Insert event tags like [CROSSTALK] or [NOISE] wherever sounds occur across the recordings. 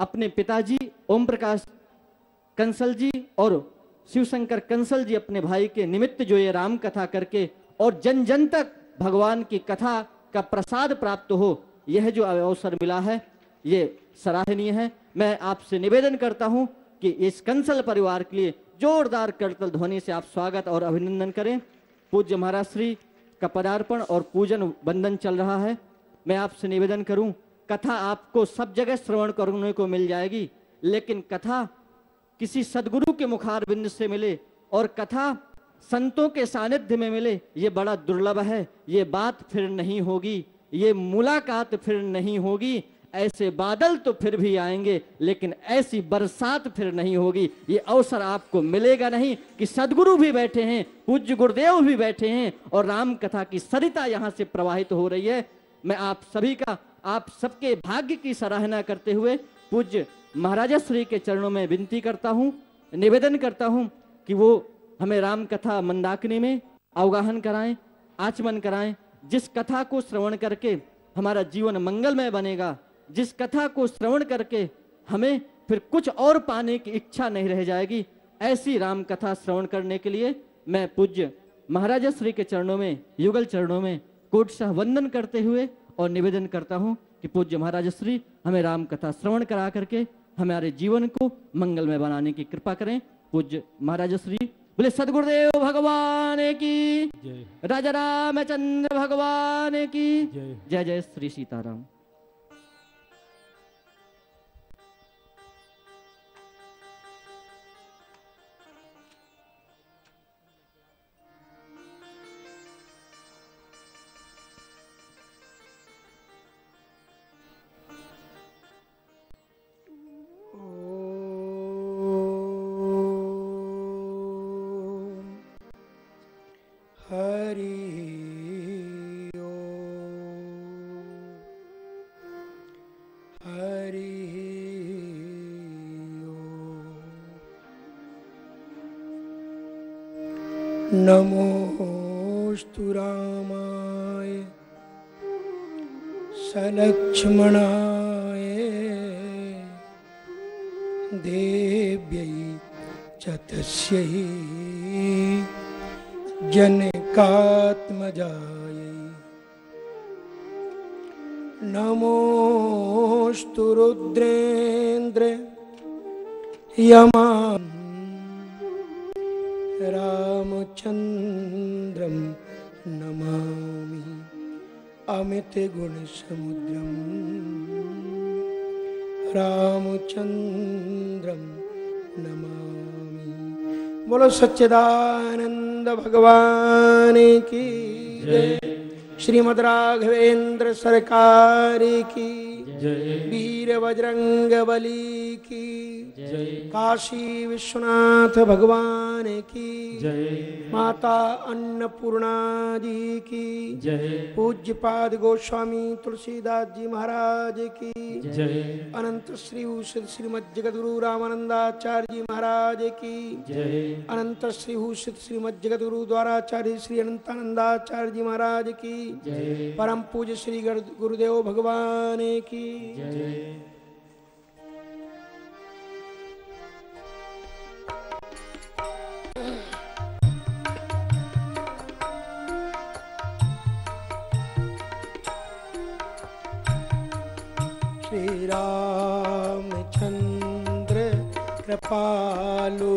अपने पिताजी ओम प्रकाश कंसल जी और शिवशंकर कंसल जी अपने भाई के निमित्त जो ये राम कथा करके और जन जन तक भगवान की कथा का प्रसाद प्राप्त हो, यह जो अवसर मिला है, ये सराहनीय है। मैं आपसे निवेदन करता हूँ कि इस कंसल परिवार के लिए जोरदार करतल ध्वनि से आप स्वागत और अभिनंदन करें। पूज्य महाराज श्री का पदार्पण और पूजन बंधन चल रहा है। मैं आपसे निवेदन करूँ कथा आपको सब जगह श्रवण करने को मिल जाएगी, लेकिन कथा किसी सदगुरु के मुखार बिंद से मिले और कथा संतों के सानिध्य में मिले, ये बड़ा दुर्लभ है। ये बात फिर नहीं होगी, ये मुलाकात फिर नहीं होगी। ऐसे बादल तो फिर भी आएँगे, लेकिन ऐसी बरसात फिर नहीं होगी। ये अवसर आपको मिलेगा नहीं कि सदगुरु भी बैठे हैं, पूज्य गुरुदेव भी बैठे हैं और राम कथा की सरिता यहाँ से प्रवाहित हो रही है। मैं आप सभी का आप सबके भाग्य की सराहना करते हुए पूज्य महाराजा श्री के चरणों में विनती करता हूँ, निवेदन करता हूँ कि वो हमें राम कथा मंदाकिनी में अवगाहन कराएँ, आचमन कराएँ, जिस कथा को श्रवण करके हमारा जीवन मंगलमय बनेगा, जिस कथा को श्रवण करके हमें फिर कुछ और पाने की इच्छा नहीं रह जाएगी, ऐसी राम कथा श्रवण करने के लिए मैं पूज्य महाराजा श्री के चरणों में, युगल चरणों में कोटशाह वंदन करते हुए और निवेदन करता हूँ कि पूज्य महाराज श्री हमें राम कथा श्रवण करा करके हमारे जीवन को मंगलमय बनाने की कृपा करें। पूज्य महाराज श्री बोले सदगुरुदेव भगवान की राजा रामचंद्र भगवान की जय जय श्री सीताराम। बोलो सच्चिदानंद भगवान की श्रीमद राघवेंद्र सरकार की वीर बजरंग बली की काशी विश्वनाथ भगवान की माता अन्नपूर्णा जी की। जय। पूज्य पाद गोस्वामी तुलसीदास जी महाराज की। जय। अनंत श्री श्रीमद जगदगुरु रामानंदाचार्य जी महाराज की। जय। अनंत श्री श्रीमद जगत गुरु द्वाराचार्य श्री अनंतानंदाचार्य जी महाराज की। जय। परम पूज्य श्री गुरुदेव भगवान की। श्री रामचंद्र कृपालु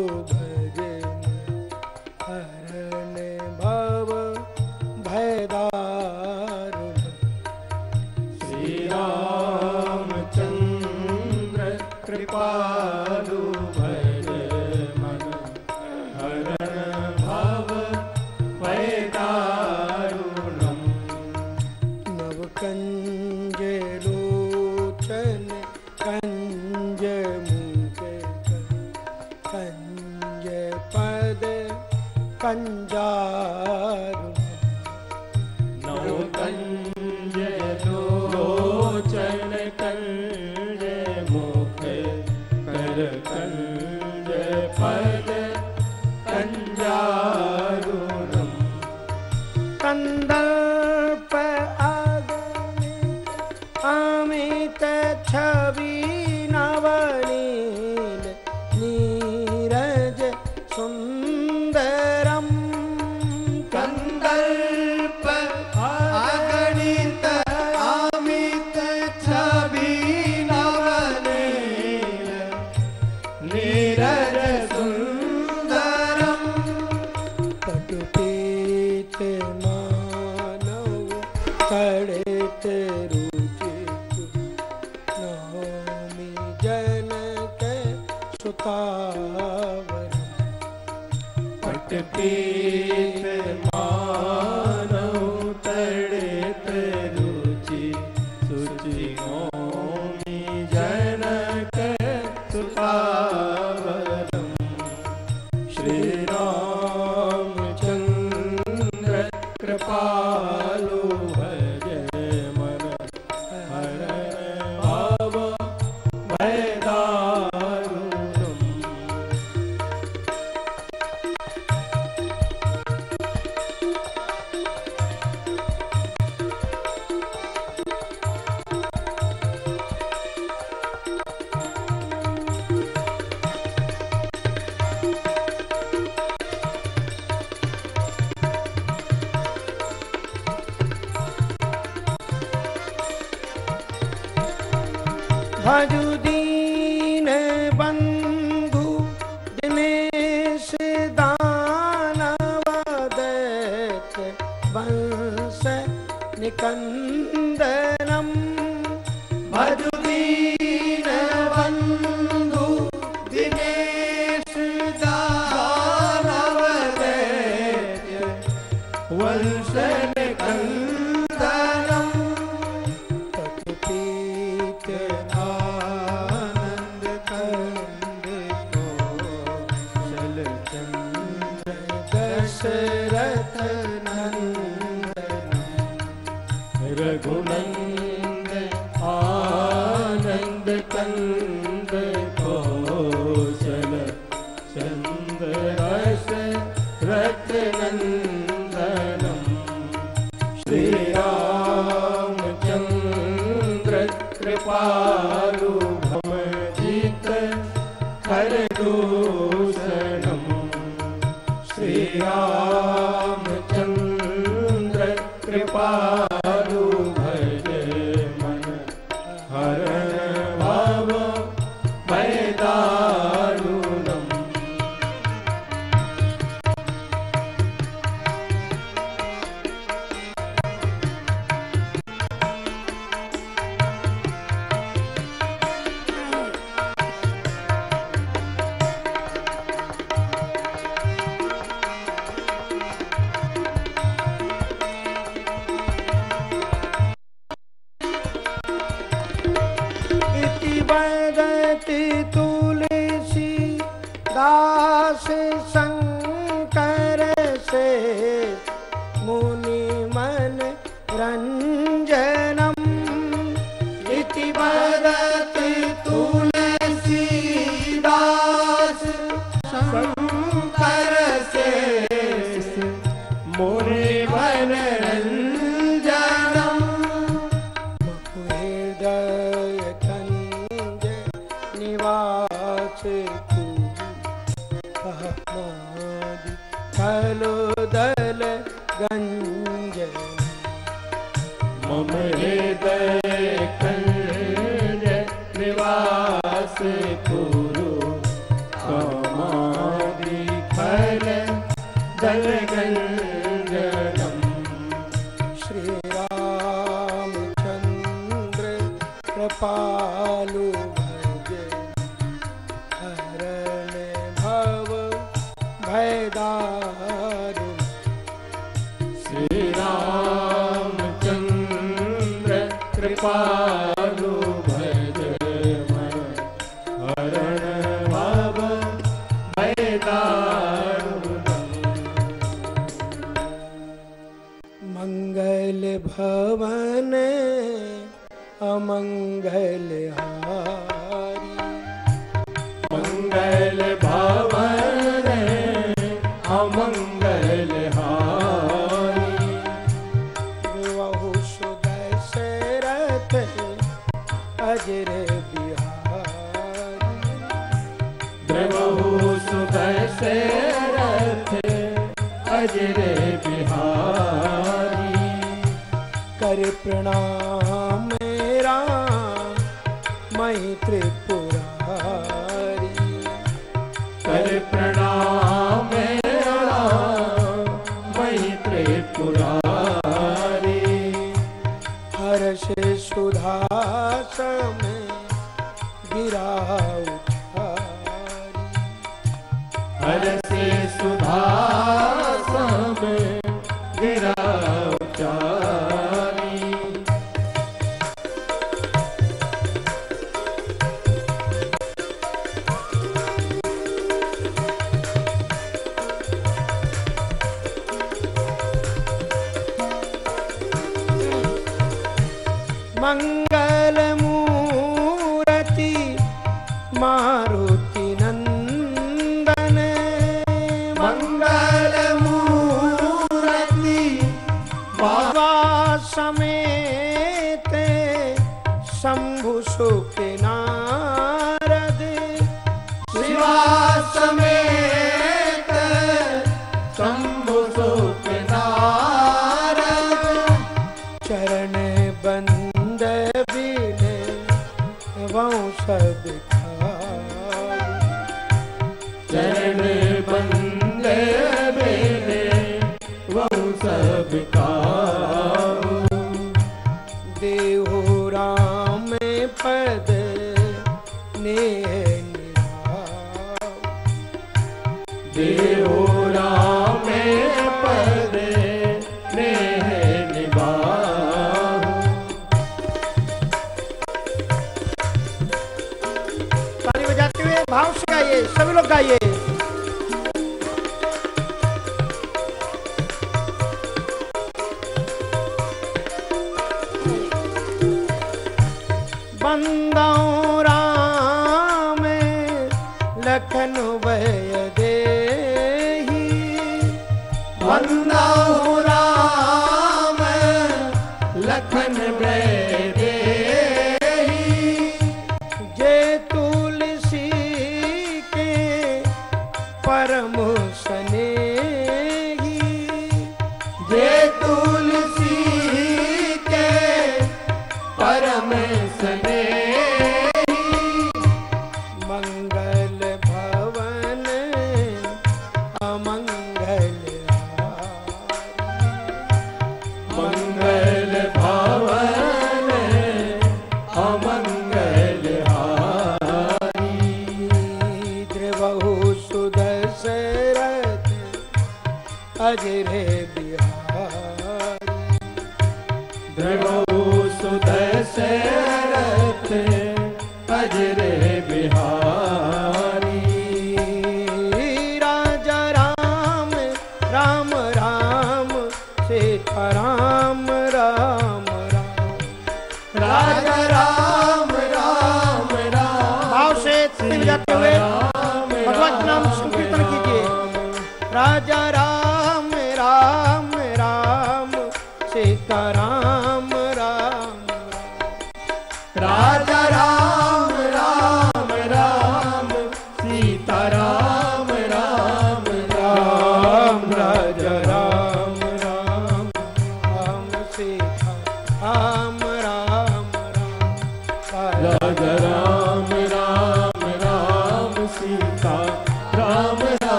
भजु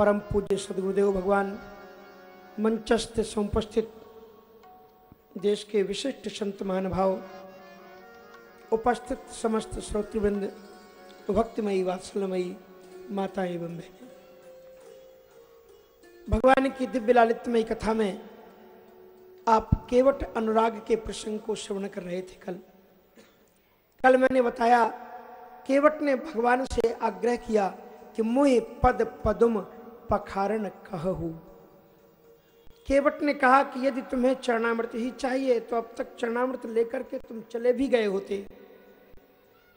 परम पूज्य सदगुरुदेव भगवान मंचस्थ समुपस्थित देश के विशिष्ट संत महानुभाव, उपस्थित समस्त श्रोतृवृंद, भक्तिमयी, वात्सल्यमयी, माता एवं बहनें। भगवान की दिव्य लालित्यमयी कथा में आप केवट अनुराग के प्रसंग को श्रवण कर रहे थे कल। कल मैंने बताया, केवट ने भगवान से आग्रह किया कि मुहे पद पदुम पखारण कहू। केवट ने कहा कि यदि तुम्हें चरणामृत ही चाहिए तो अब तक चरणामृत लेकर के तुम चले भी गए होते।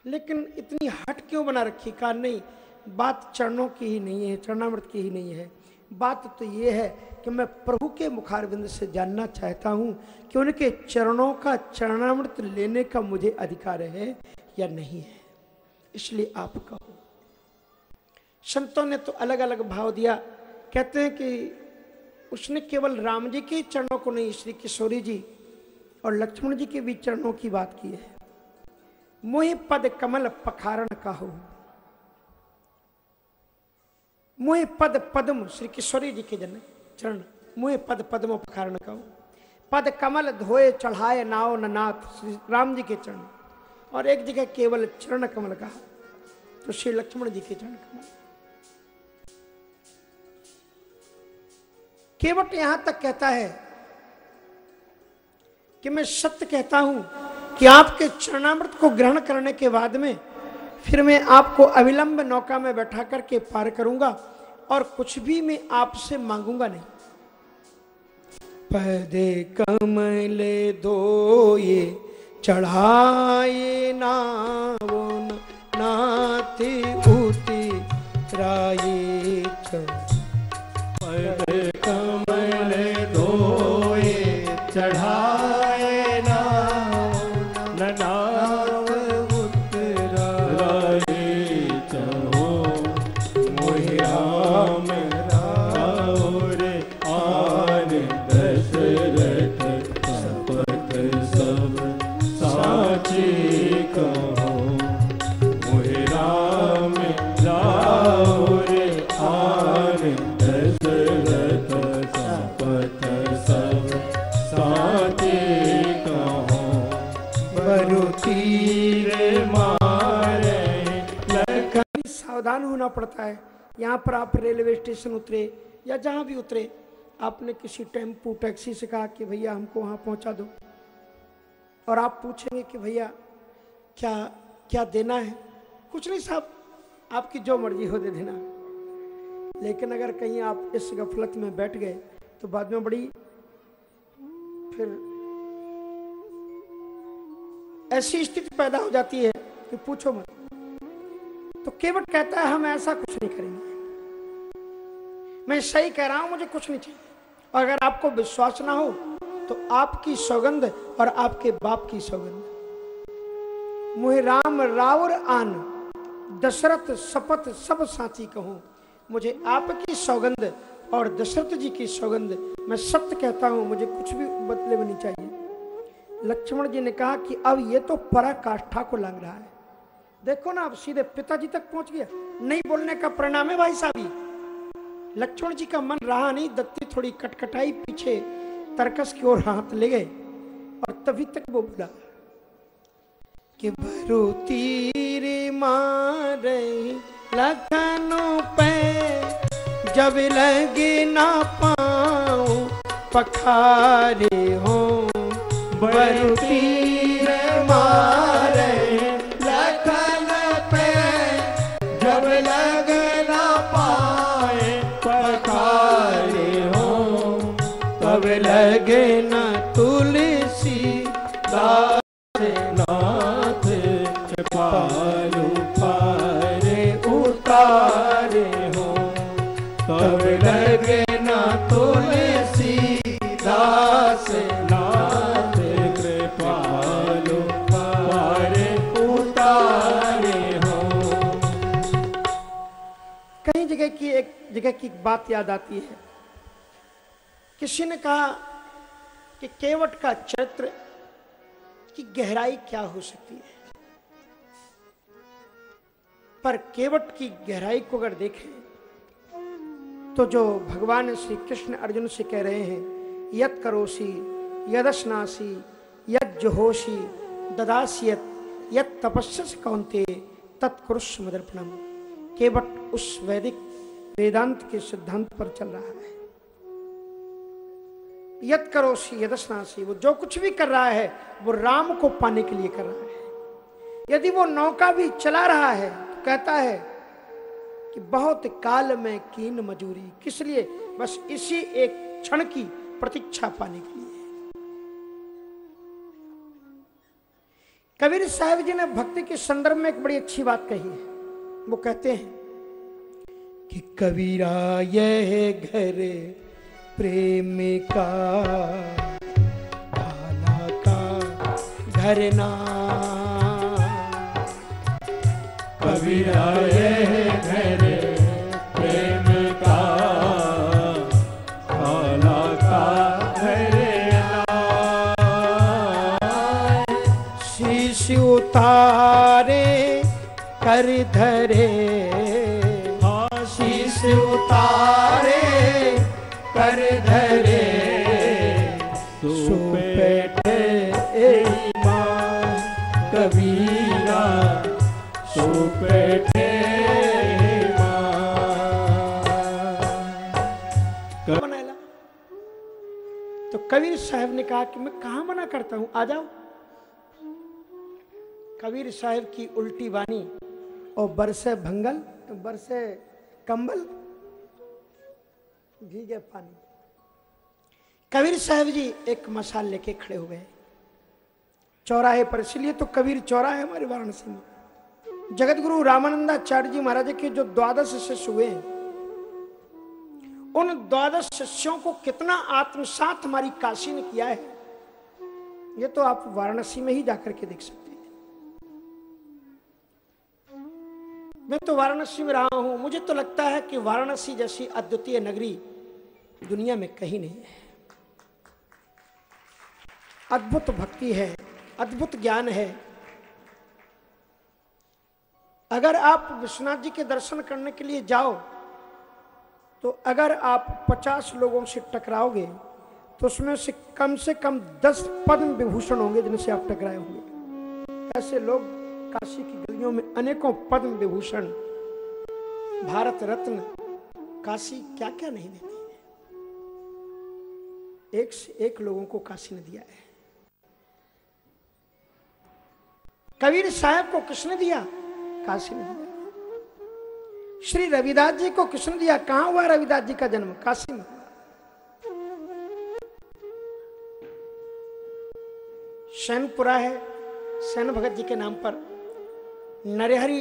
लेकिन इतनी हट क्यों बना रखी? कहा, नहीं, बात चरणों की ही नहीं है, चरणामृत की ही नहीं है। बात तो ये है कि मैं प्रभु के मुखारविंद से जानना चाहता हूँ कि उनके चरणों का चरणामृत लेने का मुझे अधिकार है या नहीं है। इसलिए आप कहो। संतों ने तो अलग अलग भाव दिया। कहते हैं कि उसने केवल राम जी के चरणों को नहीं, श्री किशोरी जी और लक्ष्मण जी के भी चरणों की बात की है। मोहि पद कमल पखारण काहू। मोहि पद पद्म, श्री किशोरी जी के जन चरण। मोहि पद पद्म पखारण कहू। पद कमल धोए चढ़ाए नाव नाथ श्री राम जी के चरण। और एक जगह केवल चरण कमल कहा तो श्री लक्ष्मण जी के चरण कमल। केवट यहाँ तक कहता है कि मैं सत्य कहता हूँ कि आपके चरणामृत को ग्रहण करने के बाद में फिर मैं आपको अविलंब नौका में बैठा करके पार करूँगा और कुछ भी मैं आपसे मांगूँगा नहीं। पदे कमले दो ये चढ़ाए नाथी उती राये पद होना पड़ता है। यहाँ पर आप रेलवे स्टेशन उतरे या जहाँ भी उतरे, आपने किसी टेंपू, टैक्सी से कहा कि भैया हमको वहाँ पहुँचा दो। और आप पूछेंगे कि भैया, क्या क्या देना है? कुछ नहीं साहब, आपकी जो मर्ज़ी हो दे देना। लेकिन अगर कहीं आप इस गफलत में बैठ गए तो बाद में बड़ी फिर ऐसी स्थिति पैदा हो जाती है कि पूछो मत। तो केवट कहता है, हम ऐसा कुछ नहीं करेंगे। मैं सही कह रहा हूँ, मुझे कुछ नहीं चाहिए। और अगर आपको विश्वास ना हो तो आपकी सौगंध और आपके बाप की सौगंध। मुहे राम रावर आन, दशरथ शपथ सब साथी कहूँ, मुझे आपकी सौगंध और दशरथ जी की सौगंध, मैं सत्य कहता हूँ, मुझे कुछ भी बदले में नहीं चाहिए। लक्ष्मण जी ने कहा कि अब ये तो पराकाष्ठा को लग रहा है। देखो ना अब सीधे पिताजी तक पहुँच गया नहीं बोलने का परिणाम है भाई साहब लक्ष्मण जी का मन रहा नहीं, दत्ती थोड़ी कटकटाई पीछे तरकस की ओर हाथ ले गए और तभी तक वो बोला, कि भरो तीर मारे लखनऊ पे, जब लगे ना पाऊँ पखारे हो बरु तीर मारे। जगह की बात याद आती है। किसी ने कहा कि केवट का चरित्र की गहराई क्या हो सकती है? पर केवट की गहराई को अगर देखें तो जो भगवान श्री कृष्ण अर्जुन से कह रहे हैं, यत करोसी यदशनासी यद जोहोशी ददासियत, यत तपस्या कौनते तत्कुरुष मदर्पणम। केवट उस वैदिक वेदांत के सिद्धांत पर चल रहा है। यद करोसी यदस्नासी वो जो कुछ भी कर रहा है, वो राम को पाने के लिए कर रहा है। यदि वो नौका भी चला रहा है तो कहता है कि बहुत काल में कीन मजूरी, किस लिए? बस इसी एक क्षण की प्रतीक्षा पाने के लिए। कबीर साहब जी ने भक्ति के संदर्भ में एक बड़ी अच्छी बात कही है। वो कहते हैं कि कबीरा, यह घर प्रेम का भाला का घर ना कबीरा ये घर प्रेम का काला का घर शीश उतारे कर धरे। उतारे, कर धरे सो बैठे ईमान, कबीरा सो बैठे बनाएला तो कबीर साहब ने कहा कि मैं कहा मना करता हूँ? आ जाओ। कबीर साहब की उल्टी वाणी और बरसे भंगल बरसे कंबल भीगे पानी कबीर साहब जी एक मसाल लेके खड़े हुए चौराहे पर, इसलिए तो कबीर चौराहे हमारे वाराणसी में। जगत गुरु रामानंदाचार्य जी महाराज के जो द्वादश शिष्य हुए उन द्वादश शिष्यों को कितना आत्मसात हमारी काशी ने किया है, ये तो आप वाराणसी में ही जाकर के देख सकते हैं। मैं तो वाराणसी में रहा हूँ। मुझे तो लगता है कि वाराणसी जैसी अद्वितीय नगरी दुनिया में कहीं नहीं है। अद्भुत भक्ति है, अद्भुत ज्ञान है। अगर आप विश्वनाथ जी के दर्शन करने के लिए जाओ तो अगर आप 50 लोगों से टकराओगे तो उसमें से कम से कम 10 पद्म विभूषण होंगे जिनसे आप टकराए होंगे। ऐसे लोग काशी की गलियों में अनेकों पद्म विभूषण, भारत रत्न, काशी क्या क्या नहीं देती। एक से एक लोगों को काशी ने दिया है। कबीर साहब को किसने दिया? काशी ने दिया। श्री रविदास जी को किसने दिया? कहाँ हुआ रविदास जी का जन्म? काशी में सैनपुरा है सैन भगत जी के नाम पर। नरेहरी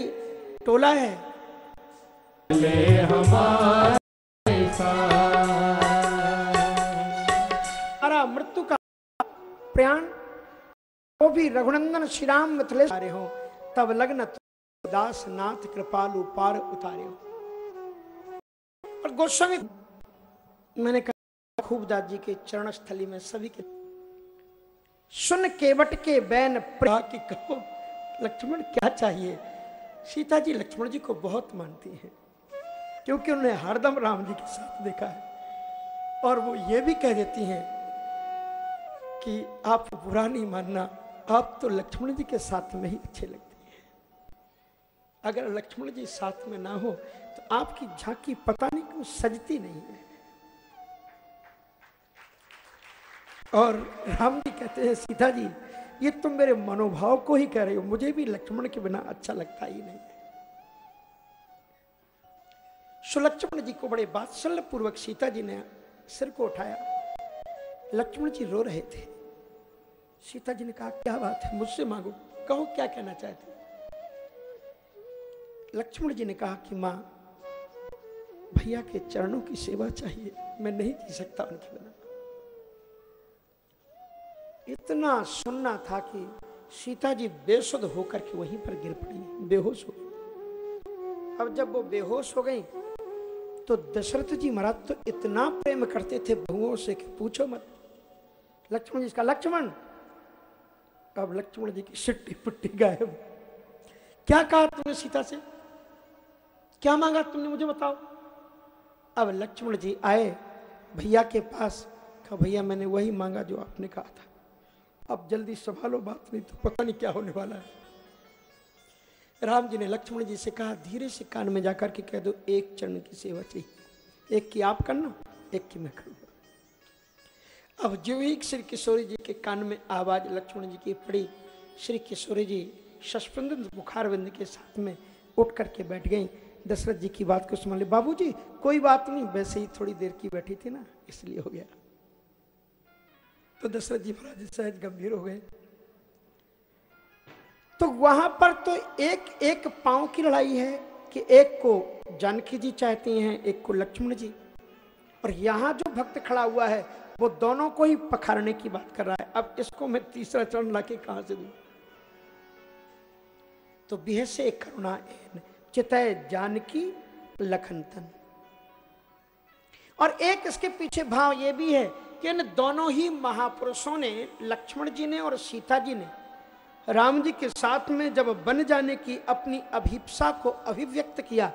टोला है। हमारे साथ प्रयाण, वो भी रघुनंदन श्री राम मिथिलेश आ रहे हो, तब लग्न दास नाथ कृपालु पार उतारे हो। और गोस्वामी, मैंने कहा, खूब जी के चरण स्थली में सभी के सुन केवट के बैन की कहो, लक्ष्मण क्या चाहिए? सीता जी लक्ष्मण जी को बहुत मानती हैं, क्योंकि उन्हें हरदम राम जी के साथ देखा है। और वो ये भी कह देती हैं कि आप बुरा नहीं मानना, आप तो लक्ष्मण जी के साथ में ही अच्छे लगते हैं। अगर लक्ष्मण जी साथ में ना हो तो आपकी झांकी पता नहीं क्यों सजती नहीं है। और राम जी कहते हैं, सीता जी, ये तुम मेरे मनोभाव को ही कह रहे हो, मुझे भी लक्ष्मण के बिना अच्छा लगता ही नहीं है। सुलक्ष्मण जी को बड़े बात्सल्य पूर्वक सीता जी ने सिर को उठाया। लक्ष्मण जी रो रहे थे। सीता जी ने कहा, क्या बात है? मुझसे मांगो। कहो, क्या कहना चाहते लक्ष्मण जी ने कहा कि, माँ, भैया के चरणों की सेवा चाहिए। मैं नहीं जी सकता उनके बिना इतना सुनना था कि सीता जी बेसुध होकर के वहीं पर गिर पड़ी, बेहोश हो अब जब वो बेहोश हो गई तो दशरथ जी महाराज तो इतना प्रेम करते थे बहुओं से कि पूछो मत। लक्ष्मण जी इसका लक्ष्मण अब लक्ष्मण जी की सिट्टी पुट्टी गायब। क्या कहा तुमने सीता से? क्या मांगा तुमने मुझे बताओ? अब लक्ष्मण जी आए, भैया के पास, कहा, भैया, मैंने वही मांगा जो आपने कहा था। अब जल्दी संभालो, बात नहीं तो पता नहीं क्या होने वाला है। राम जी ने लक्ष्मण जी से कहा, धीरे से कान में जाकर के कह दो, एक चरण की सेवा चाहिए। एक की आप करना, एक की मैं करूँगा अब जो ही श्री किशोरी जी के कान में आवाज़ लक्ष्मण जी की पड़ी, श्री किशोरी जी शस्पंद मुखारविंद के साथ में उठ करके बैठ गई। दशरथ जी की बात को सुन ली। बाबू जी कोई बात नहीं, वैसे ही थोड़ी देर की बैठी थी ना, इसलिए हो गया। तो दशरथ जी महाराज सहज गंभीर हो गए। तो वहाँ पर तो एक एक पाँव की लड़ाई है कि एक को जानकी जी चाहती हैं, एक को लक्ष्मण जी। और यहाँ जो भक्त खड़ा हुआ है वो दोनों को ही पखारने की बात कर रहा है। अब इसको मैं तीसरा चरण लाके कहाँ से दू? तो बिह से एक करुणा चितय जानकी लखनतन। और एक इसके पीछे भाव ये भी है कि इन दोनों ही महापुरुषों ने, लक्ष्मण जी ने और सीता जी ने, राम जी के साथ में जब बन जाने की अपनी अभिप्सा को अभिव्यक्त किया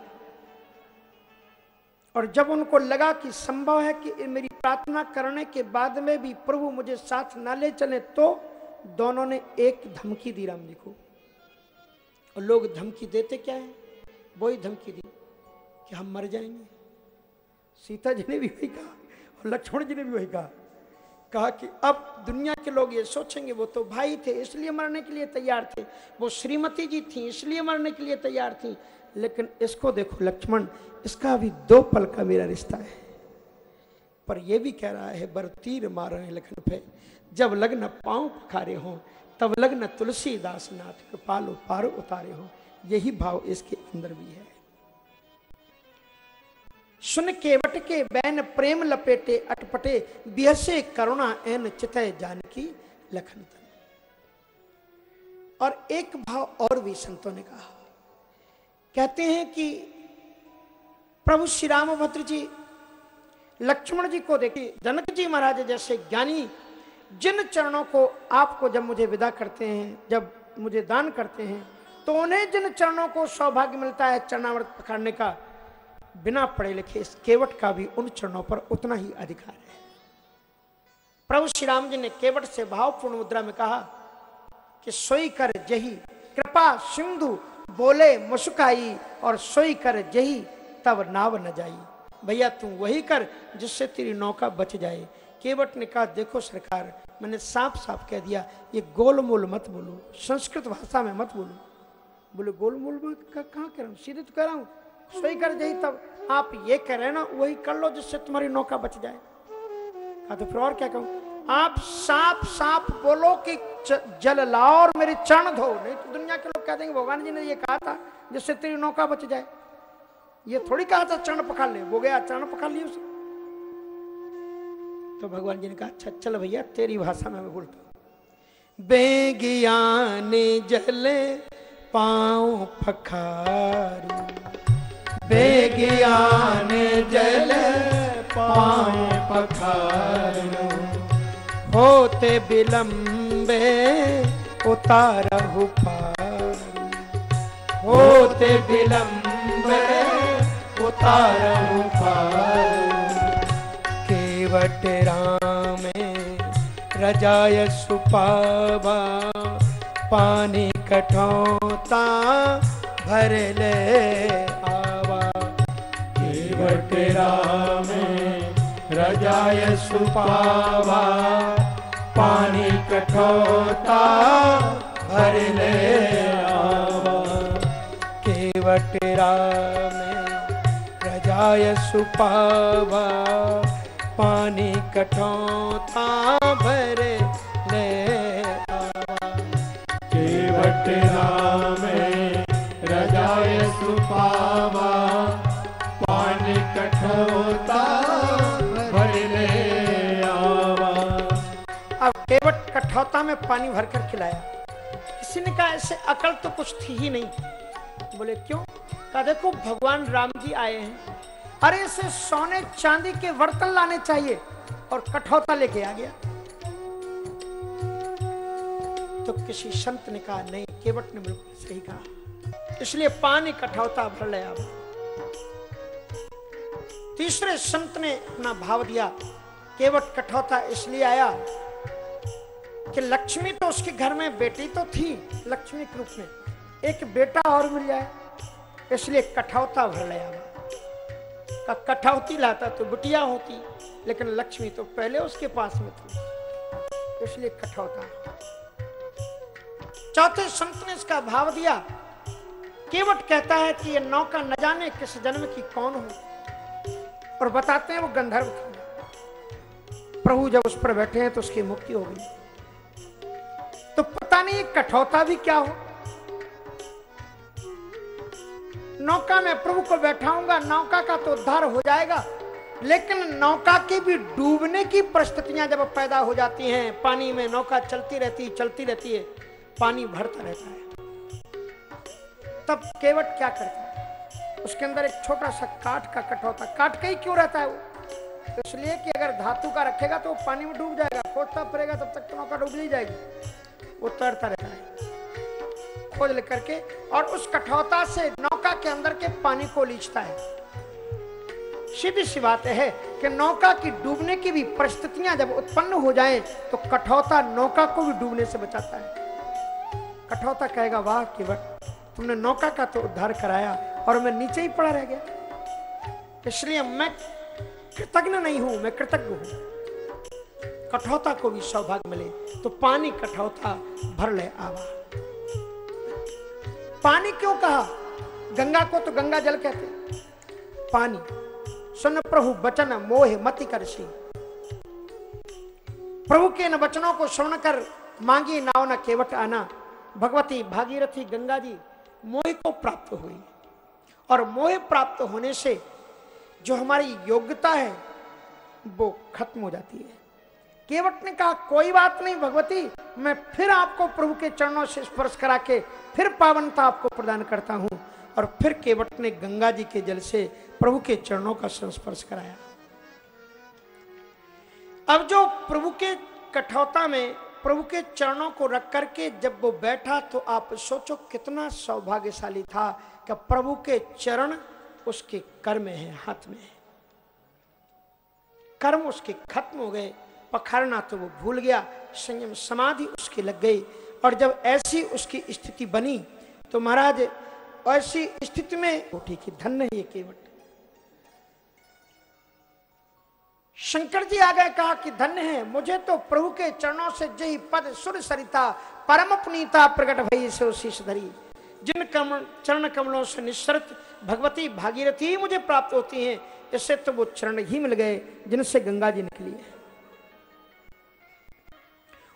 और जब उनको लगा कि संभव है कि मेरी प्रार्थना करने के बाद में भी प्रभु मुझे साथ ना ले चले तो दोनों ने एक धमकी दी राम जी को। और लोग धमकी देते क्या है? वही धमकी दी कि हम मर जाएँगे। सीता जी ने भी वही कहा और लक्ष्मण जी ने भी वही कहा। कहा कि अब दुनिया के लोग ये सोचेंगे, वो तो भाई थे, इसलिए मरने के लिए तैयार थे। वो श्रीमती जी थी, इसलिए मरने के लिए तैयार थी। लेकिन इसको देखो, लक्ष्मण इसका अभी दो पल का मेरा रिश्ता है। पर यह भी कह रहा है बर तीर मार रहे लखन पे, जब लग्न पाँव पखारे हों, तब लग्न तुलसीदास नाथ कृपालो पार उतारे हो। यही भाव इसके अंदर भी है। सुन के बैन प्रेम लपेटे, अटपटे, बिहसे करुणा एन चितय जानकी लखन और एक भाव और भी संतों ने कहा। कहते हैं कि प्रभु श्री राम भद्र जी, लक्ष्मण जी को देखिए, जनक जी महाराज जैसे ज्ञानी, जिन चरणों को आपको जब मुझे विदा करते हैं, जब मुझे दान करते हैं तो उन्हें जिन चरणों को सौभाग्य मिलता है चरणामृत पकड़ने का, बिना पढ़े लिखे इस केवट का भी उन चरणों पर उतना ही अधिकार है। प्रभु श्री राम जी ने केवट से भावपूर्ण मुद्रा में कहा कि सोई कर जही, कृपा सिंधु, बोले मुस्काई और सोई कर जही तब नाव न जाई भैया तू वही कर जिससे तेरी नौका बच जाए। केवट ने कहा, देखो सरकार, मैंने साफ़ साफ़ कह दिया, ये गोलमोल मत बोलो, संस्कृत भाषा में मत बोलो। बोले, गोलमोल में कहा कह रहा हूँ सीधे तो कह रहा हूँ सही कर जाए तब। आप ये कह रहे ना, वही कर लो जिससे तुम्हारी नौका बच जाए। कहा तो फिर और क्या कहूँ? आप साफ़ साफ़ बोलो कि जल लाओ और मेरे चरण धो, नहीं तो दुनिया के लोग कह देंगे, भगवान जी ने ये कहा था, जिससे तेरी नौका बच जाए। ये थोड़ी कहा था, चरण पकड़ ले। वो गया, चरण पकड़ लिया उसे। तो भगवान जी ने कहा अच्छा चल भैया, तेरी भाषा में मैं बोलता हूँ। बेगियाने जले पाँव फखारू। बेगियान जल पाए पखारो होते विलंबे उतारहु पार होते विलंबे केवट रामे रजाय सुपावा, पानी कठौता भर ले आवा। केवट में रजाय सुपावा, पानी कठोता भर ले आवा। केवटेरा में रजाय सुपावा पानी कठोता भर ले आवा। केवटेरा में रजाय सुपावा पानी कठोता भर ले आवा। अब केवट कठौता में पानी भरकर खिलाया। किसी ने कहा ऐसे अकल तो कुछ थी ही नहीं। बोले क्यों? कहा देखो भगवान राम जी आए हैं। अरे इसे सोने चांदी के बर्तन लाने चाहिए और कठौता लेके आ गया। तो किसी संत ने कहा, नहीं, केवट ने बिल्कुल सही कहा। इसलिए पानी कठौता भर लिया तीसरे संत ने अपना भाव दिया। केवट कठौता इसलिए आया कि लक्ष्मी तो उसके घर में बेटी तो थी, लक्ष्मी के रूप में। एक बेटा और मिल जाए, इसलिए कठौता भर लिया का कठौती लाता तो बुटिया होती, लेकिन लक्ष्मी तो पहले उसके पास में थी, इसलिए कठौता। चौथे संत ने इसका भाव दिया। केवट कहता है कि ये नौका न जाने किस जन्म की कौन हो, और बताते हैं वो गंधर्व था प्रभु जब उस पर बैठे हैं तो उसकी मुक्ति हो गई। तो पता नहीं कठौता भी क्या हो नौका में प्रभु को बैठाऊँगा, नौका का तो उद्धार हो जाएगा। लेकिन नौका की भी डूबने की परिस्थितियाँ जब पैदा हो जाती हैं, पानी में नौका चलती रहती है चलती रहती है, पानी भरता रहता है। तब केवट क्या करता है? उसके अंदर एक छोटा सा काट का कटौता, काट का ही क्यों रहता है वो? इसलिए कि अगर धातु का रखेगा तो वो पानी में डूब जाएगा खोजता फिरेगा, तब तक तो नौका डूब ही जाएगी। वो तैरता रहता है। खोज ले करके और उस कठौता से नौका के अंदर के पानी को लीचता है। सीधी सी बात है कि नौका की डूबने की भी परिस्थितियाँ जब उत्पन्न हो जाएँ तो कठौता नौका को भी डूबने से बचाता है। कठौता कहेगा, वाह केवट तुमने नौका का तो उद्धार कराया और मैं नीचे ही पड़ा रह गया। इसलिए मैं कृतज्ञ नहीं हूँ, मैं कृतज्ञ हूँ। कठौता को भी सौभाग्य मिले तो पानी कठौता भर ले आवा पानी क्यों कहा? गंगा को तो गंगा जल कहते पानी। सुन प्रभु, वचन मोह मति कर प्रभु के इन वचनों को सुनकर मांगी नाव न केवट आना। भगवती भागीरथी गंगा जी, मोह को प्राप्त हुई। और मोह प्राप्त होने से जो हमारी योग्यता है, वो खत्म हो जाती है। केवट ने कहा कोई बात नहीं, भगवती। मैं फिर आपको प्रभु के चरणों से स्पर्श करा के फिर पावनता आपको प्रदान करता हूँ और फिर केवट ने गंगा जी के जल से प्रभु के चरणों का संस्पर्श कराया। अब जो प्रभु के कठौता में, प्रभु के चरणों को रख करके जब वो बैठा तो आप सोचो कितना सौभाग्यशाली था कि प्रभु के चरण उसके कर में है, हाथ में है। कर्म उसके खत्म हो गए। पखारना तो वो भूल गया, संयम समाधि उसकी लग गई। और जब ऐसी उसकी स्थिति बनी तो महाराज, ऐसी स्थिति में ही धन्य है ये केवट। शंकर जी आ गए कहा कि धन्य है, मुझे तो प्रभु के चरणों से जय पद सुर सरिता, परम पुनीता प्रकट भई से शीश धरी। जिन कमल, चरण कमलों से निश्चरित भगवती भागीरथी मुझे प्राप्त होती हैं, इससे तो वो चरण ही मिल गए जिनसे गंगा जी निकली है।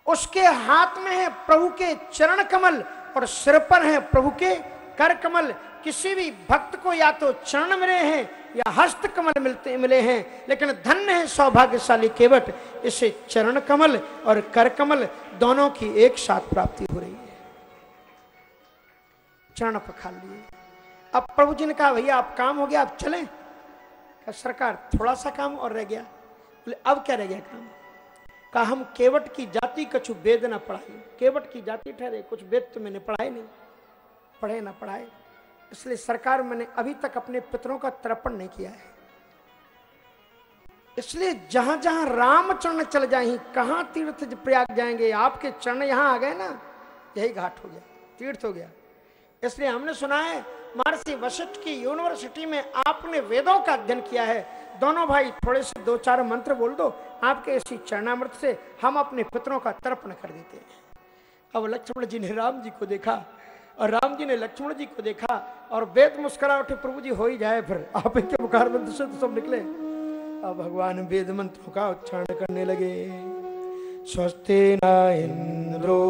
उसके हाथ में है प्रभु के चरण कमल और सिर पर है प्रभु के कर कमल। किसी भी भक्त को या तो चरण मिले हैं या हस्त कमल मिलते, मिले हैं, लेकिन धन्य है, सौभाग्यशाली केवट। इसे चरण कमल और कर कमल दोनों की एक साथ प्राप्ति हो रही है। चरण पखाल लिए अब प्रभु जी ने कहा, भैया, आप काम हो गया, आप चलें? सरकार, थोड़ा सा काम और रह गया। बोले, अब क्या रह गया काम? कहा हम केवट की जाति कछु वेद ना पढ़ाई। केवट की जाति ठहरे, कुछ वेद तो मैंने पढ़ाए नहीं। पढ़े ना पढ़ाए। इसलिए सरकार मैंने अभी तक अपने पितरों का तर्पण नहीं किया है। इसलिए जहाँ जहाँ राम चरण चल जाए, कहाँ तीर्थ प्रयाग जाएँगे, आपके चरण यहाँ आ गए ना, यही घाट हो गया, तीर्थ हो गया। इसलिए हमने सुना है महर्षि वशिष्ठ की यूनिवर्सिटी में आपने वेदों का अध्ययन किया है। दोनों भाई थोड़े से दो चार मंत्र बोल दो, आपके इसी चरणामृत से हम अपने पितरों का तर्पण कर देते हैं। अब लक्ष्मण जी ने राम जी को देखा और राम जी ने लक्ष्मण जी को देखा और वेद मुस्करा उठे प्रभु जी हो ही जाए फिर। आप इनके मुखार मंत्र से तो सब निकले। अब भगवान वेद मंत्रों का उच्चारण करने लगे। स्वस्ति न इंद्रो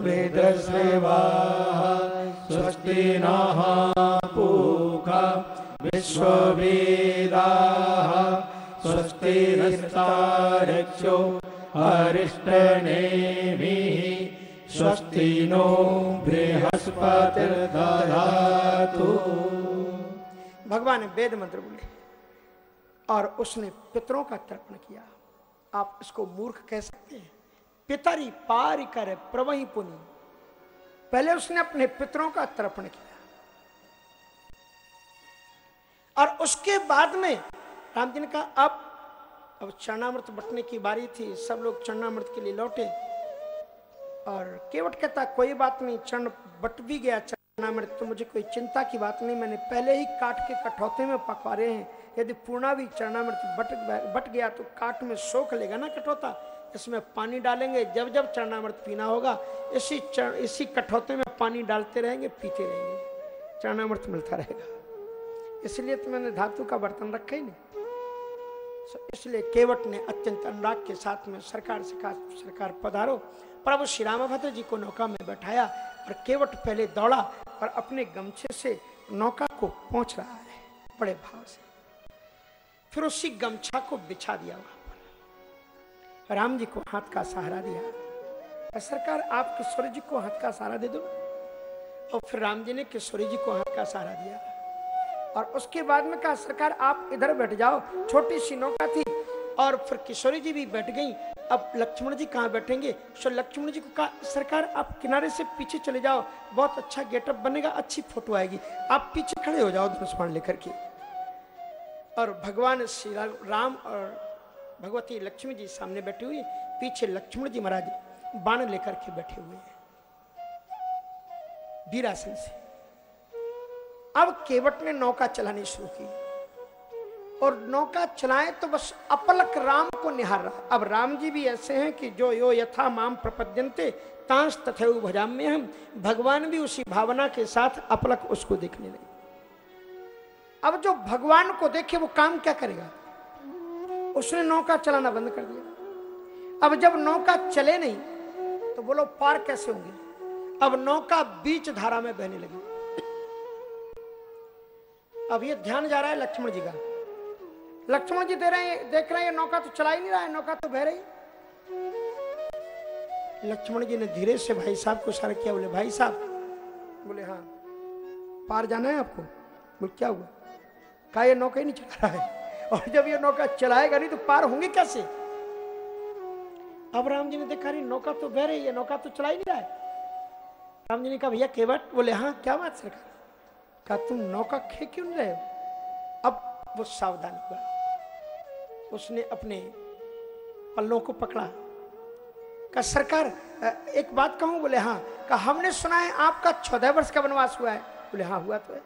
वृदस्वा। स्वस्ति न पूखा विश्ववेदा। स्वस्ति रक्षो अरिष्टनेमिः स्वस्ति नो बृहस्पतिर्दधातु। भगवान वेद मंत्र बोले, और उसने पितरों का तर्पण किया। आप इसको मूर्ख कह सकते हैं। पितरी पार कर प्रवही पुनि। पहले उसने अपने पितरों का तर्पण किया। और उसके बाद में राम जी ने कहा, अब अब चरणामृत बटने की बारी थी, सब लोग चरणामृत के लिए लौटे। और केवट कहता, कोई बात नहीं, चरण बट भी गया चरणामृत तो मुझे कोई चिंता की बात नहीं, मैंने पहले ही काट के कठौते में पकवा रहे हैं। यदि पूर्णा भी चरणामृत बट बट गया तो काट में सोख लेगा ना कठौता? इसमें पानी डालेंगे, जब जब चरणामृत पीना होगा, इसी चरण इसी कठौते में पानी डालते रहेंगे, पीते रहेंगे। चरणामृत मिलता रहेगा। इसलिए तो मैंने धातु का बर्तन रखा ही नहीं। इसलिए केवट ने अत्यंत अनुराग के साथ में सरकार से कहा, सरकार पधारो। प्रभु श्री रामभद्र जी को नौका में बैठाया और केवट पहले दौड़ा और अपने गमछे से नौका को पहुँच रहा है, बड़े भाव से। फिर उसी गमछा को बिछा दिया पर राम जी को हाथ का सहारा दिया। सरकार, आप किशोरी जी को हाथ का सहारा दे दो। और फिर राम जी ने किशोरी जी को हाथ का सहारा दिया। और उसके बाद में कहा, सरकार, आप इधर बैठ जाओ। छोटी सी नौका थी। और फिर किशोरी जी भी बैठ गई। अब लक्ष्मण जी कहाँ बैठेंगे? सो लक्ष्मण जी को कहा, सरकार, आप किनारे से पीछे चले जाओ। बहुत अच्छा गेटअप बनेगा, अच्छी फ़ोटो आएगी। आप पीछे खड़े हो जाओ धनुष लेकर के। और भगवान श्री राम और भगवती लक्ष्मी जी सामने बैठी हुई, पीछे लक्ष्मण जी महाराज बाण लेकर के बैठे हुए हैं। वीरासन से। अब केवट ने नौका चलानी शुरू की। और नौका चलाए तो बस अपलक राम को निहार रहा। अब राम जी भी ऐसे हैं कि जो यो यथा माम प्रपद्यंते तांस तथे भजाम्य हम, भगवान भी उसी भावना के साथ अपलक उसको देखने लगे। अब जो भगवान को देखे वो काम क्या करेगा? उसने नौका चलाना बंद कर दिया। अब जब नौका चले नहीं तो बोलो, पार कैसे होंगे? अब नौका बीच धारा में बहने लगी। अब ये ध्यान जा रहा है लक्ष्मण जी का। लक्ष्मण जी दे रहे हैं, देख रहे हैं नौका तो चला ही नहीं रहा है, नौका तो बह रही। लक्ष्मण जी ने धीरे से भाई साहब को इशारा किया, बोले, भाई साहब। बोले हाँ पार जाना है आपको? बोले, क्या हुआ? कहा, ये नौका ही नहीं चला रहा है। और जब ये नौका चलाएगा नहीं तो पार होंगे कैसे? अब राम जी ने देखा रही नौका तो बह रही है, नौका तो चला ही नहीं रहा है। राम जी ने कहा, भैया, केवट? बोले हाँ क्या बात सरकार कहा, तुम नौका खे क्यों नहीं रहे अब वो सावधान हुआ। उसने अपने पल्लों को पकड़ा। का सरकार एक बात कहूँ? बोले हाँ। कहा, हमने सुना है आपका चौदह वर्ष का वनवास हुआ है। बोले हाँ हुआ तो है।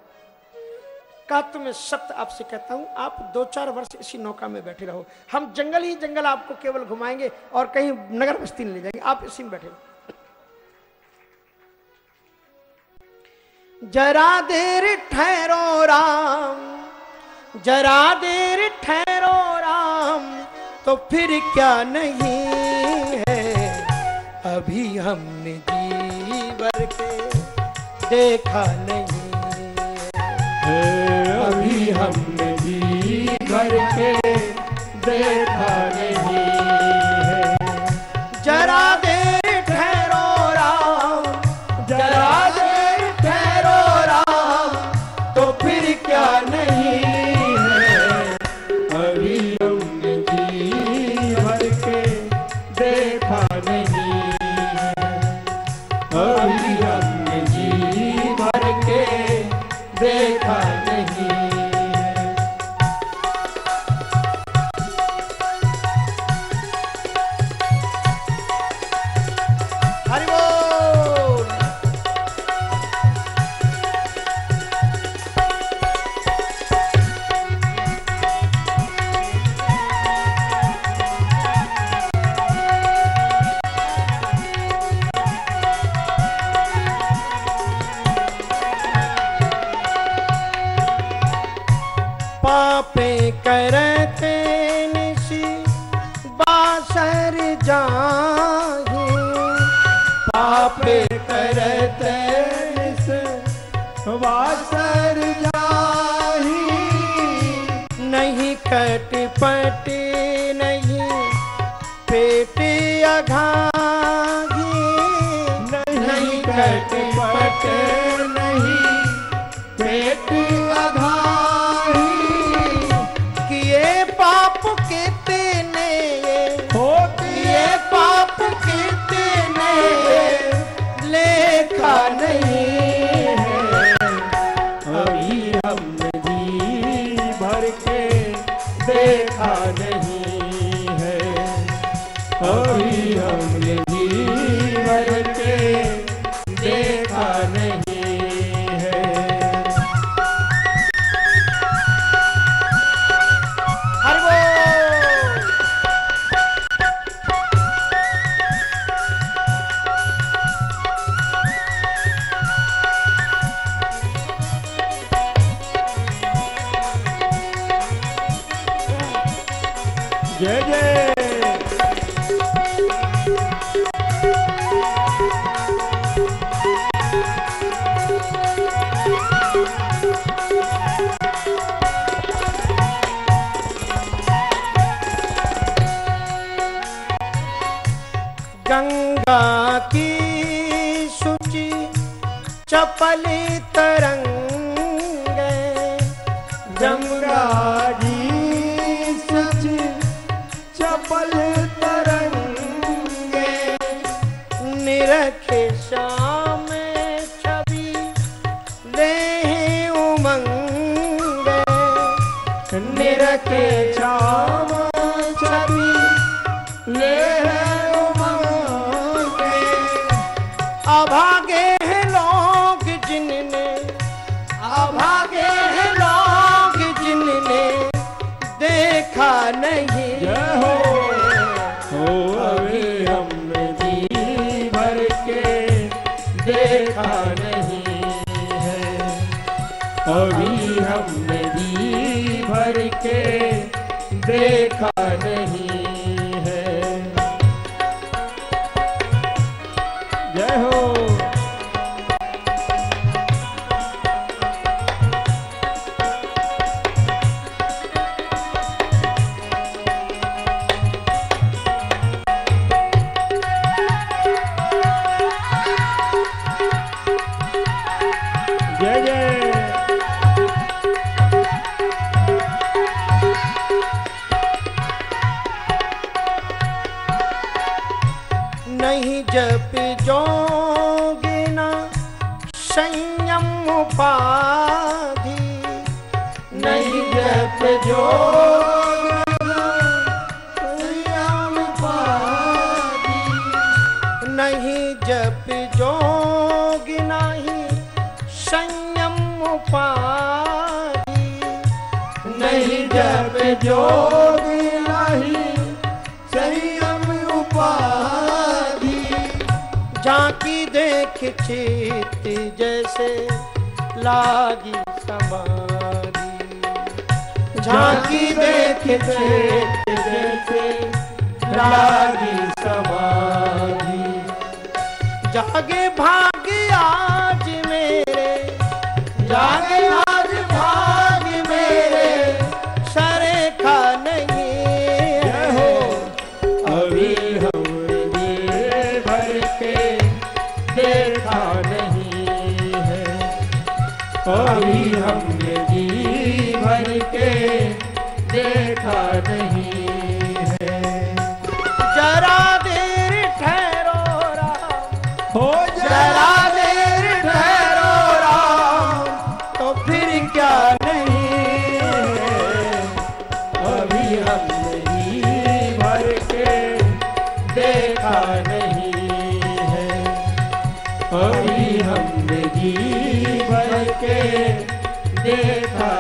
कहा तो मैं सत्य आपसे कहता हूँ, आप दो चार वर्ष इसी नौका में बैठे रहो। हम जंगल ही जंगल आपको केवल घुमाएँगे और कहीं नगर बस्ती नहीं ले जाएँगे। आप इसी में बैठे रहो। जरा देर ठहरो राम, जरा देर ठहरो राम तो फिर क्या नहीं है? अभी हमने जीवर के देखा नहीं है। जीवर के देखा नहीं देखा नहीं है। अभी हमने जी भर के देखा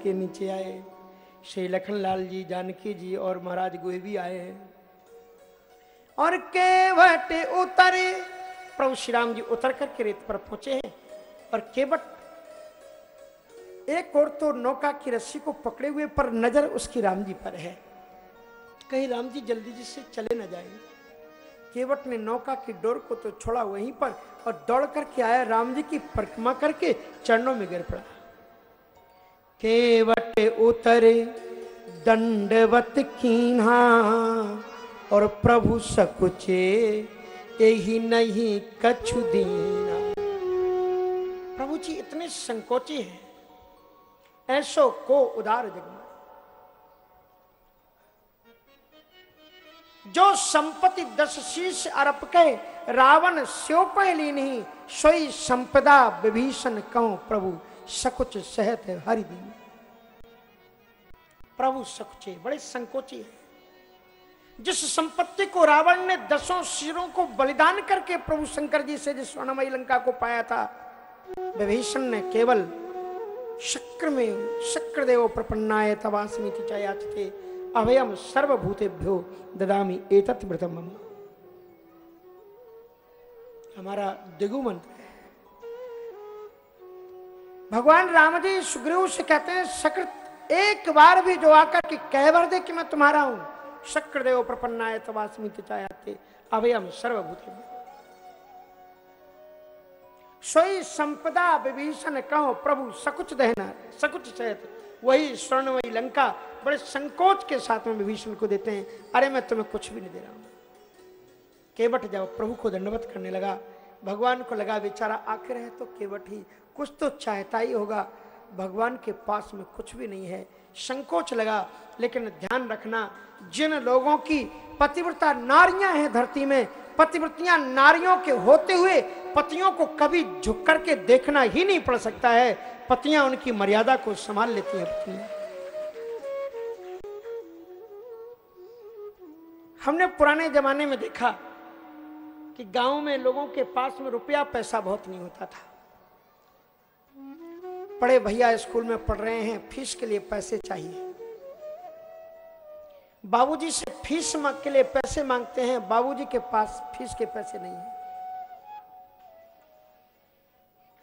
करके नीचे आए। श्री लखनलाल जी, जानकी जी और महाराज भी आए हैं। और केवट उतरे। प्रभु श्री राम जी उतर करके रेत पर पहुँचे हैं। और केवट एक और तो नौका की रस्सी को पकड़े हुए, पर नज़र उसकी राम जी पर है। कहीं राम जी जल्दी जी से चले न जाए। केवट ने नौका की डोर को तो छोड़ा वहीं पर और दौड़ करके आया। राम जी की परिक्रमा करके चरणों में गिर पड़ा। केवट उतरे, दंडवत कीन्हा, और प्रभु सकुचे यही नहीं कछु दीना। प्रभु जी, इतने संकोची हैं। ऐसो को उदार जग जो संपत्ति दस शीश अरप के रावण स्यो पहली नहीं, सोई संपदा विभीषण कहो प्रभु। सकुच सहत हरिदीन प्रभु सकुचे, बड़े संकोची है। जिस संपत्ति को रावण ने दसों सिरों को बलिदान करके प्रभु शंकर जी से, जिस स्वर्णमयी लंका को पाया था, विभीषण ने केवल शक्र में शक्रदेव प्रपन्नाय तवास्मिति चयाचते, अभयम सर्वभूतेभ्यो ददामी एतत् व्रतम हमारा दिगु मंत्र भगवान राम जी सुग्रीव से कहते हैं शक्र एक बार भी जो आकर के कह भर दे कि मैं तुम्हारा हूँ शक्रदेव प्रपन्नाय तवास्मिति चयाते अभयम सर्वभूतेभ्यो। सोई संपदा विभीषण कहो, प्रभु, सकुच दहना, सकुच सहित। वही स्वर्ण, वही लंका, बड़े संकोच के साथ में विभीषण को देते हैं, अरे, मैं तुम्हें कुछ भी नहीं दे रहा हूँ। केवट जाओ प्रभु को दंडवत करने लगा, भगवान को लगा, बेचारा आखिर है तो केवट ही कुछ तो चाहता ही होगा। भगवान के पास में कुछ भी नहीं है। संकोच लगा, लेकिन ध्यान रखना, जिन लोगों की पतिव्रता नारियाँ हैं धरती में, पतिव्रतियाँ नारियों के होते हुए पतियों को कभी झुक करके देखना ही नहीं पड़ सकता है। पतियाँ उनकी मर्यादा को संभाल लेती हैं पत्नियाँ हमने पुराने जमाने में देखा कि गाँव में लोगों के पास में रुपया पैसा बहुत नहीं होता था। बड़े भैया स्कूल में पढ़ रहे हैं, फ़ीस के लिए पैसे चाहिए। बाबूजी से फ़ीस के लिए पैसे मांगते हैं, बाबूजी के पास फ़ीस के पैसे नहीं है।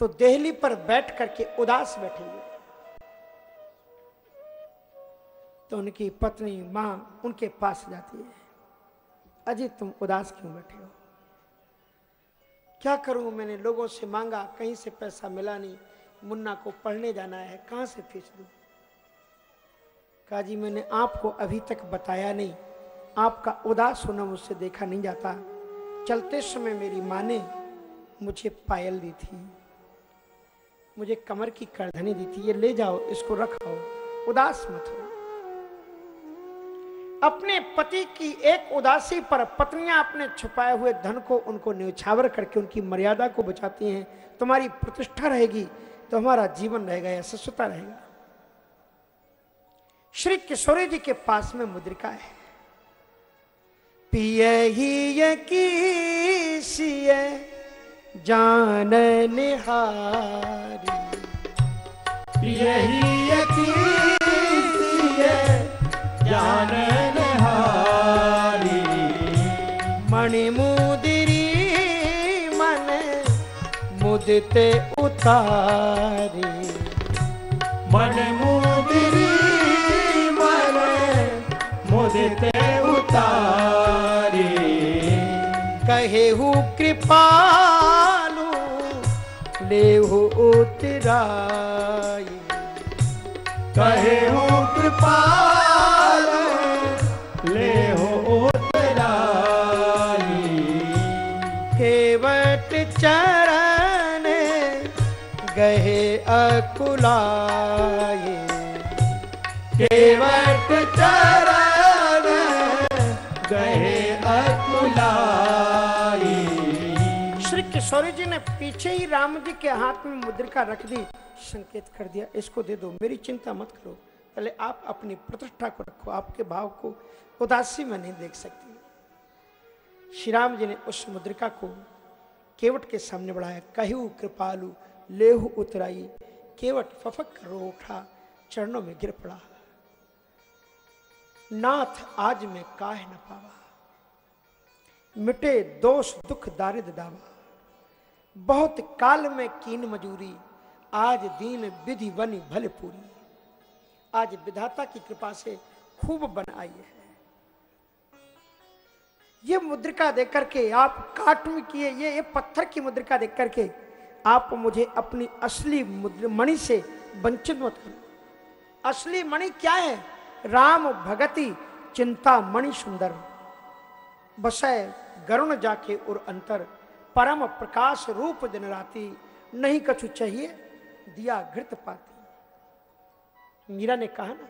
तो देहली पर बैठ करके उदास बैठेंगे तो उनकी पत्नी, माँ उनके पास जाती है। अजी तुम उदास क्यों बैठे हो? क्या करूँ, मैंने लोगों से मांगा, कहीं से पैसा मिला नहीं। मुन्ना को पढ़ने जाना है, कहाँ से फ़ीस दूँ? कहा, जी, मैंने आपको अभी तक बताया नहीं। आपका उदास होना मुझसे देखा नहीं जाता। चलते समय मेरी माँ ने मुझे पायल दी थी। मुझे कमर की करधनी दी थी। ये ले जाओ, इसको रखाओ। उदास मत हो। अपने पति की एक उदासी पर पत्नियाँ अपने छुपाए हुए धन को उनको न्यौछावर करके उनकी मर्यादा को बचाती हैं। तुम्हारी प्रतिष्ठा रहेगी। तो हमारा जीवन रहेगा या सस्ता रहेगा। श्री किशोरी जी के पास में मुद्रिका है। पिय ही की जान निहारी। यही ज्ञान निहारी मुदते उतारी। मन मुदिरी, मन मुदिते उतारी। कहे हु, कृपालु, लेहु उतराई कहे हो, कृपाल अकुलाए केवट चरण गए अकुलाई श्री किशोरी जी ने पीछे ही राम जी के हाथ में मुद्रिका रख दी संकेत कर दिया इसको दे दो मेरी चिंता मत करो। पहले आप अपनी प्रतिष्ठा को रखो आपके भाव को उदासी में नहीं देख सकती। श्री राम जी ने उस मुद्रिका को केवट के सामने बढ़ाया कहू कृपालु लेहु उतराई केवट फफक कर रो उठा, चरणों में गिर पड़ा। नाथ आज मैं काहे न पावा। मिटे दोष दुख दारिद दावा। बहुत काल में कीन मजूरी, आज दीन विधि बनी भले पूरी आज विधाता की कृपा से खूब बन आई है। ये मुद्रिका देख करके, आप काट किए, ये ये पत्थर की मुद्रिका देख करके आप मुझे अपनी असली मणि से वंचित मत करो। असली मणि क्या है? राम भगति चिंता मणि सुंदर। बसय गरुण जाके उर अंतर। परम प्रकाश रूप दिन राती। नहीं कछु चाहिए, दिया घृत पाती। मीरा ने कहा ना,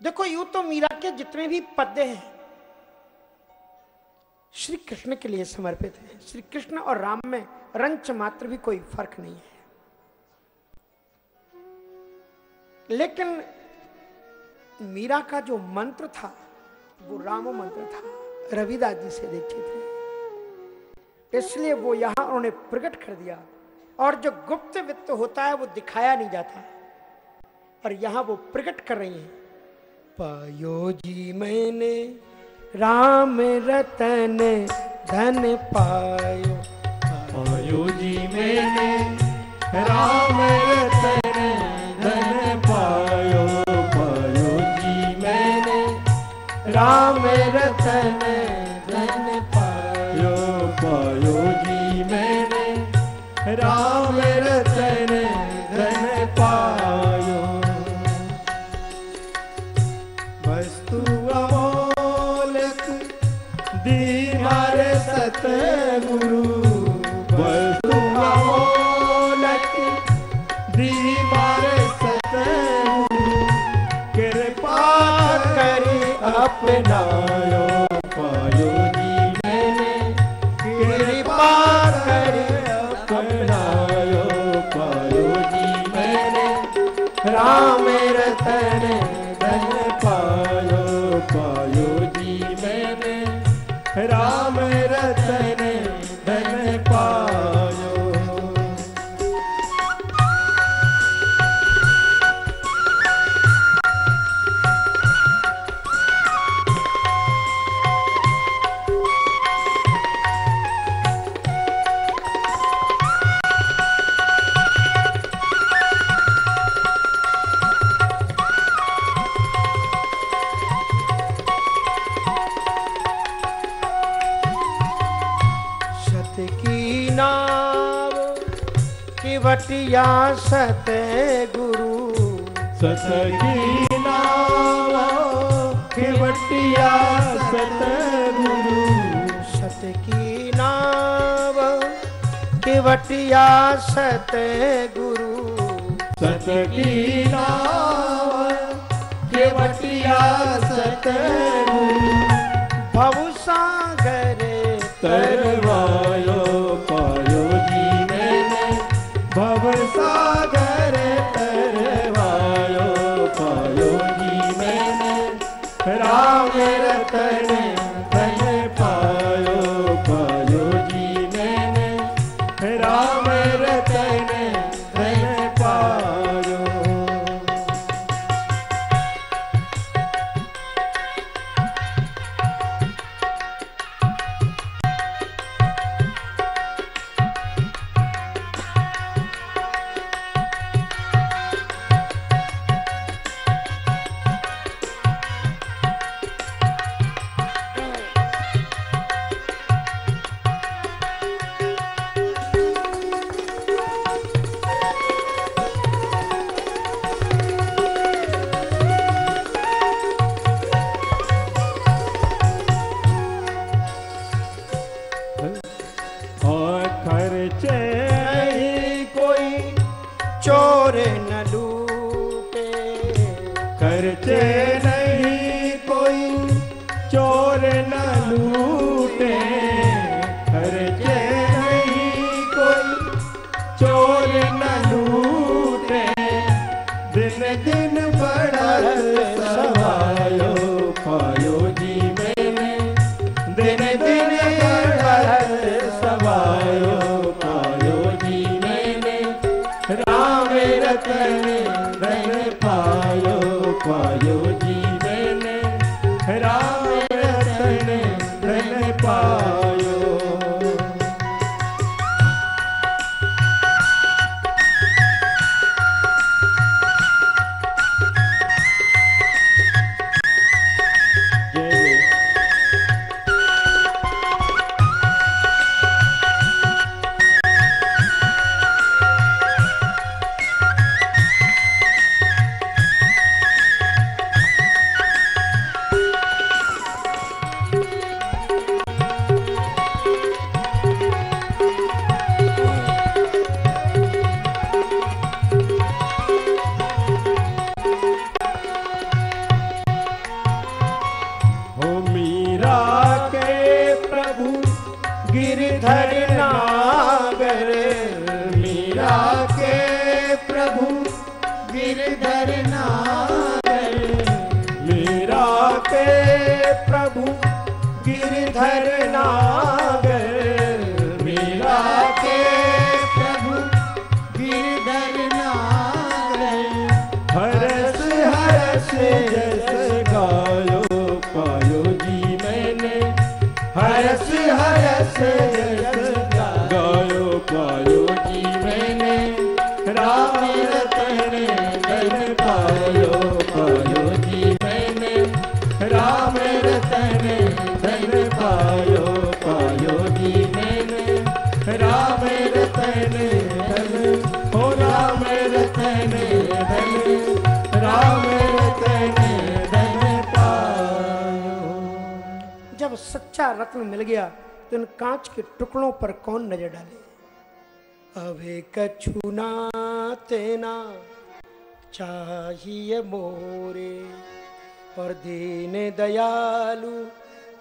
देखो यूँ तो मीरा के जितने भी पद्य हैं श्री कृष्ण के लिए समर्पित है। श्री कृष्ण और राम में रंच मात्र भी कोई फ़र्क नहीं है। लेकिन मीरा का जो मंत्र था, वो राम मंत्र था। रविदास जी से देखे थे इसलिए वो यहाँ उन्होंने प्रकट कर दिया। और जो गुप्त वित्त होता है, वो दिखाया नहीं जाता। और यहाँ वो प्रकट कर रही हैं। पायो जी मैंने राम रतन धन पायो। पायो जी मैंने, राम रतन धन पायो। पायो जी मैंने, राम रतन धन पायो। पायो जी मैंने, राम अपनायो पायो जी मैंने कृपा कर। अपनायो पायो जी मैंने राम किवटिया सत गुरु सतगी नावा केवटिया सतगुरु। सत की नाव किवटिया सत गुरु सतगी नावा केवटिया सतगुरु। भव सागर तरवायो Thank you.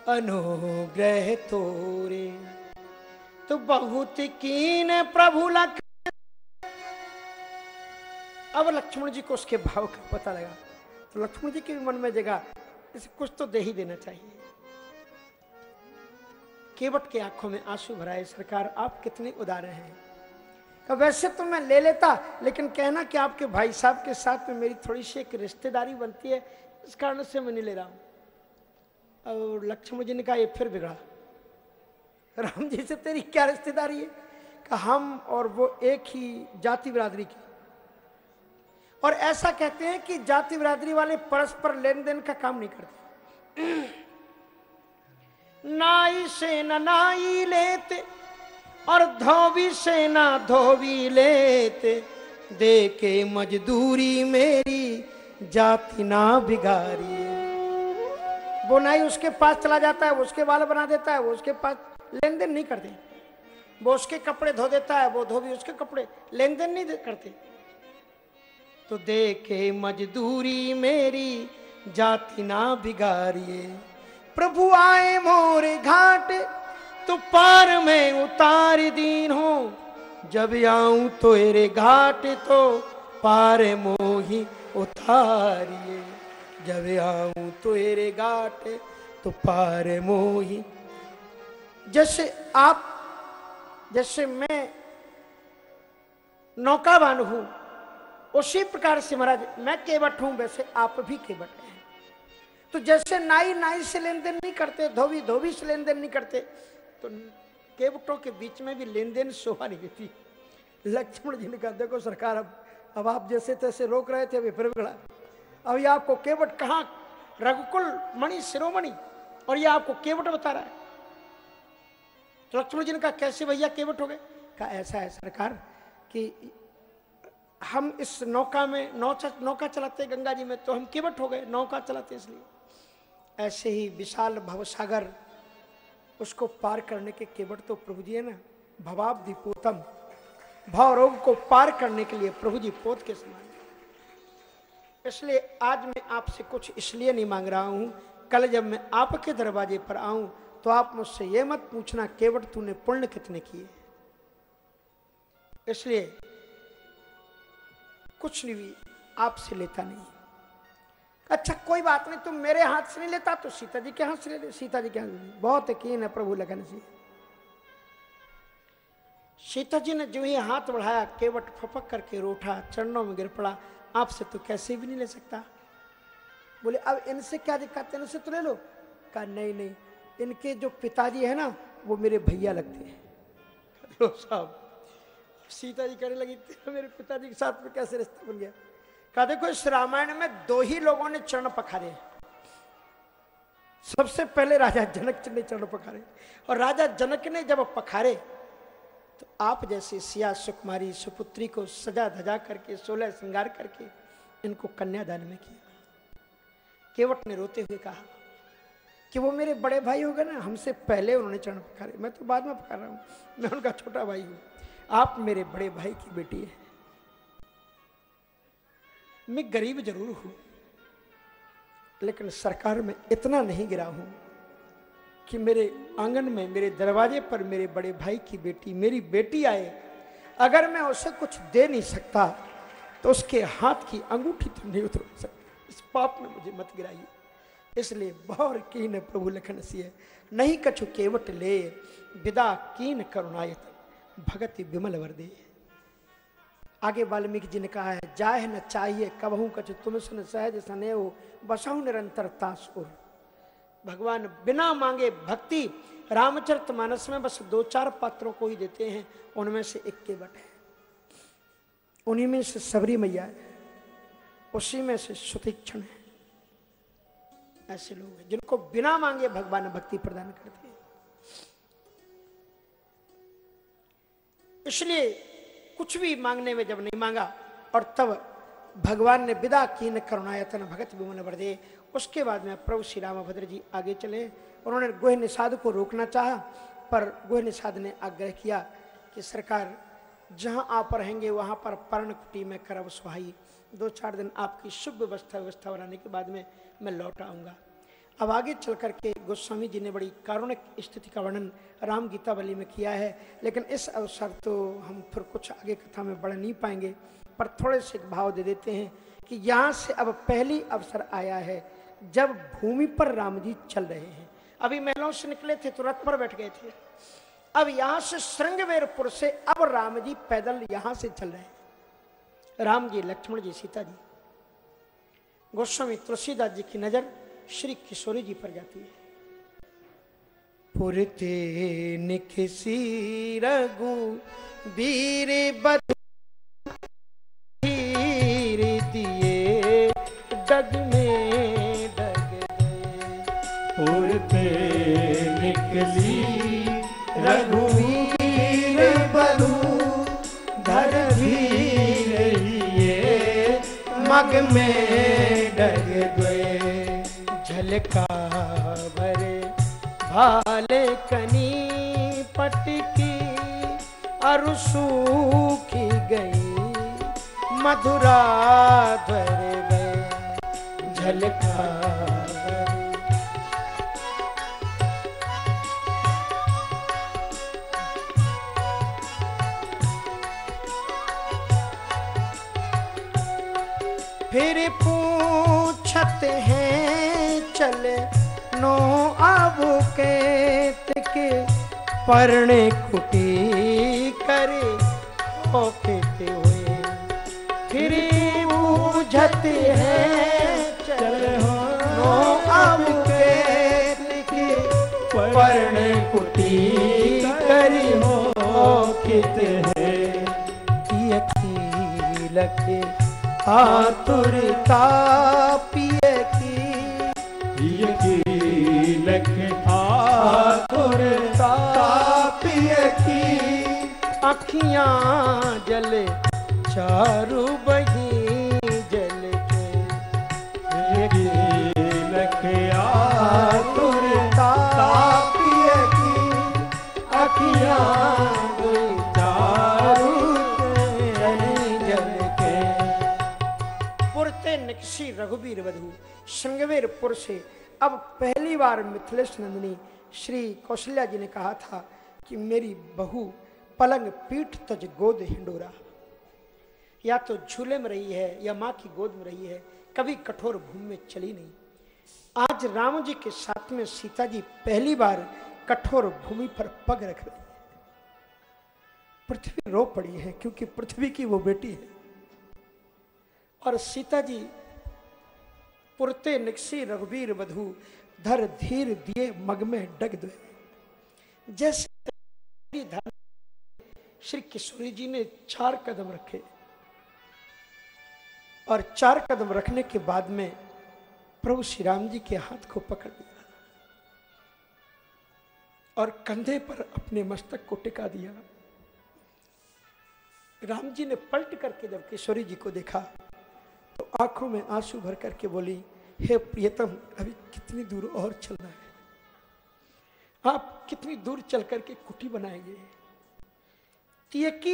अनुग्रह तोरे। तो बहुत कीन प्रभु लख। अब लक्ष्मण जी को उसके भाव का पता लगा। तो लक्ष्मण जी के भी मन में जगह इसे कुछ तो दे ही देना चाहिए। केवट के आँखों में आँसू भराए, सरकार आप कितने उदार हैं। वैसे तो मैं ले लेता, लेकिन कहना कि आपके भाई साहब के साथ में मेरी थोड़ी सी एक रिश्तेदारी बनती है, इस कारण से मैं नहीं ले रहा हूँ। और लक्ष्मण जी ने कहा, ये फिर बिगड़ा। राम जी से, तेरी क्या रिश्तेदारी है? कहा, हम और वो एक ही जाति बिरादरी की। और ऐसा कहते हैं कि जाति बिरादरी वाले परस्पर लेन देन का काम नहीं करते। नाई से नाई लेते, और धोबी से ना धोबी लेते। दे के मजदूरी मेरी, जाति ना बिगाड़ी वो नाई उसके पास चला जाता है, वो उसके बाल बना देता है, वो उसके पास लेन देन नहीं करते। वो उसके कपड़े धो देता है, वो धोबी उसके कपड़े लेन देन नहीं करते। तो देखे मजदूरी मेरी, जाति ना बिगाड़िए प्रभु आए मोरे घाट तो पार में उतार दीन हो। जब आऊँ तो एरे घाट तो पार मोही उतारिए। जब आऊँ तो एरे घाट तो पार मोही। जैसे आप, जैसे मैं नौकावान हूँ, उसी प्रकार से महाराज, मैं केवट हूँ, वैसे आप भी केवट हैं। तो जैसे नाई नाई से लेन देन नहीं करते, धोबी धोबी से लेन देन नहीं करते तो केवटों के बीच में भी लेन देन शोभा नहीं देती। लक्ष्मण जी ने कहा, देखो सरकार, अब अब आप जैसे तैसे रोक रहे थे, अभी फिर बिगड़ा। अभी आपको केवट कहाँ, रघुकुल, मणि, शिरोमणि, और ये आपको केवट बता रहा है। तो लक्ष्मण जी ने कहा, कैसे भैया केवट हो गए? कहा, ऐसा है सरकार कि हम इस नौका में नौका नौका चलाते गंगा जी में तो हम केवट हो गए, नौका चलाते इसलिए। ऐसे ही विशाल भवसागर उसको पार करने के केवट तो प्रभु जी है ना भवाब दीपोतम भाव रोग को पार करने के लिए प्रभु जी पोत के समान। इसलिए आज मैं आपसे कुछ इसलिए नहीं मांग रहा हूँ। कल जब मैं आपके दरवाजे पर आऊँ तो आप मुझसे ये मत पूछना केवट तूने पुण्य कितने किए। इसलिए कुछ भी आपसे लेता नहीं। अच्छा कोई बात नहीं, तुम मेरे हाथ से नहीं लेता तो सीता जी के हाथ से ले ले, सीता जी के हाथ से। बहुत यकीन है प्रभु लगन से। सीता जी ने जो ही हाथ बढ़ाया, केवट फपक करके रोठा, चरणों में गिर पड़ा। आपसे तो कैसे भी नहीं ले सकता। बोले, अब इनसे क्या दिक्कत है? इनसे तो ले लो। कहा, नहीं नहीं, इनके जो पिताजी है ना, वो मेरे भैया लगते हैं। लो साहब सीता जी कहने लगी मेरे पिताजी के साथ में कैसे रिश्ता बन गया? कहा, देखो, इस रामायण में दो ही लोगों ने चरण पखारे। सबसे पहले राजा जनक ने चरण पखारे और राजा जनक ने जब पखारे तो आप जैसे सिया सुकुमारी, सुपुत्री को सजा धजा करके, सोलह श्रृंगार करके इनको कन्यादान में किया। केवट ने रोते हुए कहा कि वो मेरे बड़े भाई हो गए ना, हमसे पहले उन्होंने चरण पखारे। मैं तो बाद में पखार रहा हूँ, मैं उनका छोटा भाई हूँ। आप मेरे बड़े भाई की बेटी है। मैं गरीब ज़रूर हूँ, लेकिन सरकार में इतना नहीं गिरा हूँ कि मेरे आँगन में, मेरे दरवाजे पर मेरे बड़े भाई की बेटी, मेरी बेटी आए। अगर मैं उसे कुछ दे नहीं सकता तो उसके हाथ की अंगूठी तो नहीं उतर सकती। इस पाप में मुझे मत गिराइए। इसलिए बौर कीन प्रभु लखन सिय नहीं कछु केवट ले, विदा कीन करुणायत, भगत विमल वर्दे। आगे वाल्मीकि जी ने कहा है, जाय न चाहिए, कबहू कछु तुम सुन सहज सने हो बसहु निरंतर तासुर। भगवान बिना मांगे भक्ति रामचरित मानस में बस दो चार पात्रों को ही देते हैं, उनमें से एक केवट है। उन्हीं में से सबरी मैया है, उसी में से सुतीक्षण है। ऐसे लोग हैं जिनको बिना मांगे भगवान भक्ति प्रदान करते हैं। इसलिए कुछ भी मांगने में जब नहीं मांगा, और तब भगवान ने विदा की न करुणायतन भगत विमन वर्दे उसके बाद में प्रभु श्री रामभद्र जी आगे चले। उन्होंने गोह निषाद को रोकना चाहा, पर गोह निषाद ने आग्रह किया कि सरकार, जहाँ आप रहेंगे वहाँ पर पर्ण कुटी में करब सुहाई। दो चार दिन आपकी शुभ व्यवस्था व्यवस्था बनाने के बाद में मैं लौट आऊँगा। अब आगे चल करके गोस्वामी जी ने बड़ी कारुणिक स्थिति का वर्णन राम गीता बलि में किया है। लेकिन इस अवसर तो हम फिर कुछ आगे कथा में बढ़ नहीं पाएँगे, पर थोड़े से भाव दे देते हैं कि यहाँ से अब पहली अवसर आया है। जब भूमि पर राम जी चल रहे हैं। अभी महलों से निकले थे तो रथ पर बैठ गए थे। अब यहाँ से श्रृंगवेरपुर से, अब राम जी पैदल यहाँ से चल रहे हैं। राम जी लक्ष्मण जी सीता जी गोस्वामी तुलसीदास जी की नज़र श्री किशोरी जी पर जाती है। पुरते दिए में गए उड़ते निकली, रघुवीर बधू धर धीर मग में डग गए झलका भरे भाले कनी पटकी सूखी गई मधुरा धर गए झलका फिर पूछत हैं, चले नो अब के परणे कुटी करे हो कहते हुए। फिर पूछत हैं, चले नो अब के परणे कुटी करी हो। कित है लखे आतुरता पिए की। ये की लख आतुरता पिए की। अखियाँ जले चारू बही श्रृंगवेरपुर से। अब पहली बार मिथिलेश नंदिनी श्री कौशल्या जी ने कहा था कि मेरी बहू पलंग पीठ तज गोद हिंडोरा। या तो झूले में रही है या माँ की गोद में रही है, कभी कठोर भूमि में चली नहीं। आज राम जी के साथ में सीता जी पहली बार कठोर भूमि पर पग रख रही है। पृथ्वी रो पड़ी है क्योंकि पृथ्वी की वो बेटी है। और सीता जी पुरते निकसी रघुवीर वधु, धर धीर दिए मग में डग दे। जैसे श्री किशोरी जी ने चार कदम रखे। और चार कदम रखने के बाद में प्रभु श्री राम जी के हाथ को पकड़ लिया। और कंधे पर अपने मस्तक को टिका दिया। राम जी ने पलट करके जब किशोरी जी को देखा तो आँखों में आँसू भर करके बोली, हे प्रियतम, अभी कितनी दूर और चलना है? आप कितनी दूर चल करके कुटी बनाएँगे?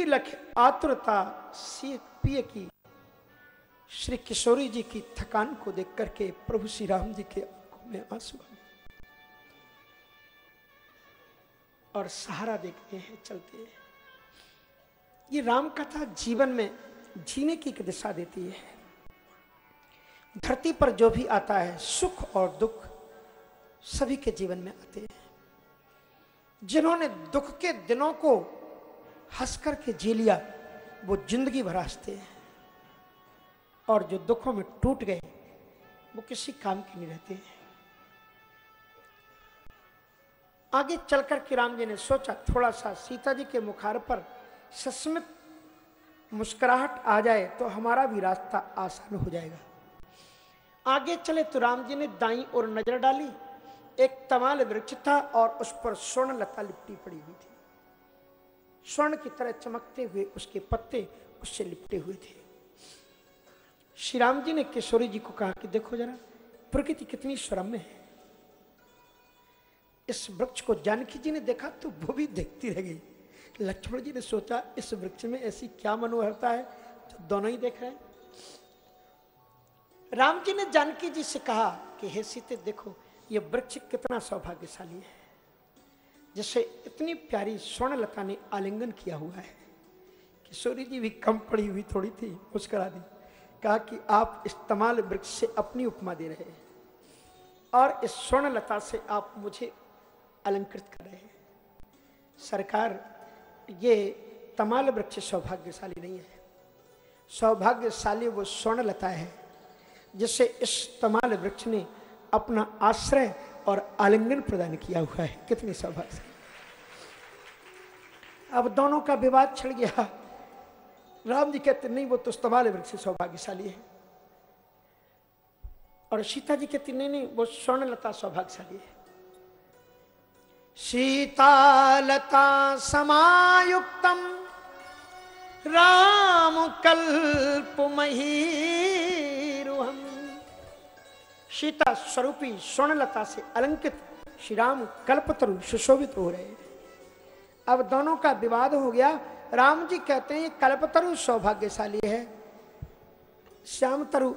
लख आतुरता पिय की, श्री किशोरी जी की थकान को देख करके प्रभु श्री राम जी के आँखों में आँसू आ और सहारा देखते हैं, चलते हैं। ये राम कथा जीवन में जीने की दिशा देती है। धरती पर जो भी आता है, सुख और दुख सभी के जीवन में आते हैं। जिन्होंने दुख के दिनों को हंस करके जी लिया, वो ज़िंदगी भर हँसते हैं। और जो दुखों में टूट गए, वो किसी काम के नहीं रहते हैं। आगे चलकर के राम जी ने सोचा थोड़ा सा सीता जी के मुखार पर सस्मित मुस्कुराहट आ जाए तो हमारा भी रास्ता आसान हो जाएगा। आगे चले तो राम जी ने दाई और नज़र डाली। एक तमाल वृक्ष था और उस पर स्वर्ण लता लिपटी पड़ी हुई थी। स्वर्ण की तरह चमकते हुए उसके पत्ते उससे लिपटे हुए थे। श्री राम जी ने किशोरी जी को कहा कि देखो जरा, प्रकृति कितनी स्वरम्य है। इस वृक्ष को जानकी जी ने देखा तो वो भी देखती रह गई। लक्ष्मण जी ने सोचा, इस वृक्ष में ऐसी क्या मनोहरता है, जो दोनों ही देख रहे हैं। राम जी ने जानकी जी से कहा कि, हे सीते, देखो, ये वृक्ष कितना सौभाग्यशाली है। जिसे इतनी प्यारी स्वर्णलता ने आलिंगन किया हुआ है किशोरी जी भी कम पड़ी हुई थोड़ी थी, मुस्करा दी। कहा कि, आप इस तमाल वृक्ष से अपनी उपमा दे रहे हैं और इस स्वर्णलता से आप मुझे अलंकृत कर रहे हैं। सरकार, ये तमाल वृक्ष सौभाग्यशाली नहीं है। सौभाग्यशाली वो स्वर्णलता है जिससे इस तमाल वृक्ष ने अपना आश्रय और आलिंगन प्रदान किया हुआ है। कितनी सौभाग्य। अब दोनों का विवाद छिड़ गया। राम जी कहते, नहीं, वो तो तमाल वृक्ष सौभाग्यशाली है। और सीता जी कहती, नहीं नहीं, वो स्वर्णलता सौभाग्यशाली है। सीतालता समायुक्तम, राम कल्पमहीरुहम सीता स्वरूपी स्वर्णलता से अलंकित श्री राम कल्पतरु सुशोभित हो रहे अब दोनों का विवाद हो गया। राम जी कहते हैं कल्पतरु सौभाग्यशाली है। श्याम तरु,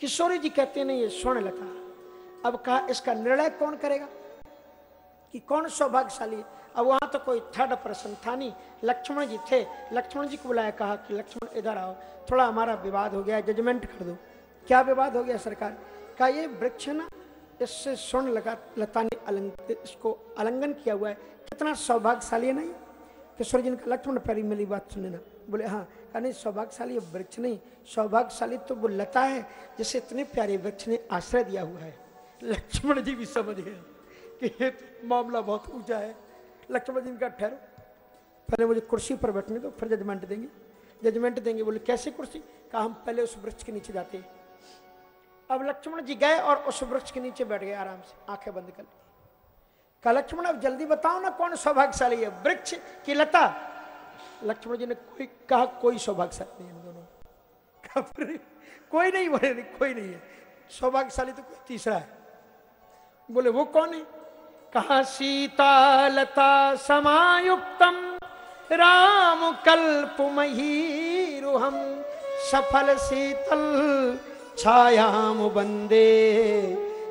किशोरी जी कहते नहीं, ये स्वर्णलता अब कहा, इसका निर्णय कौन करेगा कि कौन सौभाग्यशाली अब वहाँ तो कोई थर्ड पर्सन था नहीं। लक्ष्मण जी थे। लक्ष्मण जी को बुलाया, कहा कि, लक्ष्मण, इधर आओ। थोड़ा हमारा विवाद हो गया जजमेंट कर दो। क्या विवाद हो गया, सरकार? का ये वृक्ष ना, इससे स्वर्ण लगा, लता ने अलंग, इसको अलंघन किया हुआ है। कितना सौभाग्यशाली है नहीं किशोर जी ने लक्ष्मण पैरी मिली बात सुने ना। बोले हाँ। कहा, नहीं, सौभाग्यशाली वृक्ष नहीं। सौभाग्यशाली तो वो लता है, जिसे इतने प्यारे वृक्ष ने आश्रय दिया हुआ है। लक्ष्मण जी भी समझ गए कि ये मामला बहुत ऊँचा है। लक्ष्मण जी ने का ठहरो। पहले मुझे कुर्सी पर बैठने दो, फिर जजमेंट देंगे। जजमेंट देंगे। बोले, कैसे कुर्सी? कहा, हम पहले उस वृक्ष के नीचे जाते हैं। अब लक्ष्मण जी गए और उस वृक्ष के नीचे बैठ गए आराम से, आँखें बंद कर ली। कहा, लक्ष्मण, अब जल्दी बताओ ना कौन सौभाग्यशाली है? वृक्ष की लता। लक्ष्मण जी ने कोई कहा, कोई सौभाग्यशाली नहीं इन दोनों। कोई नहीं बोले कोई नहीं है। सौभाग्यशाली तो कोई तीसरा है। बोले, वो कौन है? कहा, सीता लता समायुक्तम, राम कल्पमहीरुहम सफल शीतल छायाम बंदे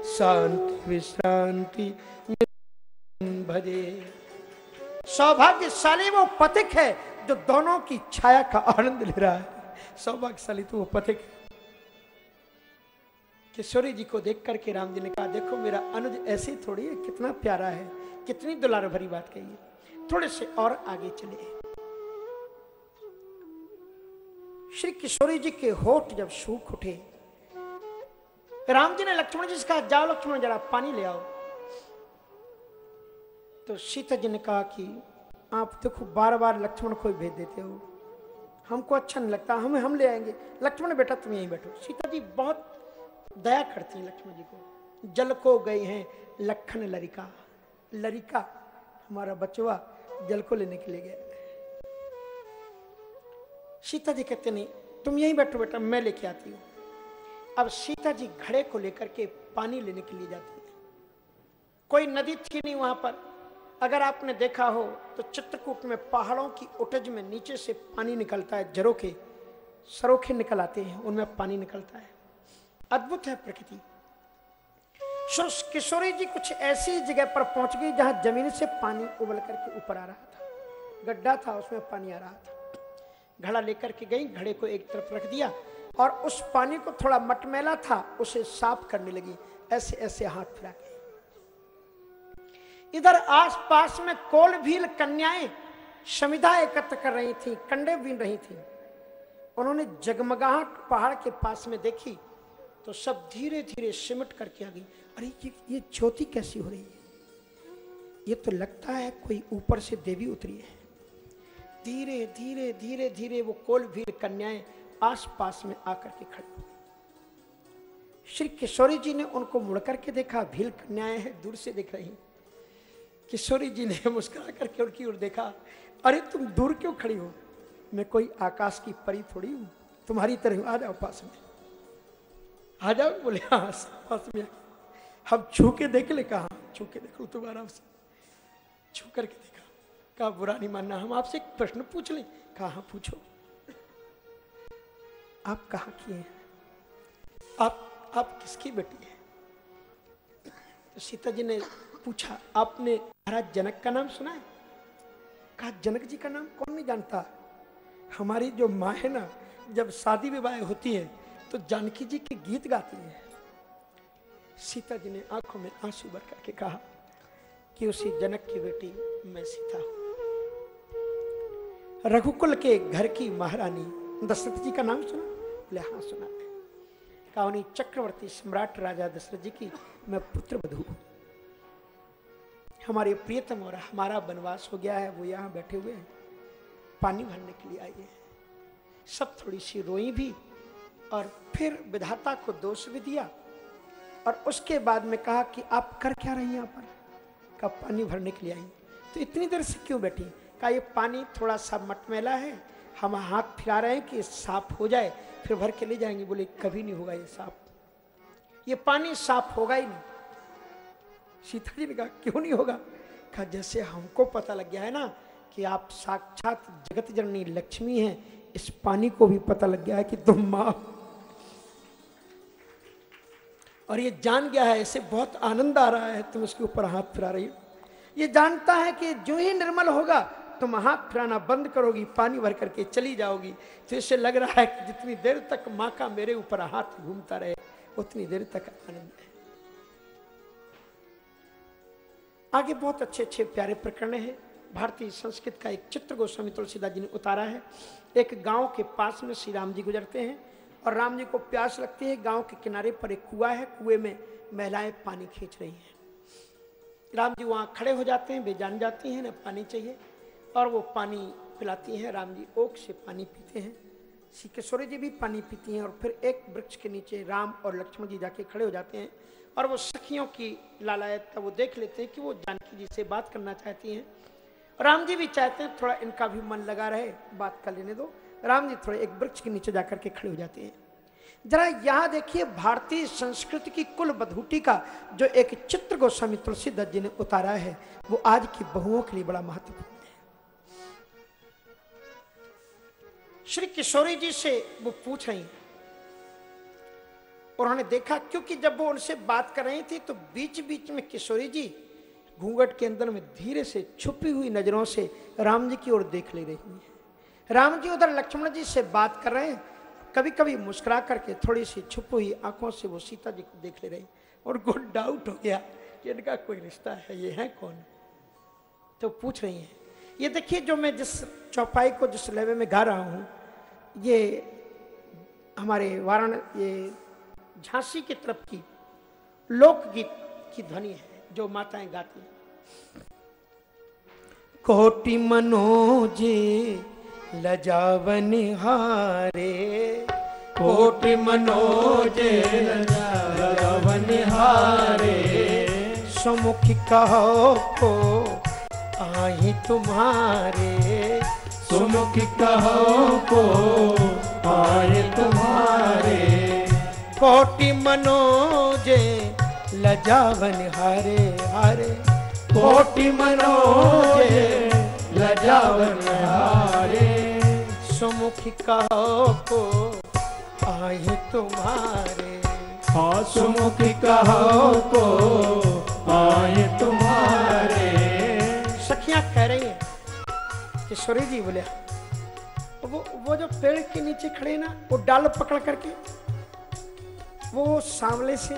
शांति, विश्रांति भजे। सौभाग्यशाली वो पथिक है जो दोनों की छाया का आनंद ले रहा है। सौभाग्यशाली तो वो पथिक किशोरी जी को देख करके राम जी ने कहा, देखो मेरा अनुज ऐसे थोड़ी है, कितना प्यारा है, कितनी दुलार भरी बात कही है। थोड़े से और आगे चले। श्री किशोरी जी के होठ जब सूख उठे राम जी ने लक्ष्मण जी से कहा, जाओ लक्ष्मण, जरा पानी ले आओ। तो सीता जी ने कहा कि, आप देखो बार बार लक्ष्मण को भेज देते हो। हमको अच्छा नहीं लगता, हमें, हम ले आएँगे। लक्ष्मण बेटा, तुम यहीं बैठो। सीता जी बहुत दया करती हैं लक्ष्मण जी को। जल को गई हैं लखन लरिका। लरिका, हमारा बचवा जल को लेने के लिए गया सीता जी कहते, नहीं, तुम यहीं बैठो बेटा, मैं लेके आती हूँ। अब सीता जी घड़े को लेकर के पानी लेने के लिए जाती है। कोई नदी थी नहीं वहाँ पर। अगर आपने देखा हो तो चित्रकूट में पहाड़ों की उटज में नीचे से पानी निकलता है जरोखे सरोखे निकल आते हैं, उनमें पानी निकलता है। अद्भुत है प्रकृति। किशोरी जी कुछ ऐसी जगह पर पहुँच गई जहाँ ज़मीन से पानी उबल करके ऊपर आ रहा था। गड्ढा था, उसमें पानी आ रहा था। घड़ा लेकर के गई, घड़े को एक तरफ़ रख दिया और उस पानी को थोड़ा मटमेला था, उसे साफ़ करने लगी। ऐसे ऐसे हाथ फिरा के। इधर आसपास में कोल भील कन्याएँ समिधा एकत्र कर रही थी, कंडे बीन रही थी। उन्होंने जगमगाहट पहाड़ के पास में देखी तो सब धीरे धीरे सिमट करके आ गई। अरे, ये ये ज्योति कैसी हो रही है? ये तो लगता है कोई ऊपर से देवी उतरी है। धीरे धीरे धीरे धीरे वो कोल भील कन्याएँ आसपास में आकर के खड़ी हो श्री किशोरी जी ने उनको मुड़ करके देखा, भील कन्याएँ हैं, दूर से देख रही किशोरी जी ने [LAUGHS] मुस्कुरा करके उनकी ओर देखा, अरे, तुम दूर क्यों खड़ी हो? मैं कोई आकाश की परी थोड़ी हूँ। तुम्हारी तरह आ जाओ पास में। आ जाओ, बोले हाँ पास में हम छू के देख ले, कहा छू के देखो तुम्हारा उसे। छू करके देखा, कहा, बुरा नहीं मानना, हम आपसे एक प्रश्न पूछ लें। कहा हाँ पूछो। आप कहा की हैं? आप आप किसकी बेटी है? तो सीता जी ने पूछा, आपने महाराज जनक का नाम सुना है? कहा, जनक जी का नाम कौन नहीं जानता? हमारी जो माँ है ना, जब शादी विवाह होती है तो जानकी जी के गीत गाती है। सीता जी ने आँखों में आँसू भर करके कहा कि उसी जनक की बेटी मैं सीता हूँ। रघुकुल के घर की महारानी दशरथ जी का नाम सुना? बोले हाँ सुना है कहा चक्रवर्ती सम्राट राजा दशरथ जी की मैं पुत्र बधु हमारे प्रियतम और हमारा वनवास हो गया है, वो यहाँ बैठे हुए हैं। पानी भरने के लिए आई है। सब थोड़ी सी रोई भी और फिर विधाता को दोष भी दिया और उसके बाद में कहा कि आप कर क्या रही यहाँ पर? का पानी भरने के लिए आई। तो इतनी देर से क्यों बैठी? कहा, ये पानी थोड़ा सा मटमेला है, हम हाथ फिरा रहे हैं कि साफ़ हो जाए। फिर भर के ले जाएँगे। बोले, कभी नहीं होगा ये साफ़ ये पानी साफ़ होगा ही नहीं। सीता जी ने कहा, क्यों नहीं होगा? कहा, जैसे हमको पता लग गया है ना कि आप साक्षात जगत जननी लक्ष्मी हैं, इस पानी को भी पता लग गया है कि तुम माँ और ये जान गया है इसे बहुत आनंद आ रहा है, तुम उसके ऊपर हाथ फिरा रही हो। ये जानता है कि जो ही निर्मल होगा तुम हाथ फिराना बंद करोगी, पानी भर करके चली जाओगी। तो इसे लग रहा है कि जितनी देर तक माँ का मेरे ऊपर हाथ घूमता रहे, उतनी देर तक आनंद है। आगे बहुत अच्छे अच्छे प्यारे प्रकरण हैं। भारतीय संस्कृत का एक चित्र गोस्वामी तुलसीदास जी ने उतारा है। एक गाँव के पास में श्री राम जी गुजरते हैं और राम जी को प्यास लगती है, गाँव के किनारे पर एक कुआ है, कुएँ में महिलाएँ पानी खींच रही हैं। राम जी वहाँ खड़े हो जाते हैं, वे जान जाती हैं, ना पानी चाहिए। और वो पानी पिलाती हैं, राम जी, ओक से पानी पीते हैं। सिकेश्वरी जी भी पानी पीती हैं और फिर एक वृक्ष के नीचे राम और लक्ष्मण जी जाके खड़े हो जाते हैं और वो सखियों की लालायत का वो देख लेते हैं कि वो जानकी जी से बात करना चाहती हैं। राम जी भी चाहते हैं थोड़ा इनका भी मन लगा रहे, बात कर लेने दो। राम जी थोड़े एक वृक्ष के नीचे जाकर के खड़े हो जाते हैं। जरा यहाँ देखिए भारतीय संस्कृति की कुल बधूटी का जो एक चित्र गोस्वामी तुलसीदत्त जी ने उतारा है, वो आज की बहुओं के लिए बड़ा महत्वपूर्ण श्री किशोरी जी से वो पूछ रही उन्होंने देखा, क्योंकि जब वो उनसे बात कर रही थी तो बीच बीच में किशोरी जी घूंघट के अंदर में धीरे से छुपी हुई नज़रों से राम जी की ओर देख ले रही है। राम जी उधर लक्ष्मण जी से बात कर रहे हैं। कभी कभी मुस्कुरा करके थोड़ी सी छुप हुई आँखों से वो सीता जी को देख ले रही और गुड डाउट हो गया कि इनका कोई रिश्ता है, ये है कौन? तो पूछ रही हैं, ये देखिए, जो मैं जिस चौपाई को जिस लेवे में गा रहा हूँ ये हमारे वाराण, ये झांसी की तरफ़ की लोकगीत की ध्वनि है, जो माताएँ गाती हैं। कोटि मनोजे लजावन हारे, कोटि मनोजे बनिहारे सुमुखी कहो को आही तुम्हारे सुमुख कहो को आए तुम्हारे। कोटि मनोजे लजावन हारे हारे। कोटि मनोजे लजावन हारे। सुमुखी कहो को आही तुम्हारे। हाँ सुमुख कहो को आए तुम्हारे। सखियाँ कह रही हैं किशोरी जी बोले वो वो जो पेड़ के नीचे खड़े ना, वो डाल पकड़ करके, वो सांवले से,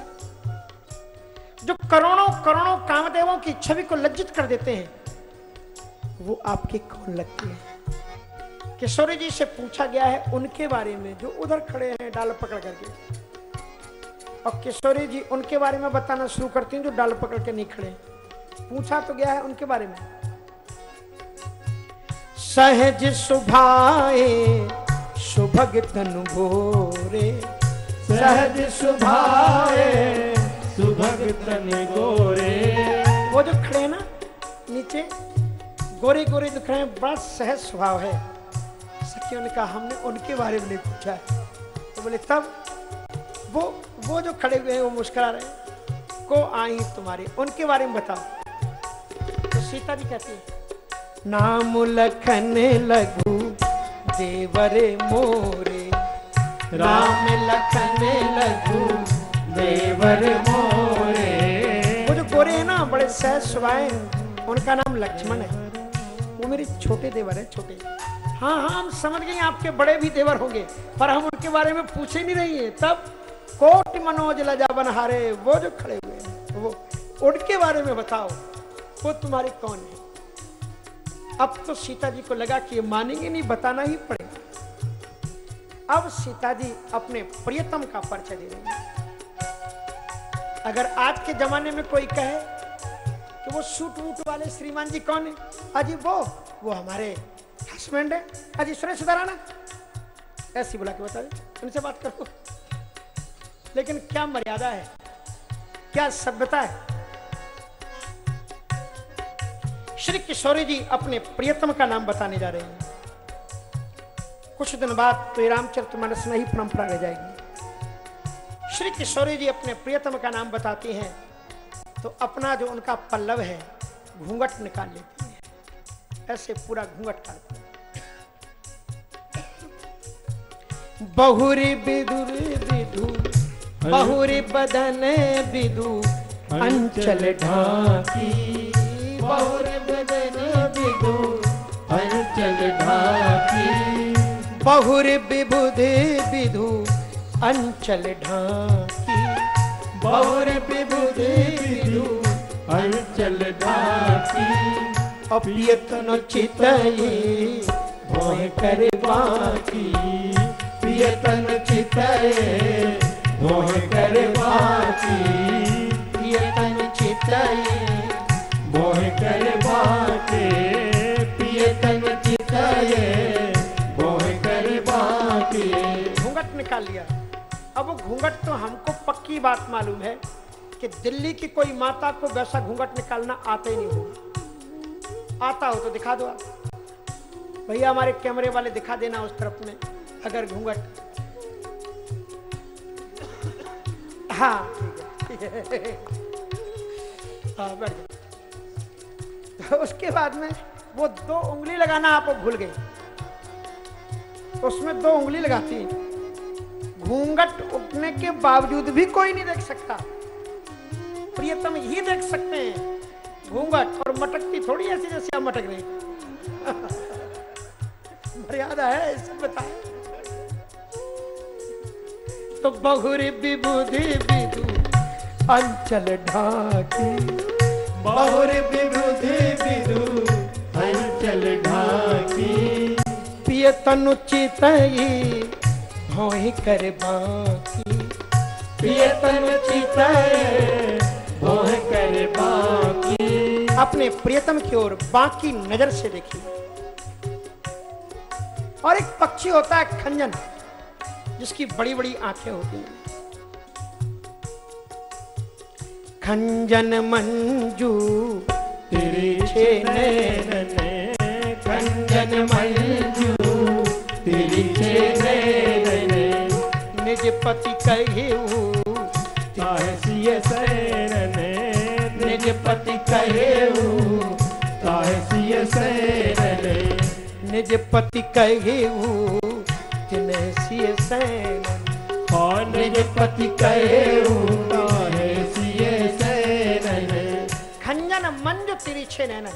जो करोड़ों करोड़ों कामदेवों की छवि को लज्जित कर देते हैं, वो आपके कौन लगते हैं? किशोरी जी से पूछा गया है उनके बारे में, जो उधर खड़े हैं डाल पकड़ करके। और किशोरी जी उनके बारे में बताना शुरू करती हैं, जो डाल पकड़ के नहीं खड़े पूछा तो गया है उनके बारे में। सहज सुभाए, सुभग तनु भोरे सहज सुभाए, सुभग तन गोरे। वो जो खड़े ना, नीचे, गोरे गोरे रहे हैं, बड़ा सहज स्वभाव है। सखियों ने कहा, हमने उनके बारे में नहीं पूछा है। तो बोले, तब वो वो जो खड़े हुए हैं, वो मुस्कुरा रहे को आई तुम्हारे, उनके बारे में बताओ। तो सीता जी कहती है नाम लखन लघु देवरे मोरे। राम लखन लघु देवर मोरे। वो जो गोरे है ना बड़े सहज हैं, उनका नाम लक्ष्मण है। वो मेरे छोटे देवर है छोटे। हाँ हाँ हम समझ गए आपके बड़े भी देवर होंगे। पर हम उनके बारे में पूछे नहीं रही हैं। तब कोट मनोज लजा बनहारे वो जो खड़े हुए हैं वो उनके बारे में बताओ वो तुम्हारे कौन है? अब तो सीता जी को लगा कि ये मानेंगे नहीं, बताना ही पड़ेगा। अब सीता जी अपने प्रियतम का परिचय दे रही अगर आज के जमाने में कोई कहे कि वो सूट वूट वाले श्रीमान जी कौन है? अजी वो वो हमारे हस्बैंड है। अजी सुरेश सुधाराना ऐसी बुला के बता दे, उनसे बात करो। लेकिन क्या मर्यादा है, क्या सभ्यता है श्री किशोरी जी अपने प्रियतम का नाम बताने जा रहे हैं। कुछ दिन बाद तो ये रामचरितमानस में ही परंपरा रह जाएगी। श्री किशोरी जी अपने प्रियतम का नाम बताती हैं तो अपना जो उनका पल्लव है घूंघट निकाल लेती है। ऐसे पूरा घूंघट काटती है। बहुरी विदुर विदु बहुरी बदन विदु अंचल ढाकी। बहुर बदन विदु अंचल ढाकी। बहुर विबुधि विधु अंचल ढाकी। बहुर विबुधि विदु अंचल ढाकी। अपियतन चितई भोय कर बाकी। पियतन चितई भोय कर बाकी। पियतन चितई घूंघट निकाल लिया। अब वो घूंघट तो हमको पक्की बात मालूम है कि दिल्ली की कोई माता को वैसा घूंघट निकालना आता ही नहीं होगा। आता हो तो दिखा दो आप। भैया, हमारे कैमरे वाले दिखा देना उस तरफ़ में, अगर घूंघट। हाँ ठीक है। [LAUGHS] हाँ बैठ। तो [LAUGHS] उसके बाद में वो दो उंगली लगाना आप भूल गए। उसमें दो उंगली लगाती घूंघट उठने के बावजूद भी कोई नहीं देख सकता। प्रियतम ही देख सकते हैं। घूंघट और मटकती थोड़ी ऐसी जैसे आप मटक रही [LAUGHS] मर्यादा है, इसे बताए तो बहुरी विबुधि विदु अंचल ढाकी। विबुधि विदु अंचल ढाकी। पिय तनु कर बाकी। चितय मोह कर बाकी। अपने प्रियतम की ओर बाकी नज़र से देखिए। और एक पक्षी होता है खंजन, जिसकी बड़ी बड़ी आँखें होती हैं। खंजन मंजू तिरछे नैन खंजन मंजू तिरछे नैन निज पति कहेऊ ताहसिय निज पति सैन निज पति कहेऊ तिन्ह सिय सैन और निज पति कहेऊ तिरछे नैनन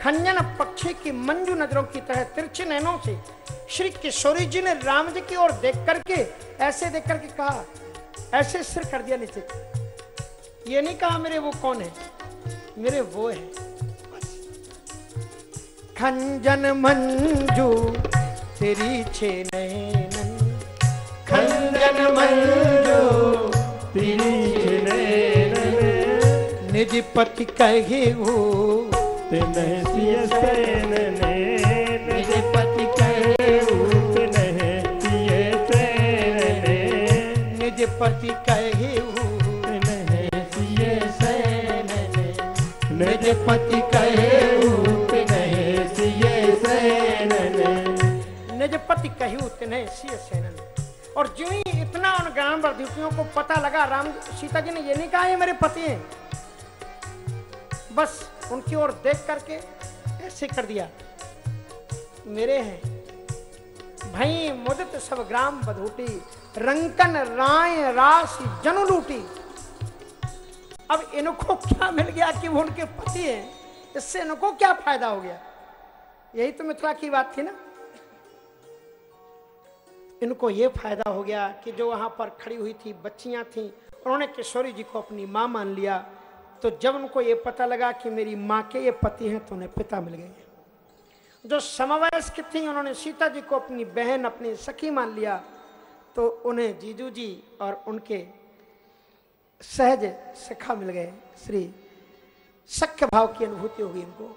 खंजन पक्षी की मंजू नज़रों की तरह तिरछे नैनों से। श्री किशोरी जी ने राम जी की ओर देख करके ऐसे देख करके कहा, ऐसे सिर कर दिया नीचे। ये नहीं कहा मेरे वो कौन है? मेरे वो है। खंजन मंजू तिरछे नैनन खंजन मंजू नैन निज पति कहेऊ तिनसिय सैन निज पति कहेऊ तिनसिय सैन निज पति कहेऊ तिनसिय सैन निज पति कहेऊ तिनसिय सैन निज पति कहू तिन्हें सिय सेनन और जो ही इतना उन ग्राम वर्धियों को पता लगा राम सीता जी ने ये नहीं कहा ये मेरे पति हैं। बस उनकी ओर देख करके ऐसे कर दिया। मेरे हैं। भई, मुदित सब ग्राम बधूटी, रंकन राय राशि जनु लूटी। अब इनको क्या मिल गया कि वो उनके पति हैं? इससे इनको क्या फ़ायदा हो गया? यही तो मिथिला की बात थी ना। इनको ये फ़ायदा हो गया कि जो वहाँ पर खड़ी हुई थी, बच्चियाँ थी, उन्होंने किशोरी जी को अपनी माँ मान लिया। तो जब उनको ये पता लगा कि मेरी माँ के ये पति हैं तो उन्हें पिता मिल गए। जो समवयस्क थी, उन्होंने सीता जी को अपनी बहन, अपनी सखी मान लिया तो उन्हें जीजू जी और उनके सहज सखा मिल गए। श्री सख्य भाव की अनुभूति होगी इनको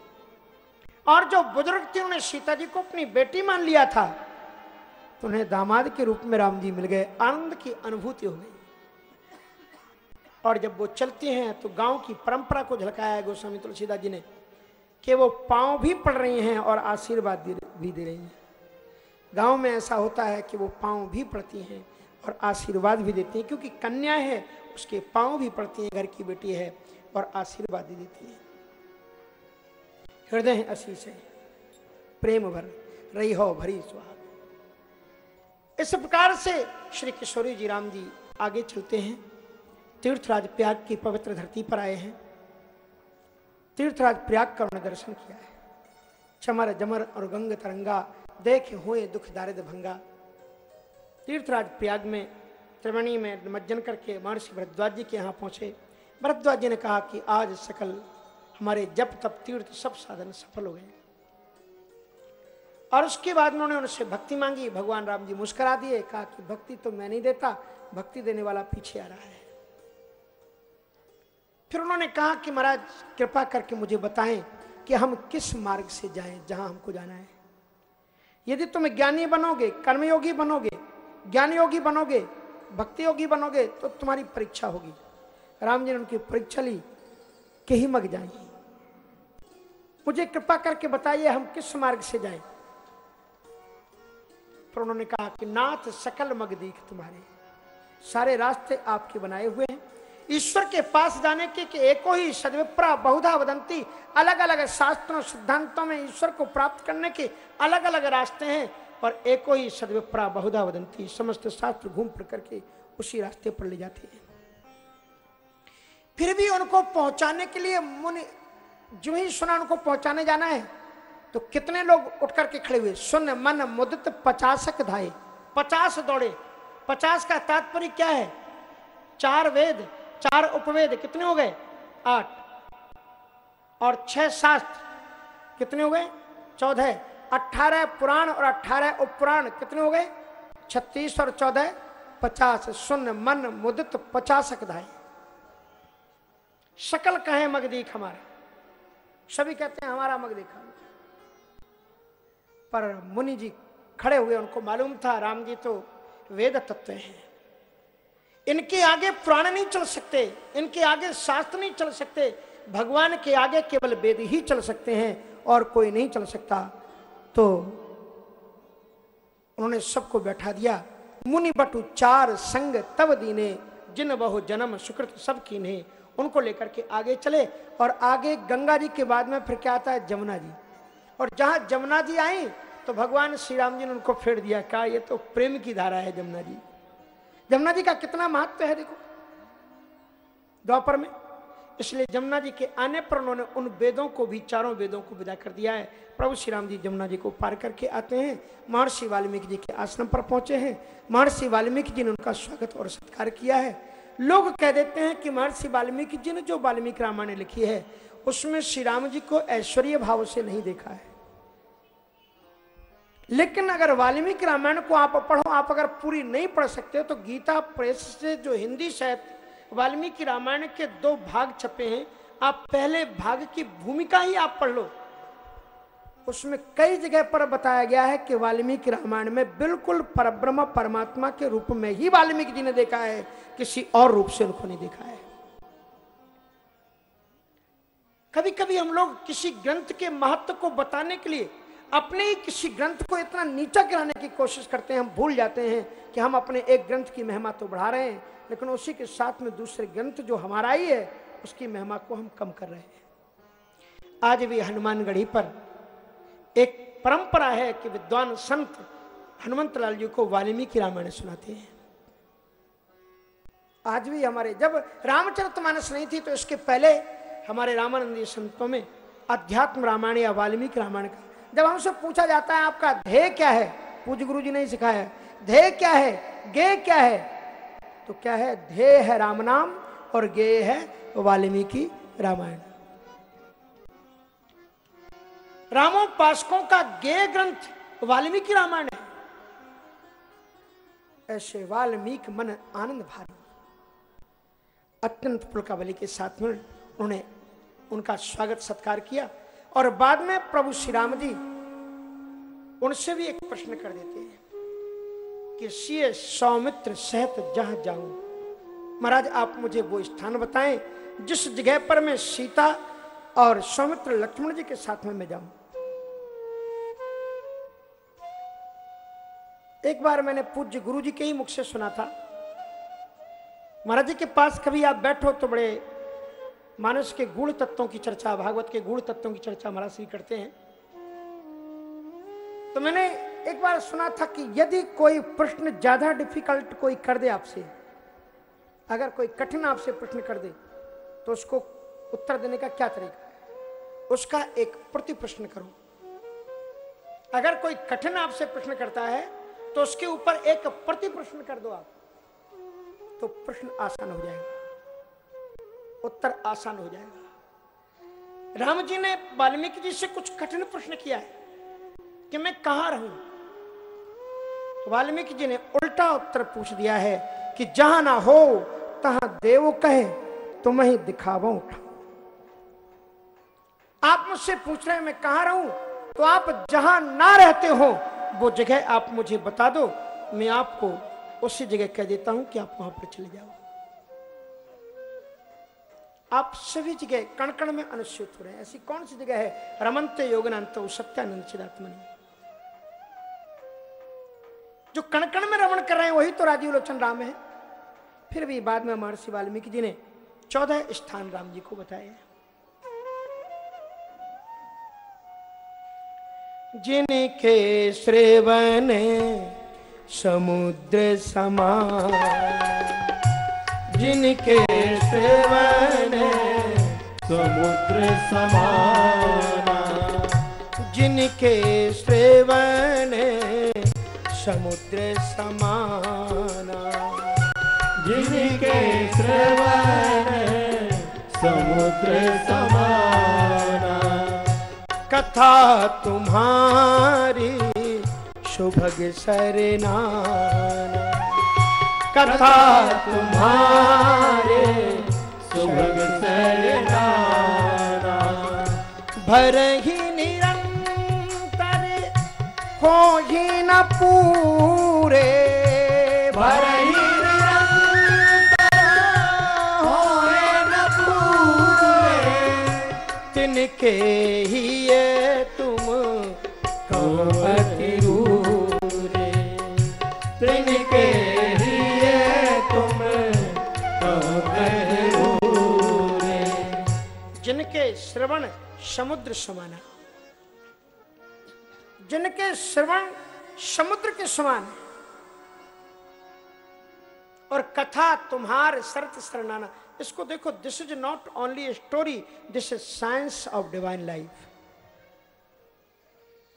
और जो बुज़ुर्ग थे, उन्हें सीता जी को अपनी बेटी मान लिया था तो उन्हें दामाद के रूप में राम जी मिल गए। आनंद की अनुभूति हो गई। और जब वो चलते हैं तो गाँव की परंपरा को झलकाया है गोस्वामी तुलसीदास जी ने कि वो पाँव भी पड़ रही हैं और आशीर्वाद भी दे रही हैं। गाँव में ऐसा होता है कि वो पाँव भी पड़ती हैं और आशीर्वाद भी देती हैं, क्योंकि कन्या है, उसके पाँव भी पड़ती हैं, घर की बेटी है और आशीर्वाद भी देती है। हृदय असी से प्रेम भर, रही हो भरी सुहाग। इस प्रकार से श्री किशोरी जी राम जी आगे चलते हैं। तीर्थराज प्रयाग की पवित्र धरती पर आए हैं। तीर्थराज प्रयाग का उन्होंने दर्शन किया है। चमर, जमर और गंग तरंगा, देख हुए दुख दारिद भंगा। तीर्थराज प्रयाग में, त्रिवेणी में निमज्जन करके महर्षि भरद्वाज जी के यहाँ पहुँचे। भरद्वाज जी ने कहा कि आज सकल हमारे जप, तप, तीर्थ सब साधन सफल हो गए। और उसके बाद उन्होंने उनसे भक्ति मांगी। भगवान राम जी मुस्करा दिए, कहा कि भक्ति तो मैं नहीं देता, भक्ति देने वाला पीछे आ रहा है। फिर उन्होंने कहा कि महाराज, कृपा करके मुझे बताएँ कि हम किस मार्ग से जाएँ, जहाँ हमको जाना है। यदि तुम ज्ञानी बनोगे, कर्मयोगी बनोगे ज्ञान योगी बनोगे भक्ति योगी बनोगे तो तुम्हारी परीक्षा होगी। राम जी ने उनकी परीक्षा ली, कि ही मग जाएँगे मुझे कृपा करके बताइए, हम किस मार्ग से जाएँ? फिर उन्होंने कहा कि नाथ सकल मग दीख तुम्हारे। सारे रास्ते आपके बनाए हुए हैं। ईश्वर के पास जाने के कि एको ही सदविप्रा बहुधा वदंती। अलग अलग शास्त्रों, सिद्धांतों में ईश्वर को प्राप्त करने के अलग अलग रास्ते हैं और एको ही सदविप्रा बहुधा वदंती। समस्त शास्त्र घूम फिर करके उसी रास्ते पर ले जाते हैं। फिर भी उनको पहुँचाने के लिए मुनि, जो ही सुना उनको पहुँचाने जाना है तो कितने लोग उठ करके खड़े हुए? सुन मन मुदित पचासक धाए पचास दौड़े। पचास का तात्पर्य क्या है? चार वेद। चार उपवेद कितने हो गए? आठ। और छह शास्त्र कितने हो गए? चौदह। अठारह पुराण और अठारह उपपुराण कितने हो गए? छत्तीस और चौदह, पचास। सुन, मन, मुदित, पचासक धाई। शकल कहे मग दीख हमारा। सभी कहते हैं, हमारा मग देखा पर मुनि जी खड़े हुए, उनको मालूम था, राम जी तो वेद तत्व हैं। इनके आगे प्राण नहीं चल सकते, इनके आगे शास्त्र नहीं चल सकते, भगवान के आगे केवल वेद ही चल सकते हैं और कोई नहीं चल सकता। तो उन्होंने सबको बैठा दिया। मुनि बटु चार संग तब दीने, जिन बहु जन्म सुकृत सब कीने, उनको लेकर के आगे चले और आगे गंगा जी के बाद में फिर क्या आता है? जमुना जी। और जहाँ जमुना जी आई तो भगवान श्री राम जी ने उनको फेर दिया, कहा, ये तो प्रेम की धारा है जमुना जी। जमुना जी का कितना महत्व है देखो। द्वापर में। इसलिए जमुना जी के आने पर उन्होंने उन वेदों को भी, चारों वेदों को विदा कर दिया है। प्रभु श्री राम जी जमुना जी को पार करके आते हैं। महर्षि वाल्मीकि जी के आश्रम पर पहुँचे हैं। महर्षि वाल्मीकि जी ने उनका स्वागत और सत्कार किया है। लोग कह देते हैं कि महर्षि वाल्मीकि जी ने जो वाल्मीकि रामायण लिखी है, उसमें श्री राम जी को ऐश्वर्य भाव से नहीं देखा है। लेकिन अगर वाल्मीकि रामायण को आप पढ़ो, आप अगर पूरी नहीं पढ़ सकते तो गीता प्रेस से जो हिंदी साहित्य वाल्मीकि रामायण के दो भाग छपे हैं, आप पहले भाग की भूमिका ही आप पढ़ लो। उसमें कई जगह पर बताया गया है कि वाल्मीकि रामायण में बिल्कुल परब्रह्म परमात्मा के रूप में ही वाल्मीकि जी ने देखा है, किसी और रूप से उनको नहीं देखा है। कभी कभी हम लोग किसी ग्रंथ के महत्व को बताने के लिए अपने ही किसी ग्रंथ को इतना नीचा गिराने की कोशिश करते हैं, हम भूल जाते हैं कि हम अपने एक ग्रंथ की महिमा तो बढ़ा रहे हैं, लेकिन उसी के साथ में दूसरे ग्रंथ जो हमारा ही है, उसकी महिमा को हम कम कर रहे हैं। आज भी हनुमानगढ़ी पर एक परंपरा है कि विद्वान संत हनुमंत लाल जी को वाल्मीकि रामायण सुनाते हैं। आज भी हमारे, जब रामचरितमानस नहीं थी तो इसके पहले हमारे रामानंदी संतों में अध्यात्म रामायण या वाल्मीकि रामायण का जब हमसे पूछा जाता है आपका ध्येय क्या है? पूज गुरु जी ने सिखाया ध्येय क्या है? गे क्या है? तो क्या है? ध्येय है राम नाम और गे है वाल्मीकि रामायण। रामोपासकों का गे ग्रंथ वाल्मीकि रामायण है। ऐसे वाल्मीकि मन आनंद भारी। अत्यंत पुलकावली के साथ में उन्होंने उनका स्वागत सत्कार किया। और बाद में प्रभु श्री राम जी उनसे भी एक प्रश्न कर देते हैं कि सीए सौमित्र सहत जहाँ जाऊँ? महाराज, आप मुझे वो स्थान बताएँ जिस जगह पर मैं सीता और सौमित्र लक्ष्मण जी के साथ में मैं जाऊँ। एक बार मैंने पूज्य गुरु जी के ही मुख से सुना था, महाराज जी के पास कभी आप बैठो तो बड़े मानस के गुण तत्वों की चर्चा, भागवत के गुण तत्वों की चर्चा महाराज श्री करते हैं। तो मैंने एक बार सुना था कि यदि कोई प्रश्न ज़्यादा डिफ़िकल्ट कोई कर दे आपसे, अगर कोई कठिन आपसे प्रश्न कर दे तो उसको उत्तर देने का क्या तरीका? उसका एक प्रति प्रश्न करो। अगर कोई कठिन आपसे प्रश्न करता है तो उसके ऊपर एक प्रति प्रश्न कर दो आप तो प्रश्न आसान हो जाएगा। उत्तर आसान हो जाएगा। राम जी ने वाल्मीकि जी से कुछ कठिन प्रश्न किया है कि मैं कहाँ रहूँ? वाल्मीकि जी ने उल्टा उत्तर पूछ दिया है कि जहाँ ना हो, तहां देव कहे तो मैं ही दिखावा उठा आप मुझसे पूछ रहे हैं, मैं कहाँ रहूँ? तो आप जहाँ ना रहते हो, वो जगह आप मुझे बता दो। मैं आपको उसी जगह कह देता हूँ कि आप वहाँ पर चले जाओ। आप सभी जगह कण कण में अनुसूत हो रहे हैं। ऐसी कौन सी जगह है? रमनते योगनंत सत्यानंद चिदात्मनि जो कण कण में रमण कर रहे हैं, वही तो राजीव लोचन राम है। फिर भी बाद में महर्षि वाल्मीकि जी ने चौदह स्थान राम जी को बताए। जिनके श्रेवन समुद्र समान। जिनके सेवन समुद्र समाना। जिनके श्रेवन समुद्र समाना। जिनके श्रवण समुद्र समाना। कथा तुम्हारी शुभग सरनाना कथा तुम्हारे सुभग सरनाना भर ही निरंतर हो ही न पूरे। भर ही होए न पूरे। तिनके ही श्रवण समुद्र समाना जिनके श्रवण समुद्र के समान और कथा तुम्हार शरत शरणाना। इसको देखो this is not only story this is science of divine life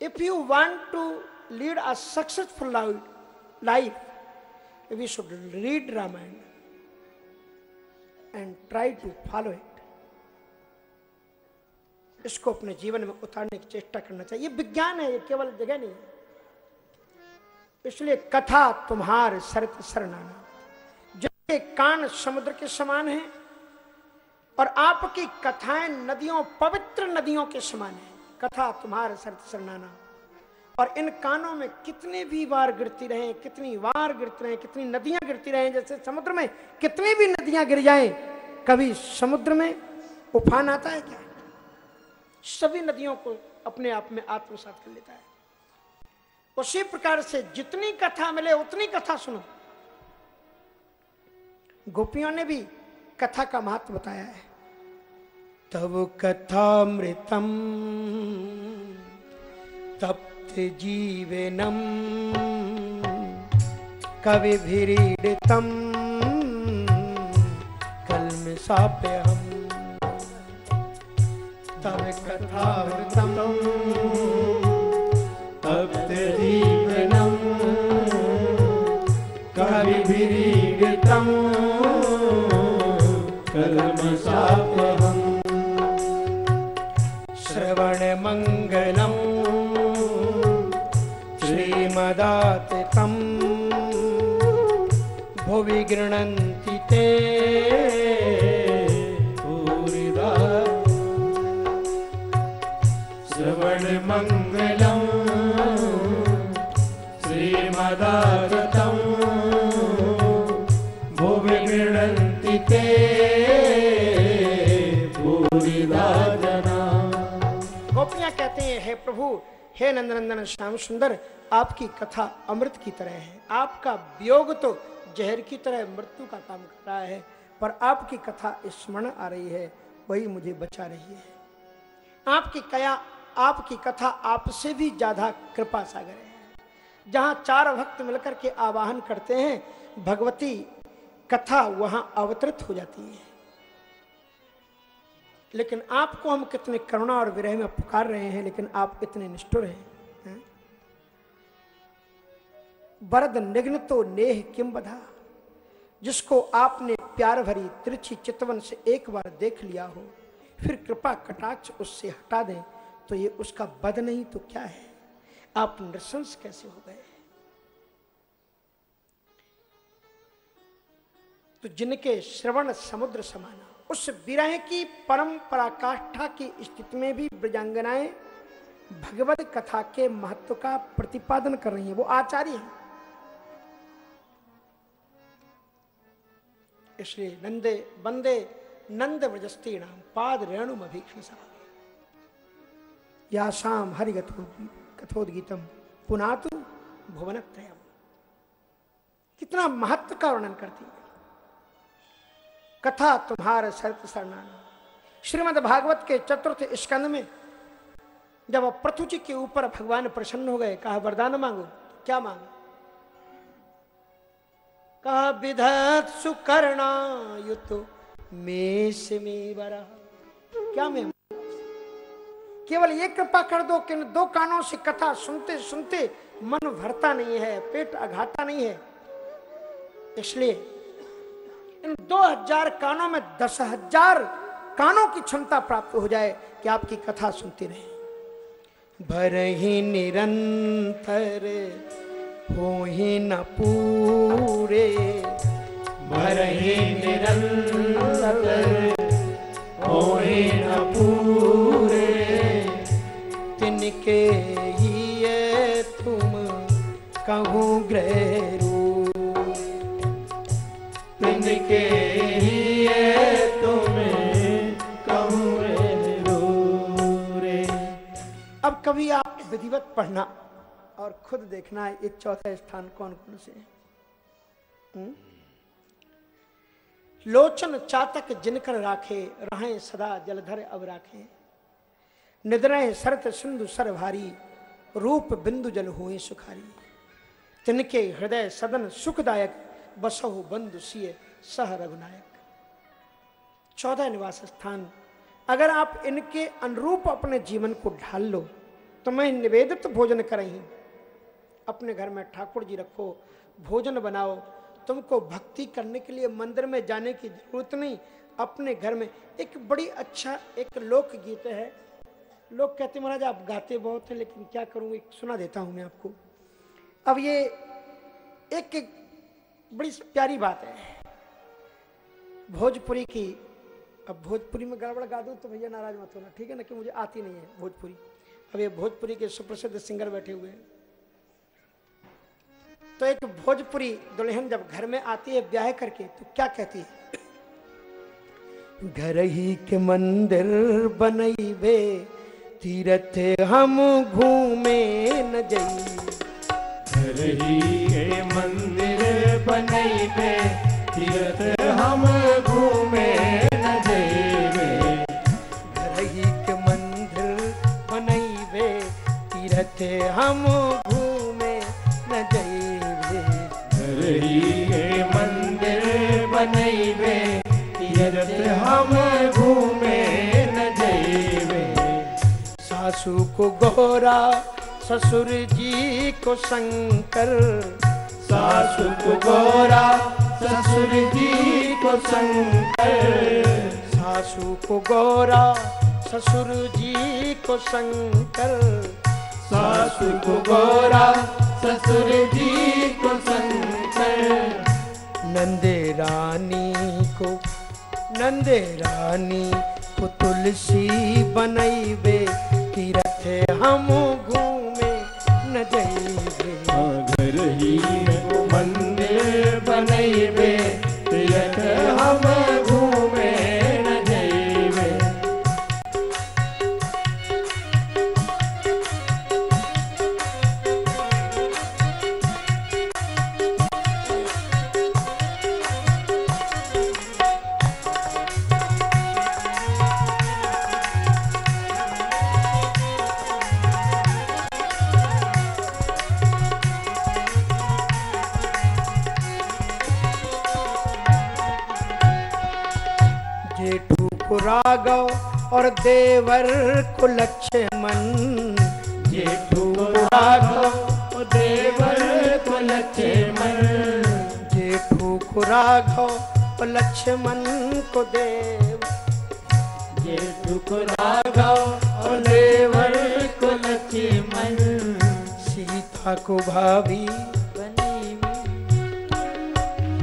if you want to lead a successful life we should read Ramayana and try to follow it इसको अपने जीवन में उतारने की चेष्टा करना चाहिए। ये विज्ञान है, ये केवल जगह नहीं है। इसलिए कथा तुम्हार सरत सरनाना जिसके कान समुद्र के समान है और आपकी कथाएँ नदियों, पवित्र नदियों के समान है। कथा तुम्हार सरत सरनाना और इन कानों में कितने भी बार गिरती रहे, कितनी बार गिरती रहे, कितनी नदियाँ गिरती रहे, जैसे समुद्र में कितनी भी नदियाँ गिर जाएँ, कभी समुद्र में उफान आता है क्या? सभी नदियों को अपने आप में आत्मसात कर लेता है। उसी प्रकार से जितनी कथा मिले, उतनी कथा सुनो। गोपियों ने भी कथा का महत्व बताया है। तब कथामृतम तप्त जीवनम कवि भीड़ितम कलम हम तव कथावृतम् अब्दृदीपनं कविभिरीकृतं कर्मशापहम् श्रवणमङ्गलम्। श्रीमदातितम् भुवि गृह्णन्ति ते। प्रभु, हे नंदनंदन श्याम सुंदर, आपकी कथा अमृत की तरह है। आपका वियोग तो जहर की तरह मृत्यु का काम कर रहा है, पर आपकी कथा स्मरण आ रही है, वही मुझे बचा रही है। आपकी कया, आपकी कथा आपसे भी ज़्यादा कृपा सागर है। जहाँ चार भक्त मिलकर के आवाहन करते हैं, भगवती कथा वहाँ अवतरित हो जाती है। लेकिन आपको हम कितने करुणा और विरह में पुकार रहे हैं, लेकिन आप इतने निष्ठुर हैं हैं? बरद निग्न तो नेह किम बधा, जिसको आपने प्यार भरी तिरछी चितवन से एक बार देख लिया हो, फिर कृपा कटाक्ष उससे हटा दें तो ये उसका बद नहीं तो क्या है आप नृशंस कैसे हो गए तो जिनके श्रवण समुद्र समाना उस विरह की परम पराकाष्ठा की स्थिति में भी ब्रजांगनाएँ भगवत कथा के महत्व का प्रतिपादन कर रही हैं। वो आचार्य है। इसलिए नंदे बंदे नंद व्रजस्ती नाम, पाद रेणुम अभीक्षण या शाम हरिगतो कथोदगीतम पुनातु भुवन कितना महत्व का वर्णन करती है। कथा तुम्हारे शरत सरनाना श्रीमद भागवत के चतुर्थ स्कंद में जब पृथु जी के ऊपर भगवान प्रसन्न हो गए, कहा, वरदान मांगो, क्या मांगो? कहा विधत सुकर्णा युतो में बरा। क्या मैं केवल ये कृपा कर दो कि दो कानों से कथा सुनते सुनते मन भरता नहीं है, पेट अघाता नहीं है। इसलिए इन दो हज़ार कानों में दस हज़ार कानों की क्षमता प्राप्त हो जाए कि आपकी कथा सुनते रहे। भर ही निरंतर हो ही न पूरे। भरहि निरंतर होए न पूरे। तिनके ही तुम कहूँ ग्रह तिनके हिए तुम्हें कहूँ रे अब कभी आप विधिवत पढ़ना और खुद देखना है एक चौथा स्थान कौन कौन से है? हम्म? लोचन चातक जिनकर राखे, रहें सदा जलधर अब राखे। निद्रय सरत सिंधु सर भारी, रूप बिंदु जल हुए सुखारी। तिनके हृदय सदन सुखदायक, बसहु बंधु सिय सह रघुनायक। चौदह निवास स्थान। अगर आप इनके अनुरूप अपने जीवन को ढाल लो तो मैं निवेदित भोजन करही अपने घर में ठाकुर जी रखो भोजन बनाओ। तुमको भक्ति करने के लिए मंदिर में जाने की ज़रूरत नहीं। अपने घर में एक बड़ी अच्छा एक लोक गीत है। लोग कहते महाराज आप गाते बहुत हैं लेकिन क्या करूँ? एक सुना देता हूँ मैं आपको। अब ये एक, एक बड़ी प्यारी बात है। भोजपुरी की। अब भोजपुरी में गड़बड़ गा दूँ तो भैया नाराज़ मत होना, ठीक है ना कि मुझे आती नहीं है भोजपुरी। अब ये भोजपुरी के सुप्रसिद्ध सिंगर बैठे हुए हैं। तो एक भोजपुरी दुल्हन जब घर में आती है ब्याह करके तो क्या कहती है? घर ही के मंदिर बनैबे तीरथ हम घूमे न जई हरही के मंदिर बनैबे तीर्थ हम घूमे न जेबे रही मंदिर बनैबे तीरथ हम घूमे न जइबे हरही के मंदिर बनैबे तीर्थ हम घूमे न जेबे सासू को गोरा, ससुर जी को शंकर, सासु को गोरा ससुर जी को शंकर सासू को गोरा ससुर जी को शंकर सासु को गोरा ससुर जी को शंकर नंदे रानी को, नंदे रानी को तुलसी बनैबे तीरथ हम घूमे न जइबे। को राघव और देवर को लक्ष्मण। जेठू राघव देवर को लक्ष्मण। जेठू को राघव और लक्ष्मण को देव। जेठू को राघव और देवर को लक्ष्मण। सीता को भाभी।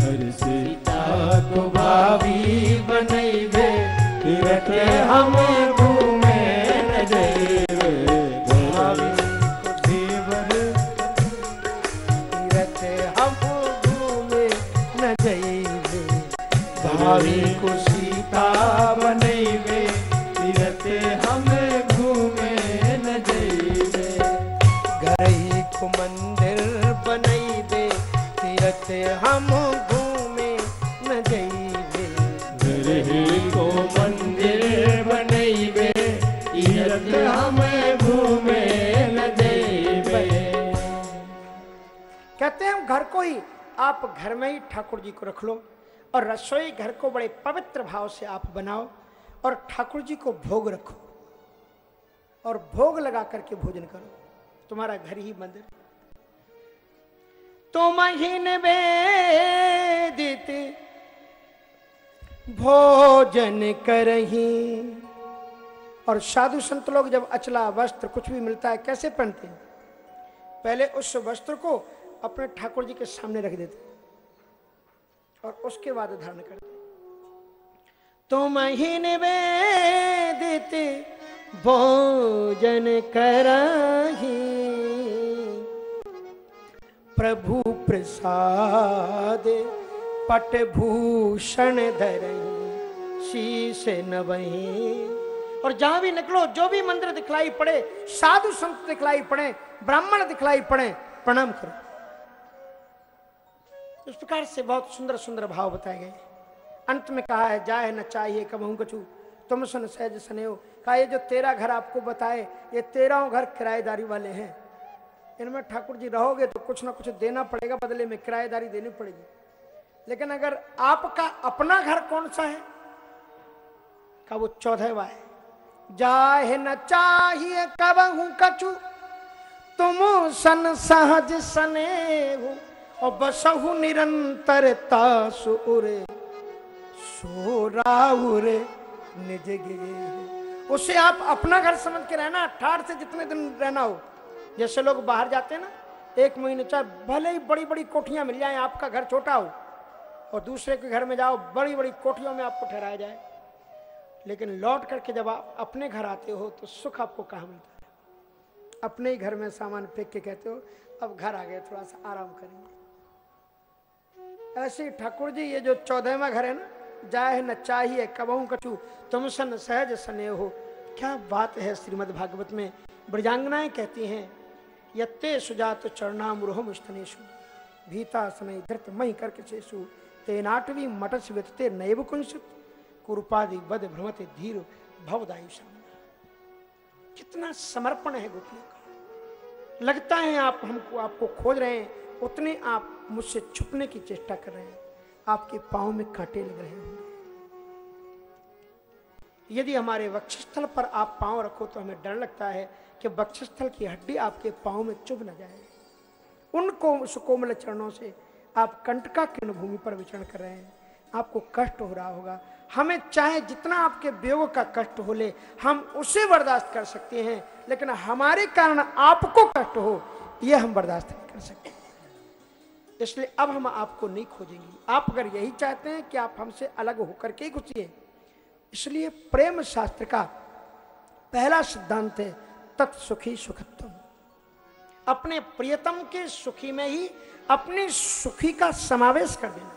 हर सीता को भाभी बनैबे तीरथ हम घूमे न जइबे भाभी देवर तीरथ हम घूमे न जइबे भाभी आप घर में ही ठाकुर जी को रख लो और रसोई घर को बड़े पवित्र भाव से आप बनाओ और ठाकुर जी को भोग रखो और भोग लगा करके भोजन करो। तुम्हारा घर ही मंदिर। तुम निवेदित भोजन करही। और साधु संत लोग जब अचला वस्त्र कुछ भी मिलता है, कैसे पहनते हैं? पहले उस वस्त्र को अपने ठाकुर जी के सामने रख देते और उसके बाद धारण करते। तुम ही निवेदित भोजन कराही। प्रभु प्रसाद पट भूषण धरही, शीश नवही। और जहाँ भी निकलो, जो भी मंदिर दिखलाई पड़े, साधु संत दिखलाई पड़े, ब्राह्मण दिखलाई पड़े, प्रणाम करो। इस प्रकार से बहुत सुंदर सुंदर भाव बताए गए। अंत में कहा है, जाए न चाहिए कबहू कछू तुम सुन सहज सने हो कहा, ये जो तेरा घर आपको बताए, ये तेरह घर किराएदारी वाले हैं। इनमें ठाकुर जी रहोगे तो कुछ ना कुछ देना पड़ेगा, बदले में किराएदारी देनी पड़ेगी। लेकिन अगर आपका अपना घर कौन सा है? का वो चौदहवा है। जाहे न चाहिए कबहू कछु तुम सन सहज सने हो और बसहु निरंतर तासुरे सोराउरे निज गे उसे आप अपना घर समझ के रहना, ठाठ से जितने दिन रहना हो। जैसे लोग बाहर जाते हैं ना, एक महीने चाहे भले ही बड़ी बड़ी कोठियाँ मिल जाए, आपका घर छोटा हो, और दूसरे के घर में जाओ बड़ी बड़ी कोठियों में आपको ठहराया जाए। लेकिन लौट करके जब आप अपने घर आते हो तो सुख आपको कहाँ मिलता है? अपने ही घर में सामान फेंक के कहते हो, अब घर आ गए थोड़ा सा आराम करेंगे। ऐसे ठाकुर जी, ये जो चौदहवा घर है ना, जाए न चाहिए, कबहू कछू, तुम सन सहज सने हो। क्या बात है श्रीमद् भागवत में? ब्रजांगनाएँ कहती हैं, यत्ते सुजात चरणामुरोहम स्तनेशु भीता समय धृत मही करके शेषु तेनाटवी मटस व्यतते नैव कुंसित। कुरुपादि बद भ्रमते धीर भवदायु कितना समर्पण है गोपियों का। लगता है आप हमको, आपको खोज रहे हैं, उतने आप मुझसे छुपने की चेष्टा कर रहे हैं। आपके पाँव में कांटे लग रहे होंगे। यदि हमारे वक्षस्थल पर आप पाँव रखो तो हमें डर लगता है कि वक्षस्थल की हड्डी आपके पाँव में चुभ न जाए। उनको सुकोमल चरणों से आप कंटका की भूमि पर विचरण कर रहे हैं। आपको कष्ट हो रहा होगा। हमें चाहे जितना आपके वियोग का कष्ट हो ले, हम उसे बर्दाश्त कर सकते हैं, लेकिन हमारे कारण आपको कष्ट हो यह हम बर्दाश्त नहीं कर सकते। इसलिए अब हम आपको नहीं खोजेंगे। आप अगर यही चाहते हैं कि आप हमसे अलग होकर के घुसिए, इसलिए प्रेम शास्त्र का पहला सिद्धांत है, तत्सुखी सुखत्व अपने प्रियतम के सुखी में ही अपने सुखी का समावेश कर देना।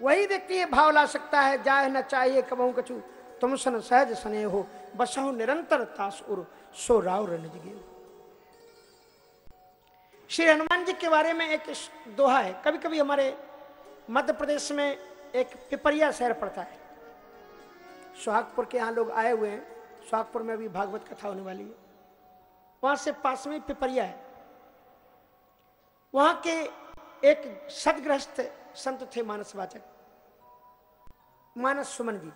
वही व्यक्ति ये भाव ला सकता है जाए न चाहिए कबू कछु, तुम सन सहज सने हो बसहु निरंतर तास उर, सो राव गे श्री हनुमान जी के बारे में एक दोहा है। कभी कभी हमारे मध्य प्रदेश में एक पिपरिया शहर पड़ता है। सुहागपुर के यहाँ लोग आए हुए हैं। सुहागपुर में अभी भागवत कथा होने वाली है। वहाँ से पास में पिपरिया है। वहाँ के एक सदग्रस्त संत थे मानस वाचक, मानस सुमन जी।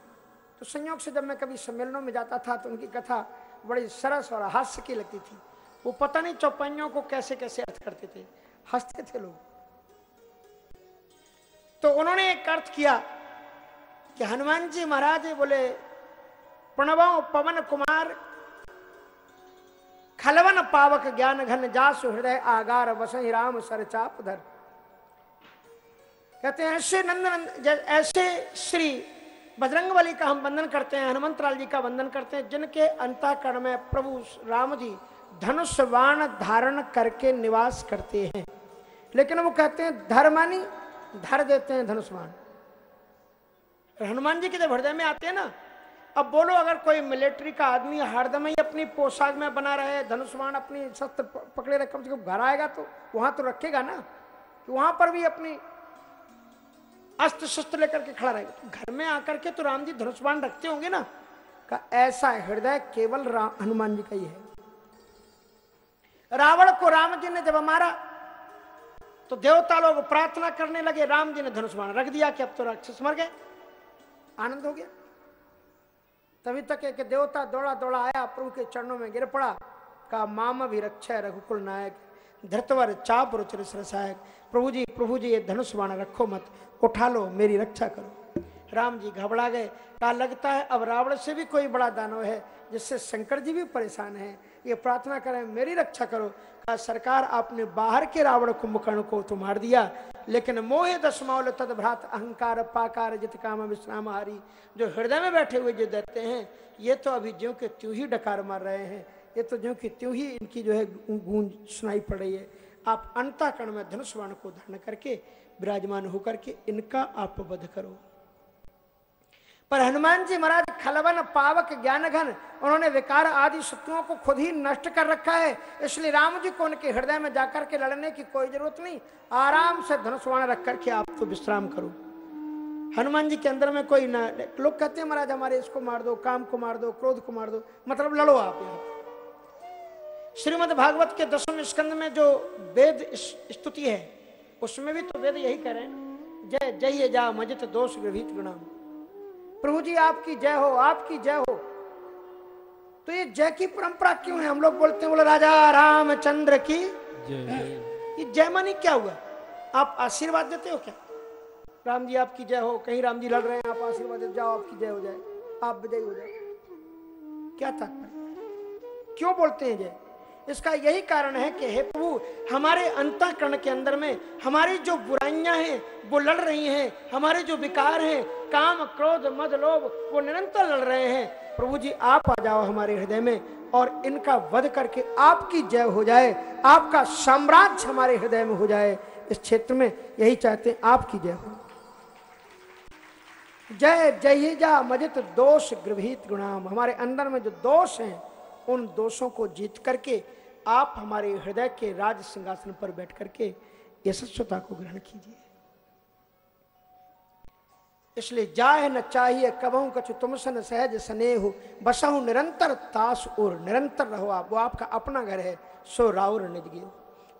तो संयोग से जब मैं कभी सम्मेलनों में जाता था तो उनकी कथा बड़ी सरस और हास्य की लगती थी। वो पता नहीं चौपाइयों को कैसे कैसे अर्थ करते थे। हँसते थे लोग। तो उन्होंने एक अर्थ किया कि हनुमान जी महाराज बोले प्रणव पवन कुमार, खलवन पावक ज्ञान घन जासु हृदय आगार वसई राम सर चाप धर। कहते हैं, ऐसे नंद ऐसे श्री बजरंग वाली का हम वंदन करते हैं, हनुमंत लाल जी का वंदन करते हैं, जिनके अंताकरण में प्रभु राम जी धनुष बाण धारण करके निवास करते हैं। लेकिन वो कहते हैं, धर्मानी, धर देते हैं धनुष बाण हनुमान जी के जब हृदय में आते हैं ना, अब बोलो, अगर कोई मिलिट्री का आदमी हरदम ही अपनी पोशाक में बना रहे धनुष्मान अपनी शस्त्र पकड़े से कम घर आएगा तो वहाँ तो रखेगा ना? तो वहाँ पर भी अपनी अस्त्र शस्त्र लेकर के खड़ा रहेगा। तो घर में आकर के तो राम जी धनुष्मान रखते होंगे ना। का ऐसा हृदय केवल हनुमान जी का ही है। रावण को राम जी ने जब मारा तो देवता लोग प्रार्थना करने लगे, राम जी ने धनुष्मान रख दिया कि अब तो राक्षस मर गए। आनंद हो गया। तभी तक एक देवता दौड़ा दौड़ा आया, प्रभु के चरणों में गिर पड़ा। का माम भी रक्षा रघुकुल नायक, धृतवर, चाप रुचर रसायक प्रभु जी प्रभु जी, ये धनुष बाण रखो मत, उठा लो, मेरी रक्षा करो। राम जी घबरा गए। कहा, लगता है अब रावण से भी कोई बड़ा दानव है, जिससे शंकर जी भी परेशान हैं। ये प्रार्थना करें, मेरी रक्षा करो। कहा, सरकार आपने बाहर के रावण कुंभकर्ण को तो मार दिया, लेकिन मोहे दशमौल तद भ्रात अहंकार पाकार जित काम विश्राम हारी। जो हृदय में बैठे हुए जो देते हैं, ये तो अभी ज्यों के त्यों ही डकार मार रहे हैं। ये तो ज्यों की त्यों ही इनकी जो है गूंज सुनाई पड़ रही है। आप अंताकरण में धनुष बाण को धारण करके, विराजमान होकर के इनका आप वध करो। पर हनुमान जी महाराज खलवन पावक ज्ञान घन उन्होंने विकार आदि शत्रुओं को खुद ही नष्ट कर रखा है। इसलिए राम जी को उनके हृदय में जाकर के लड़ने की कोई ज़रूरत नहीं। आराम से धनुष्वाण रख करके आप तो विश्राम करो। हनुमान जी के अंदर में कोई ना लोग कहते हैं, महाराज, हमारे इसको मार दो, काम को मार दो, क्रोध को मार दो मतलब लड़ो आप यहाँ श्रीमद भागवत के दसम स्कंद में जो वेद स्तुति है, उसमें भी तो वेद यही हैं, जय जय जा, मजित दोष विभित गुणाम। प्रभु जी आपकी जय हो आपकी जय हो। तो ये जय की परंपरा क्यों है? हम लोग बोलते हैं बोले राजा रामचंद्र की ये जय। मानी क्या हुआ? आप आशीर्वाद देते हो क्या? राम जी आपकी जय हो। कहीं राम जी लड़ रहे हैं आप आशीर्वाद देते जाओ आपकी जय हो जाए। आप विजय हो जाए क्या तात्पर्य? क्यों बोलते हैं जय? इसका यही कारण है कि हे प्रभु, हमारे अंतकरण के अंदर में हमारी जो बुराइयाँ हैं, वो लड़ रही हैं, हमारे जो विकार हैं, काम, क्रोध, मद, लोभ, वो निरंतर लड़ रहे हैं। प्रभु जी, आप आ जाओ हमारे हृदय में और इनका वध करके आपकी जय हो जाए, आपका साम्राज्य हमारे हृदय में हो जाए। इस क्षेत्र में यही चाहते हैं आपकी जय हो। जय जय जा, मजित दोष गृहित गुणाम। हमारे अंदर में जो दोष हैं उन दोषों को जीत करके आप हमारे हृदय के राज सिंहासन पर बैठ करके यशस्वता को ग्रहण कीजिए। इसलिए जाए न चाहिए, कबहू कछु तुमसन सहज स्नेह, बसहु निरंतर तास और निरंतर रहो आप। वो आपका अपना घर है, सो राउर निज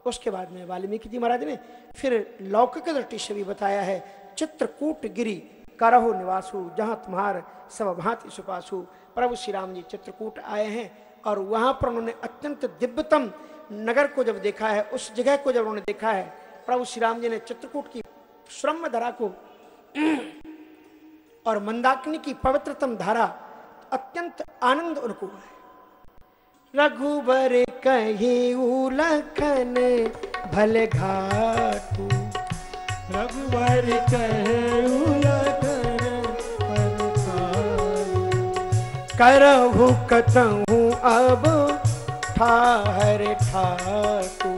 उसके बाद में वाल्मीकि जी महाराज ने फिर लौकिक दृष्टि से भी बताया है, चित्रकूट गिरी, करहो निवासु, जहाँ तुम्हार सब भांति सुपासु, प्रभु श्री राम जी चित्रकूट आए हैं। और वहाँ पर उन्होंने अत्यंत दिव्यतम नगर को जब देखा है, उस जगह को जब उन्होंने देखा है, प्रभु श्री राम जी ने चित्रकूट की श्रम धारा को [CLEARS THROAT] और मंदाकिनी की पवित्रतम धारा, अत्यंत आनंद उनको है। रघुबर कही उलखन, भले घाटू। रघुवर कहे करहु कतहु अब ठाहर ठाकू।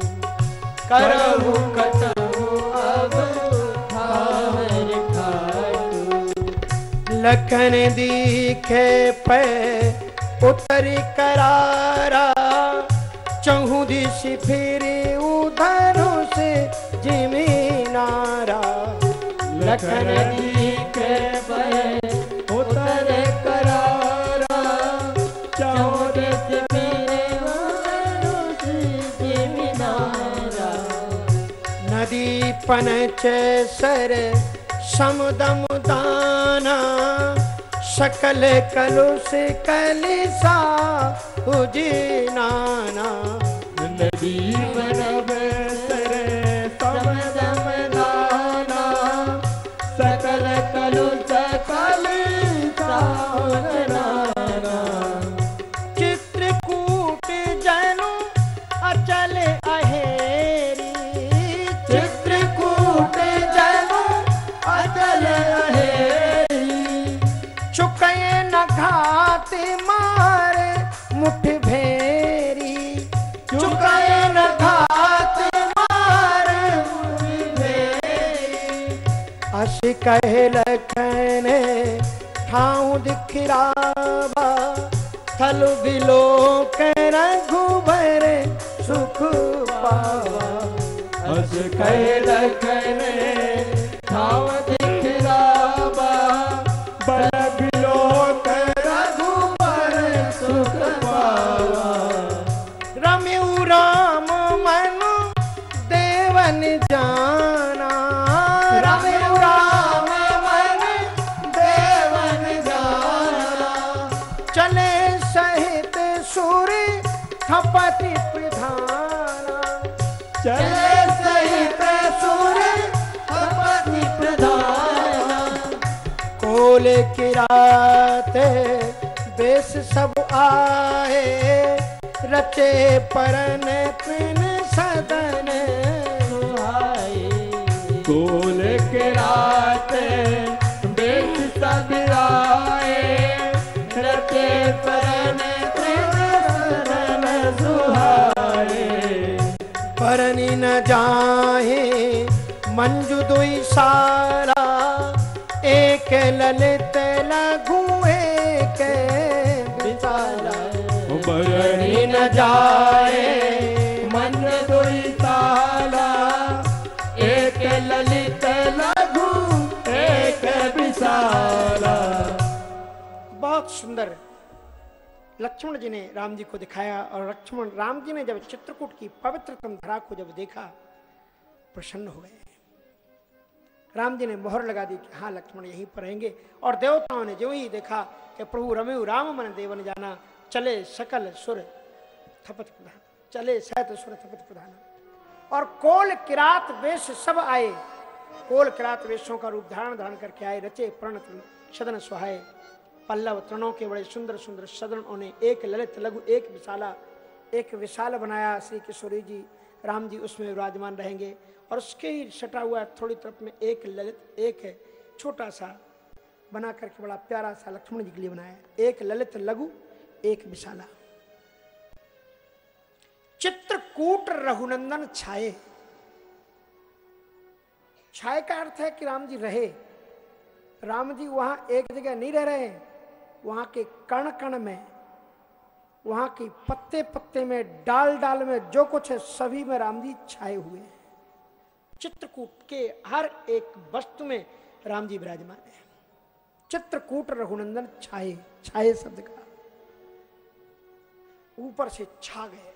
करहु कतहु अब ठाहर ठाटू लखन दीखे पे उतरी करारा। चहु दिश फिर उधर से जिमी नारा। लखन दीखे नदी पनच सर समुदम दाना सकल कलुष कलिसा उजिनाना नदी बन कहे लखने ठाऊ दिखरावा थल बिलो कर रघुबर सुख पावा। कह लखने ठाव सहित सुर अपनी प्रधाना कोल की रात बेस सब आए रचे परन कृन सदन सुहाए कोल के रात बेच सब आए रचे परन शरण सुहाए। परनी न जाहे मंजू दुई सारा एक ललित लघु एक विचारा बरनी न जाए मन दुई ताला। एक ललित लघु एक विशाला बहुत सुंदर। लक्ष्मण जी ने राम जी को दिखाया और लक्ष्मण राम जी ने जब चित्रकूट की पवित्रतम धरा को जब देखा प्रसन्न हो गए। राम जी ने मोहर लगा दी कि हाँ लक्ष्मण यहीं पर रहेंगे। और देवताओं ने जो ही देखा कि प्रभु रमेउ राम मन देवन जाना, चले सकल सुर थपत प्रधान, चले सहत सुर थपत प्रधान। और कोल किरात वेश सब आए, कोल किरात वेशों का रूप धारण धारण करके आए, रचे प्रण सदन सुहाय पल्लव तृणों के बड़े सुंदर सुंदर सदन उन्हें एक ललित लघु, एक विशाला, एक विशाल बनाया श्री किशोरी जी। राम जी उसमें विराजमान रहेंगे। और उसके ही सटा हुआ है, थोड़ी तरफ़ में एक ललित, एक है, छोटा सा, बना करके बड़ा प्यारा सा लक्ष्मण जी के लिए बनाया एक ललित लघु, एक विशाला। चित्रकूट रघुनंदन छाए। छाए का अर्थ है कि राम जी रहे। राम जी वहाँ एक जगह नहीं रह रहे हैं। वहाँ के कण कण में, वहाँ की पत्ते पत्ते में, डाल डाल में, जो कुछ है, सभी में राम जी छाए हुए हैं। चित्रकूट के हर एक वस्तु में राम जी विराजमान है। चित्रकूट रघुनंदन छाए छाए शब्द का। ऊपर से छा गए।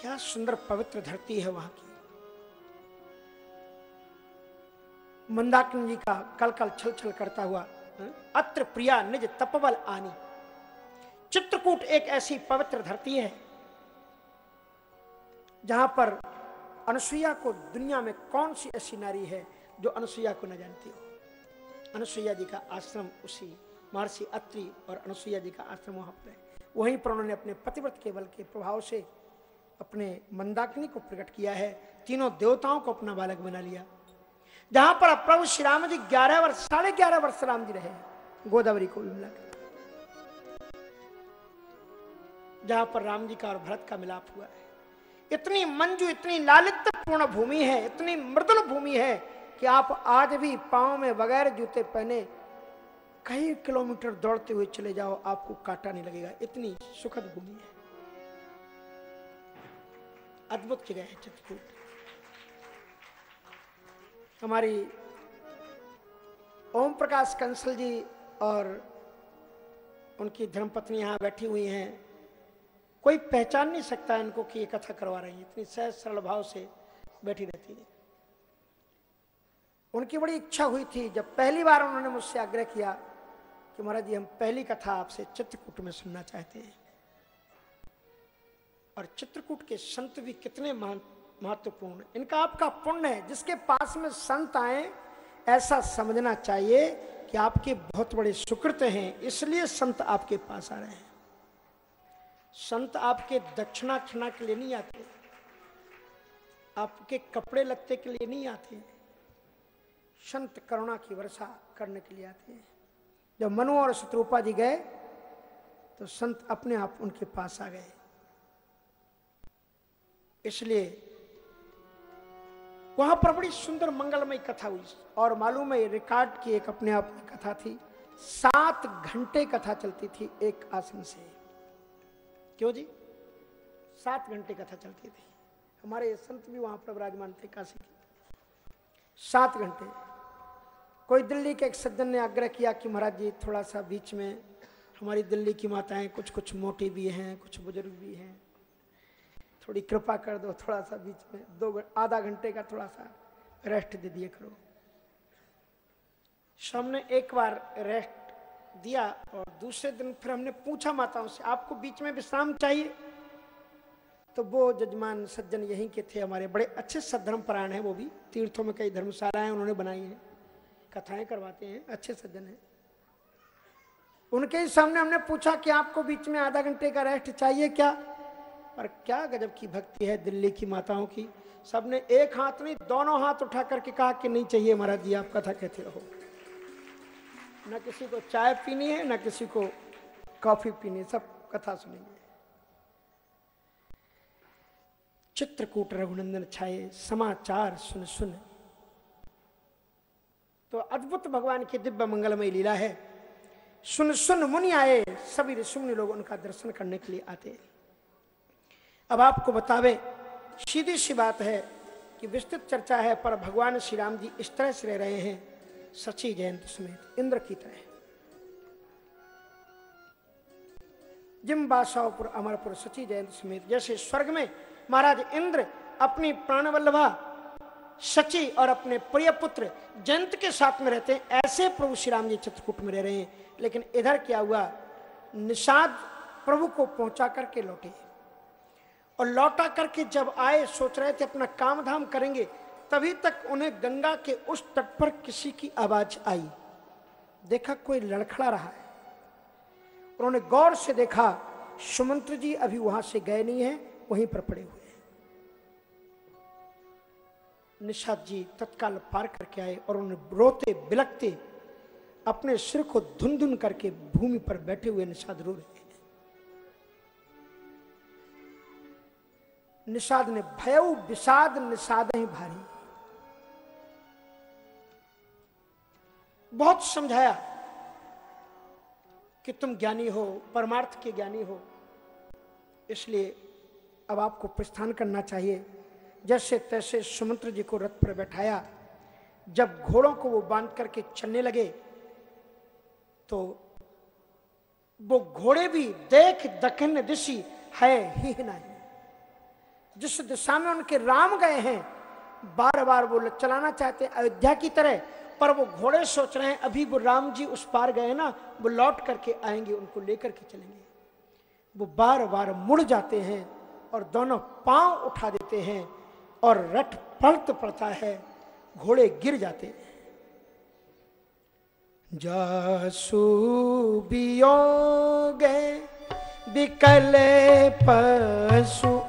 क्या सुंदर पवित्र धरती है वहाँ की। मंदाकिनी जी का कल कल छल छल करता हुआ अत्र प्रिया निज तपबल आनी। चित्रकूट एक ऐसी पवित्र धरती है जहाँ पर अनुसुईया को दुनिया में कौन सी ऐसी नारी है जो अनुसुईया को न जानती हो? अनुसुईया जी का आश्रम उसी महर्षि अत्रि और अनुसुईया जी का आश्रम वहाँ पर है। वहीं पर उन्होंने अपने पतिव्रत के बल के प्रभाव से अपने मंदाकिनी को प्रकट किया है, तीनों देवताओं को अपना बालक बना लिया। जहाँ पर प्रभु श्री राम जी ग्यारह वर्ष, साढ़े ग्यारह वर्ष राम जी रहे गोदावरी को भी मिलाकर जहाँ पर राम जी का और भरत का मिलाप हुआ है। इतनी मंजू इतनी लालित्यपूर्ण भूमि है, इतनी मृदुल भूमि है कि आप आज भी पाँव में बगैर जूते पहने कई किलोमीटर दौड़ते हुए चले जाओ, आपको काटा नहीं लगेगा। इतनी सुखद भूमि है। अद्भुत जगह है चित्रकूट। हमारी ओम प्रकाश कंसल जी और उनकी धर्मपत्नी यहाँ बैठी हुई हैं। कोई पहचान नहीं सकता इनको कि ये कथा करवा रही है। इतनी सहज सरल भाव से बैठी रहती है। उनकी बड़ी इच्छा हुई थी, जब पहली बार उन्होंने मुझसे आग्रह किया कि महाराज जी, हम पहली कथा आपसे चित्रकूट में सुनना चाहते हैं। और चित्रकूट के संत भी कितने महत्वपूर्ण। इनका आपका पुण्य है, जिसके पास में संत आए, ऐसा समझना चाहिए कि आपके बहुत बड़े सुकृत हैं, इसलिए संत आपके पास आ रहे हैं। संत आपके दक्षिणा क्षणा के लिए नहीं आते, आपके कपड़े लगते के लिए नहीं आते, संत करुणा की वर्षा करने के लिए आते हैं। जब मनु और शत्रुपा जी गए तो संत अपने आप उनके पास आ गए। इसलिए वहाँ पर बड़ी सुंदर मंगलमय कथा हुई, और मालूम है रिकॉर्ड की एक अपने आप में कथा थी, सात घंटे कथा चलती थी एक आसन से। क्यों जी? सात घंटे कथा चलती थी। हमारे संत भी वहाँ पर विराजमान थे काशी के। सात घंटे। कोई दिल्ली के एक सज्जन ने आग्रह किया कि महाराज जी, थोड़ा सा बीच में हमारी दिल्ली की माताएँ कुछ कुछ मोटी भी हैं, कुछ बुज़ुर्ग भी हैं। थोड़ी कृपा कर दो, थोड़ा सा बीच में, दो आधा घंटे का थोड़ा सा रेस्ट दे दिए करो। सामने एक बार रेस्ट दिया और दूसरे दिन फिर हमने पूछा माताओं से, आपको बीच में विश्राम चाहिए? तो वो जजमान सज्जन यहीं के थे, हमारे बड़े अच्छे सद्धर्म परायण हैं वो भी, तीर्थों में कई धर्मशालाएँ उन्होंने बनाई हैं, कथाएँ करवाते हैं, अच्छे सज्जन हैं। उनके ही सामने हमने पूछा कि आपको बीच में आधा घंटे का रेस्ट चाहिए क्या? पर क्या गजब की भक्ति है दिल्ली की माताओं की। सबने एक हाथ नहीं, दोनों हाथ उठा करके कहा कि नहीं चाहिए महाराज जी, आप कथा कहते रहो। न किसी को चाय पीनी है, न किसी को कॉफ़ी पीनी सब कथा सुनेंगे। चित्रकूट रघुनंदन छाए, समाचार सुन सुन। तो अद्भुत भगवान की दिव्य मंगलमय लीला है। सुन सुन मुनि आए, सभी ऋषि लोग उनका दर्शन करने के लिए आते अब आपको बतावे, सीधी सी बात है कि विस्तृत चर्चा है, पर भगवान श्री राम जी इस तरह से रह रहे हैं सची जयंत समेत इंद्र की तरह। जिम बासापुर अमरपुर सची जयंत समेत जैसे स्वर्ग में महाराज इंद्र अपनी प्राणवल्लभा, सची और अपने प्रिय पुत्र जयंत के साथ में रहते हैं, ऐसे प्रभु श्री राम जी चित्रकूट में रह रहे हैं। लेकिन इधर क्या हुआ? निषाद प्रभु को पहुँचा करके लौटे। और लौटा करके जब आए, सोच रहे थे अपना काम धाम करेंगे तभी तक उन्हें गंगा के उस तट पर किसी की आवाज़ आई। देखा कोई लड़खड़ा रहा है। उन्होंने गौर से देखा, सुमंत्र जी अभी वहाँ से गए नहीं है, वहीं पर पड़े हुए हैं। निषाद जी तत्काल पार करके आए और उन्हें रोते बिलकते अपने सिर को धुन धुन करके भूमि पर बैठे हुए निषाद रो रहे हैं। निषाद ने भयउ विषाद निषाद ही भारी। बहुत समझाया कि तुम ज्ञानी हो, परमार्थ के ज्ञानी हो। इसलिए अब आपको प्रस्थान करना चाहिए। जैसे तैसे सुमंत्र जी को रथ पर बैठाया। जब घोड़ों को वो बाँध करके चलने लगे तो वो घोड़े भी देख दक्षिण दिशी है ही नहीं। जिस दिशा में उनके राम गए हैं, बार बार वो चलाना चाहते, अयोध्या की तरह पर वो घोड़े सोच रहे हैं, अभी वो राम जी उस पार गए ना, वो लौट करके आएँगे, उनको लेकर के चलेंगे। वो बार बार मुड़ जाते हैं और दोनों पाँव उठा देते हैं और रट पलट पड़ता है, घोड़े गिर जाते हैं। जासु बियोगे विकल पशु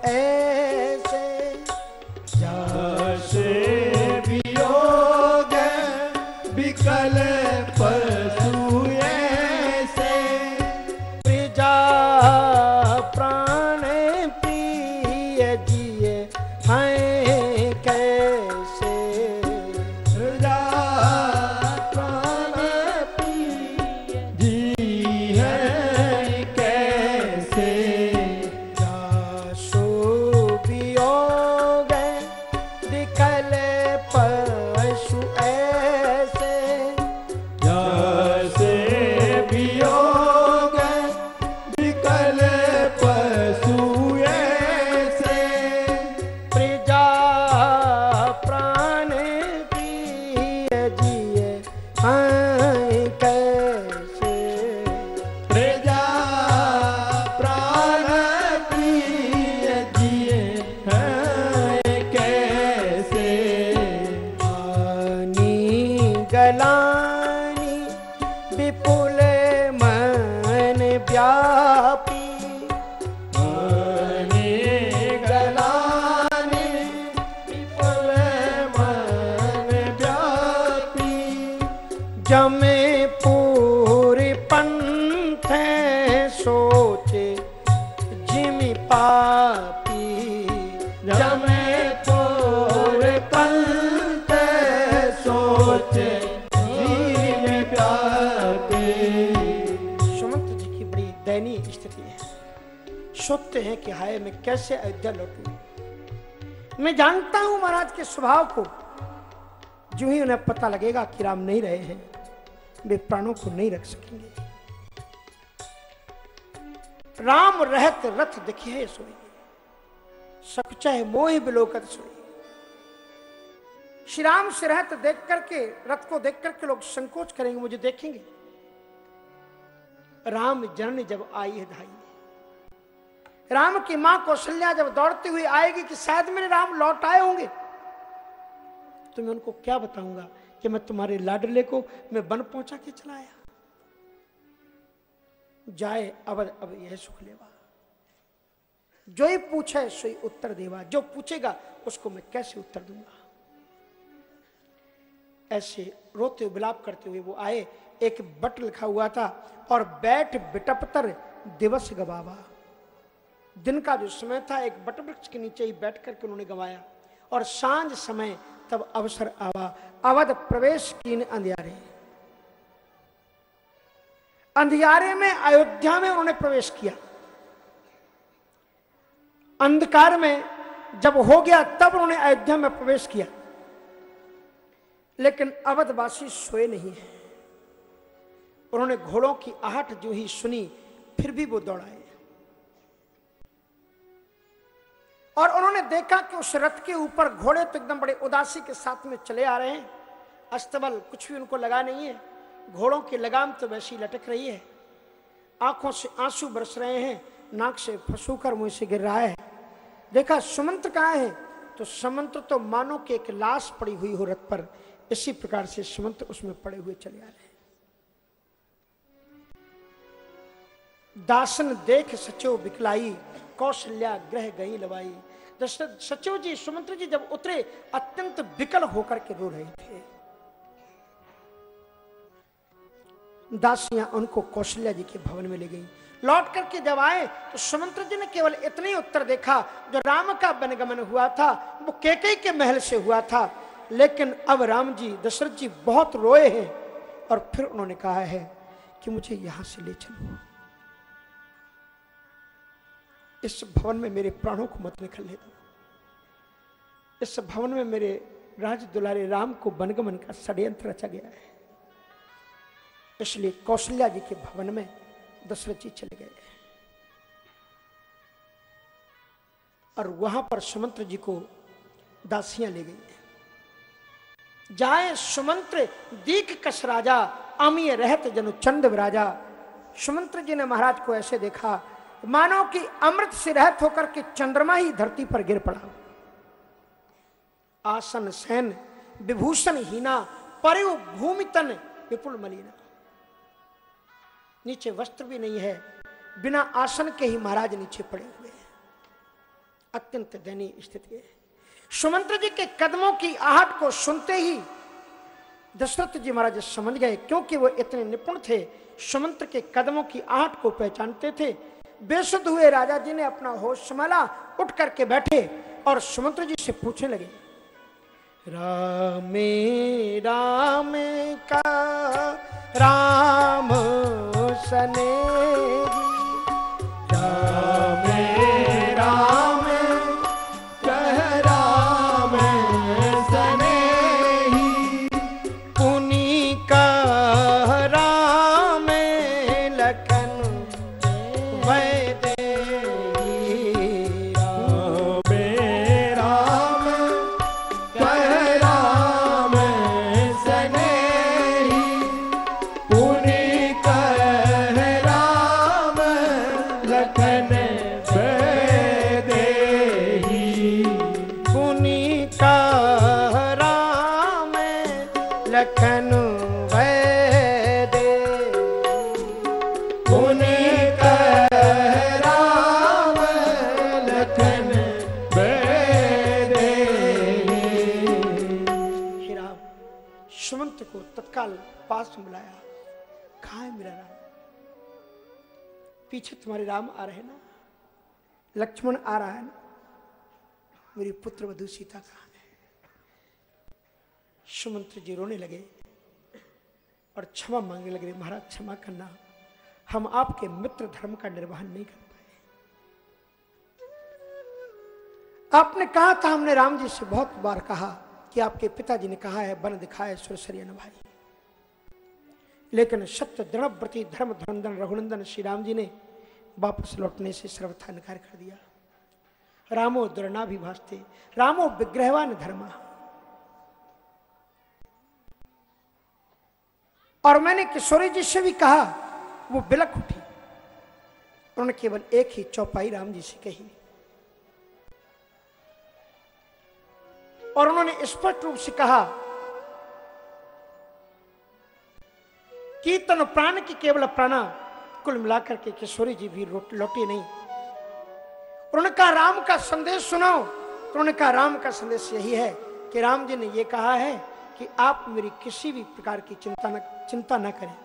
सोचते हैं कि हाय, मैं कैसे अयोध्या लौटू? मैं जानता हूँ महाराज के स्वभाव को। जो ही उन्हें पता लगेगा कि राम नहीं रहे हैं, वे प्राणों को नहीं रख सकेंगे। राम रहत रथ दिखे सोई सब चाहे मोह बिलोकत सोई श्री राम से रहत देख करके, रथ को देख करके लोग संकोच करेंगे, मुझे देखेंगे। राम जननी जब आई है धाई। राम की माँ कौशल्या जब दौड़ती हुई आएगी कि शायद मेरे राम लौट आए होंगे तो मैं उनको क्या बताऊँगा कि मैं तुम्हारे लाडले को मैं बन पहुँचा के चलाया। जाए अब अब यह सुख लेवा। जो ही पूछे, सो ही उत्तर देवा। जो पूछेगा, उसको मैं कैसे उत्तर दूँगा? ऐसे रोते बिलाप करते हुए वो आए। एक बट लिखा हुआ था, और बैठ बिटपतर दिवस गवावा। दिन का जो समय था, एक बट वृक्ष के नीचे ही बैठ करके उन्होंने गवाया। और साँझ समय तब अवसर आवा। अवध प्रवेश कीन अंधियारे। अंधियारे में, अयोध्या में उन्होंने प्रवेश किया। अंधकार में जब हो गया, तब उन्होंने अयोध्या में प्रवेश किया। लेकिन अवधवासी सोए नहीं है। उन्होंने घोड़ों की आहट जो ही सुनी, फिर भी वो दौड़ाए और उन्होंने देखा कि उस रथ के ऊपर घोड़े तो एकदम बड़े उदासी के साथ में चले आ रहे हैं। अस्तबल कुछ भी उनको लगा नहीं है। घोड़ों की लगाम तो वैसी लटक रही है। आँखों से आँसू बरस रहे हैं। नाक से फंसूकर मुँह से गिर रहा है। देखा सुमंत्र कहा है? तो समंत्र तो मानो कि एक लाश पड़ी हुई हो रथ पर। इसी प्रकार से सुमंत्र उसमें पड़े हुए चले आ रहे हैं। दासन देख सचो बिकलाई। कौशल्या ग्रह गई लवाई। दशरथ सचिव जी, सुमंत्र जी जब उतरे, अत्यंत विकल होकर के रो रहे थे। दासियाँ उनको कौशल्या जी के भवन में ले गई। लौट करके जब आए तो सुमंत्र जी ने केवल इतना ही उत्तर देखा, जो राम का बनगमन हुआ था, वो केकई के महल से हुआ था। लेकिन अब राम जी, दशरथ जी बहुत रोए हैं, और फिर उन्होंने कहा है कि मुझे यहाँ से ले चलो। इस भवन में मेरे प्राणों को मत निकलने दो इस भवन में मेरे राज दुलारे राम को बनगमन का षड्यंत्र रचा गया है। इसलिए कौशल्या जी के भवन में दशरथ जी चले गए। और वहाँ पर सुमंत्र जी को दासियाँ ले गई। जाए सुमंत्र दीक कस राजा अमीय रहत जनु चंद राजा। सुमंत्र जी ने महाराज को ऐसे देखा मानो कि अमृत से रहत होकर के चंद्रमा ही धरती पर गिर पड़ा। आसन सैन, विभूषण हीना परिव भूमि तन विपुल मलिना। नीचे वस्त्र भी नहीं है, बिना आसन के ही महाराज नीचे पड़े हुए हैं। अत्यंत दयनीय स्थिति है। सुमंत्र जी के कदमों की आहट को सुनते ही दशरथ जी महाराज समझ गए, क्योंकि वो इतने निपुण थे, सुमंत्र के कदमों की आहट को पहचानते थे बेसुध हुए राजा जी ने अपना होश संभाला, उठ करके बैठे और सुमंत्र जी से पूछने लगे, रामे, राम का राम सने राम आ रहे ना? लक्ष्मण आ रहा है ना? मेरी पुत्र वधु सीता कहा है? सुमंत्र जी रोने लगे और क्षमा मांगने लगे, महाराज, क्षमा करना। हम आपके मित्र धर्म का निर्वहन नहीं कर पाए आपने कहा था, हमने राम जी से बहुत बार कहा कि आपके पिताजी ने कहा है, बन दिखाए सुरसरियन भाई लेकिन सत्य, दृढ़व्रति, धर्म धनंदन, रघुनंदन, श्री राम जी ने वापस लौटने से सर्वथा इनकार कर दिया। रामो दुर्ना भी भाषते रामो विग्रहवान धर्मा। और मैंने किशोरी जी से भी कहा, वो बिलक उठी। उन्होंने केवल एक ही चौपाई राम जी से कही। और उन्होंने स्पष्ट रूप से कहा की तन प्राण की केवल प्राणा कुल मिलाकर के किशोरी जी भी लौट- नहीं। उन्होंने कहा, राम का संदेश सुनाओ। तो उन्होंने कहा, राम का संदेश यही है कि राम जी ने यह कहा है कि आप मेरी किसी भी प्रकार की चिंता न चिंता न करें।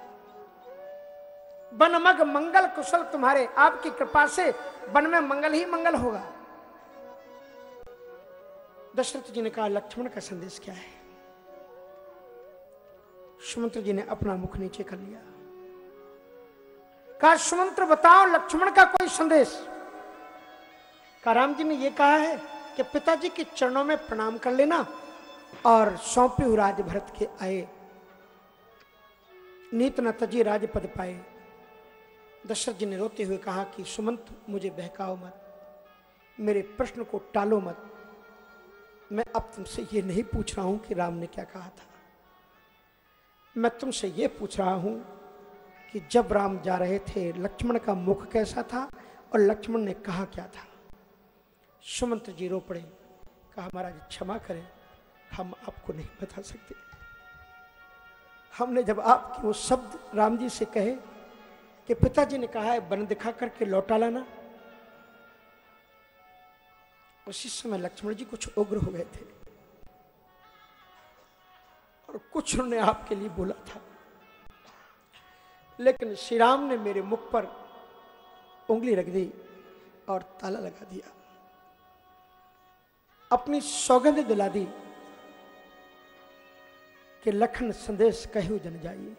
वन मग मंगल कुशल तुम्हारे आपकी कृपा से वन में मंगल ही मंगल होगा। दशरथ जी ने कहा, लक्ष्मण का संदेश क्या है? सुमंत्र जी ने अपना मुख नीचे कर लिया। कहा, सुमंत्र बताओ, लक्ष्मण का कोई संदेश? कहा, राम जी ने यह कहा है कि पिताजी के चरणों में प्रणाम कर लेना और सौंपी राज भरत के आए। नीत न तजी राजपद पाए। दशरथ जी ने रोते हुए कहा कि, सुमंत, मुझे बहकाओ मत, मेरे प्रश्न को टालो मत। मैं अब तुमसे ये नहीं पूछ रहा हूँ कि राम ने क्या कहा था। मैं तुमसे ये पूछ रहा हूँ कि जब राम जा रहे थे, लक्ष्मण का मुख कैसा था और लक्ष्मण ने कहा क्या था? सुमंत्र जी रो पड़े, कहा, महाराज, क्षमा करें, हम आपको नहीं बता सकते। हमने जब आपके वो शब्द राम जी से कहे कि पिताजी ने कहा है, बन दिखा करके लौटा लाना। उसी समय लक्ष्मण जी कुछ उग्र हो गए थे और कुछ उन्होंने आपके लिए बोला था। लेकिन श्री राम ने मेरे मुख पर उंगली रख दी और ताला लगा दिया। अपनी सौगंध दिला दी कि लखन संदेश कहू जन जाइए।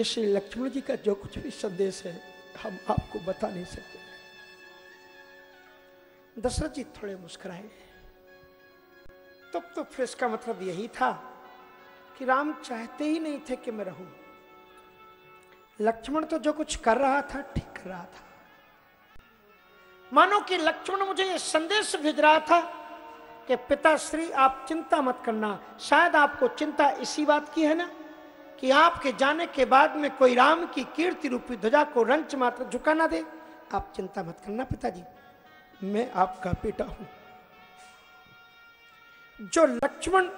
इसलिए लक्ष्मण जी का जो कुछ भी संदेश है, हम आपको बता नहीं सकते। दशरथ जी थोड़े मुस्कुराए। तब तो फिर इसका मतलब यही था कि राम चाहते ही नहीं थे कि मैं रहूँ। लक्ष्मण तो जो कुछ कर रहा था, ठीक कर रहा था। मानो कि लक्ष्मण मुझे यह संदेश भेज रहा था कि पिताश्री, आप चिंता मत करना। शायद आपको चिंता इसी बात की है ना, कि आपके जाने के बाद में कोई राम की कीर्ति रूपी ध्वजा को रंच मात्र झुका ना दे। आप चिंता मत करना पिताजी, मैं आपका बेटा हूँ। जो लक्ष्मण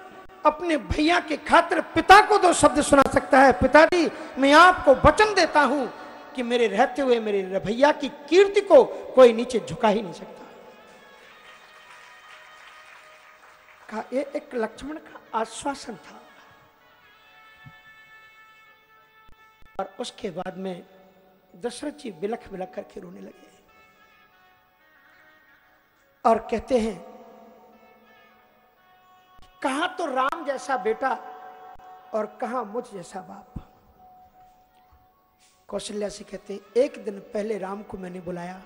अपने भैया के खातिर पिता को दो शब्द सुना सकता है। पिताजी, मैं आपको वचन देता हूँ कि मेरे रहते हुए मेरे भैया की कीर्ति को कोई नीचे झुका ही नहीं सकता। कहा ये एक लक्ष्मण का आश्वासन था। और उसके बाद में दशरथ जी बिलख बिलख करके रोने लगे। और कहते हैं कहा तो राम जैसा बेटा और कहा मुझ जैसा बाप? कौशल्या से कहते, एक दिन पहले राम को मैंने बुलाया।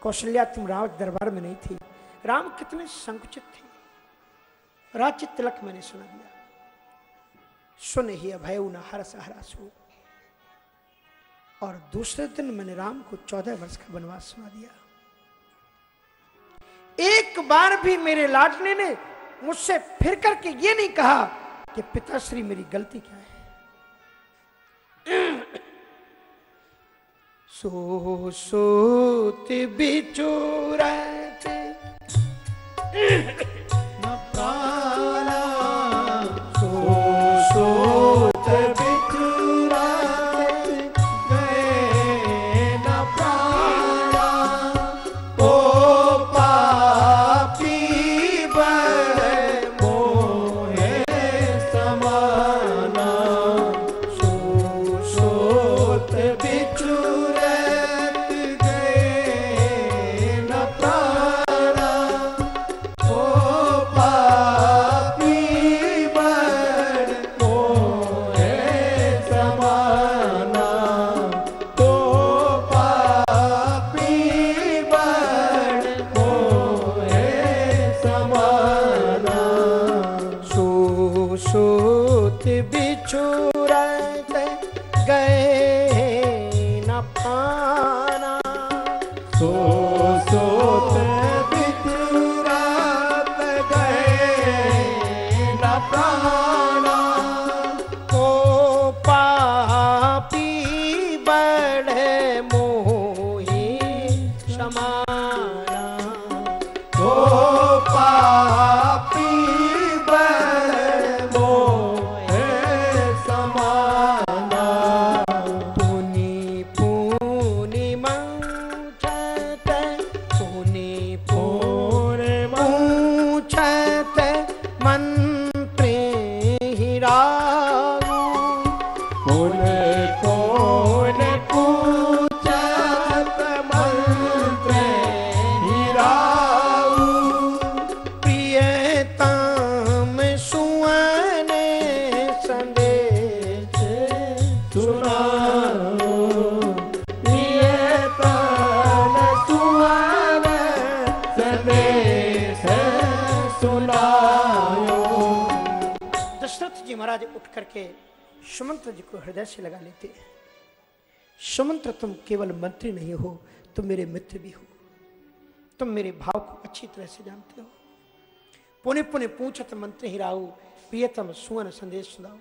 कौशल्या, तुम राम दरबार में नहीं थी। राम कितने संकुचित थे। राचित तिलक मैंने सुना दिया। सुन ही अभय न हरस हरासु और दूसरे दिन मैंने राम को चौदह वर्ष का वनवास सुना दिया। एक बार भी मेरे लाडले ने मुझसे फिर करके ये नहीं कहा कि पिताश्री मेरी गलती क्या है। [CLEARS THROAT] सो, सोते बिचूरत। [CLEARS THROAT] करके सुमंत्र जी को हृदय से लगा लेते हैं। सुमंत्र, तुम केवल मंत्री नहीं हो, तुम मेरे मित्र भी हो। तुम मेरे भाव को अच्छी तरह से जानते हो। पुणे पुणे पूछत मंत्र ही राहु, प्रियतम सुवन संदेश सुनाओ।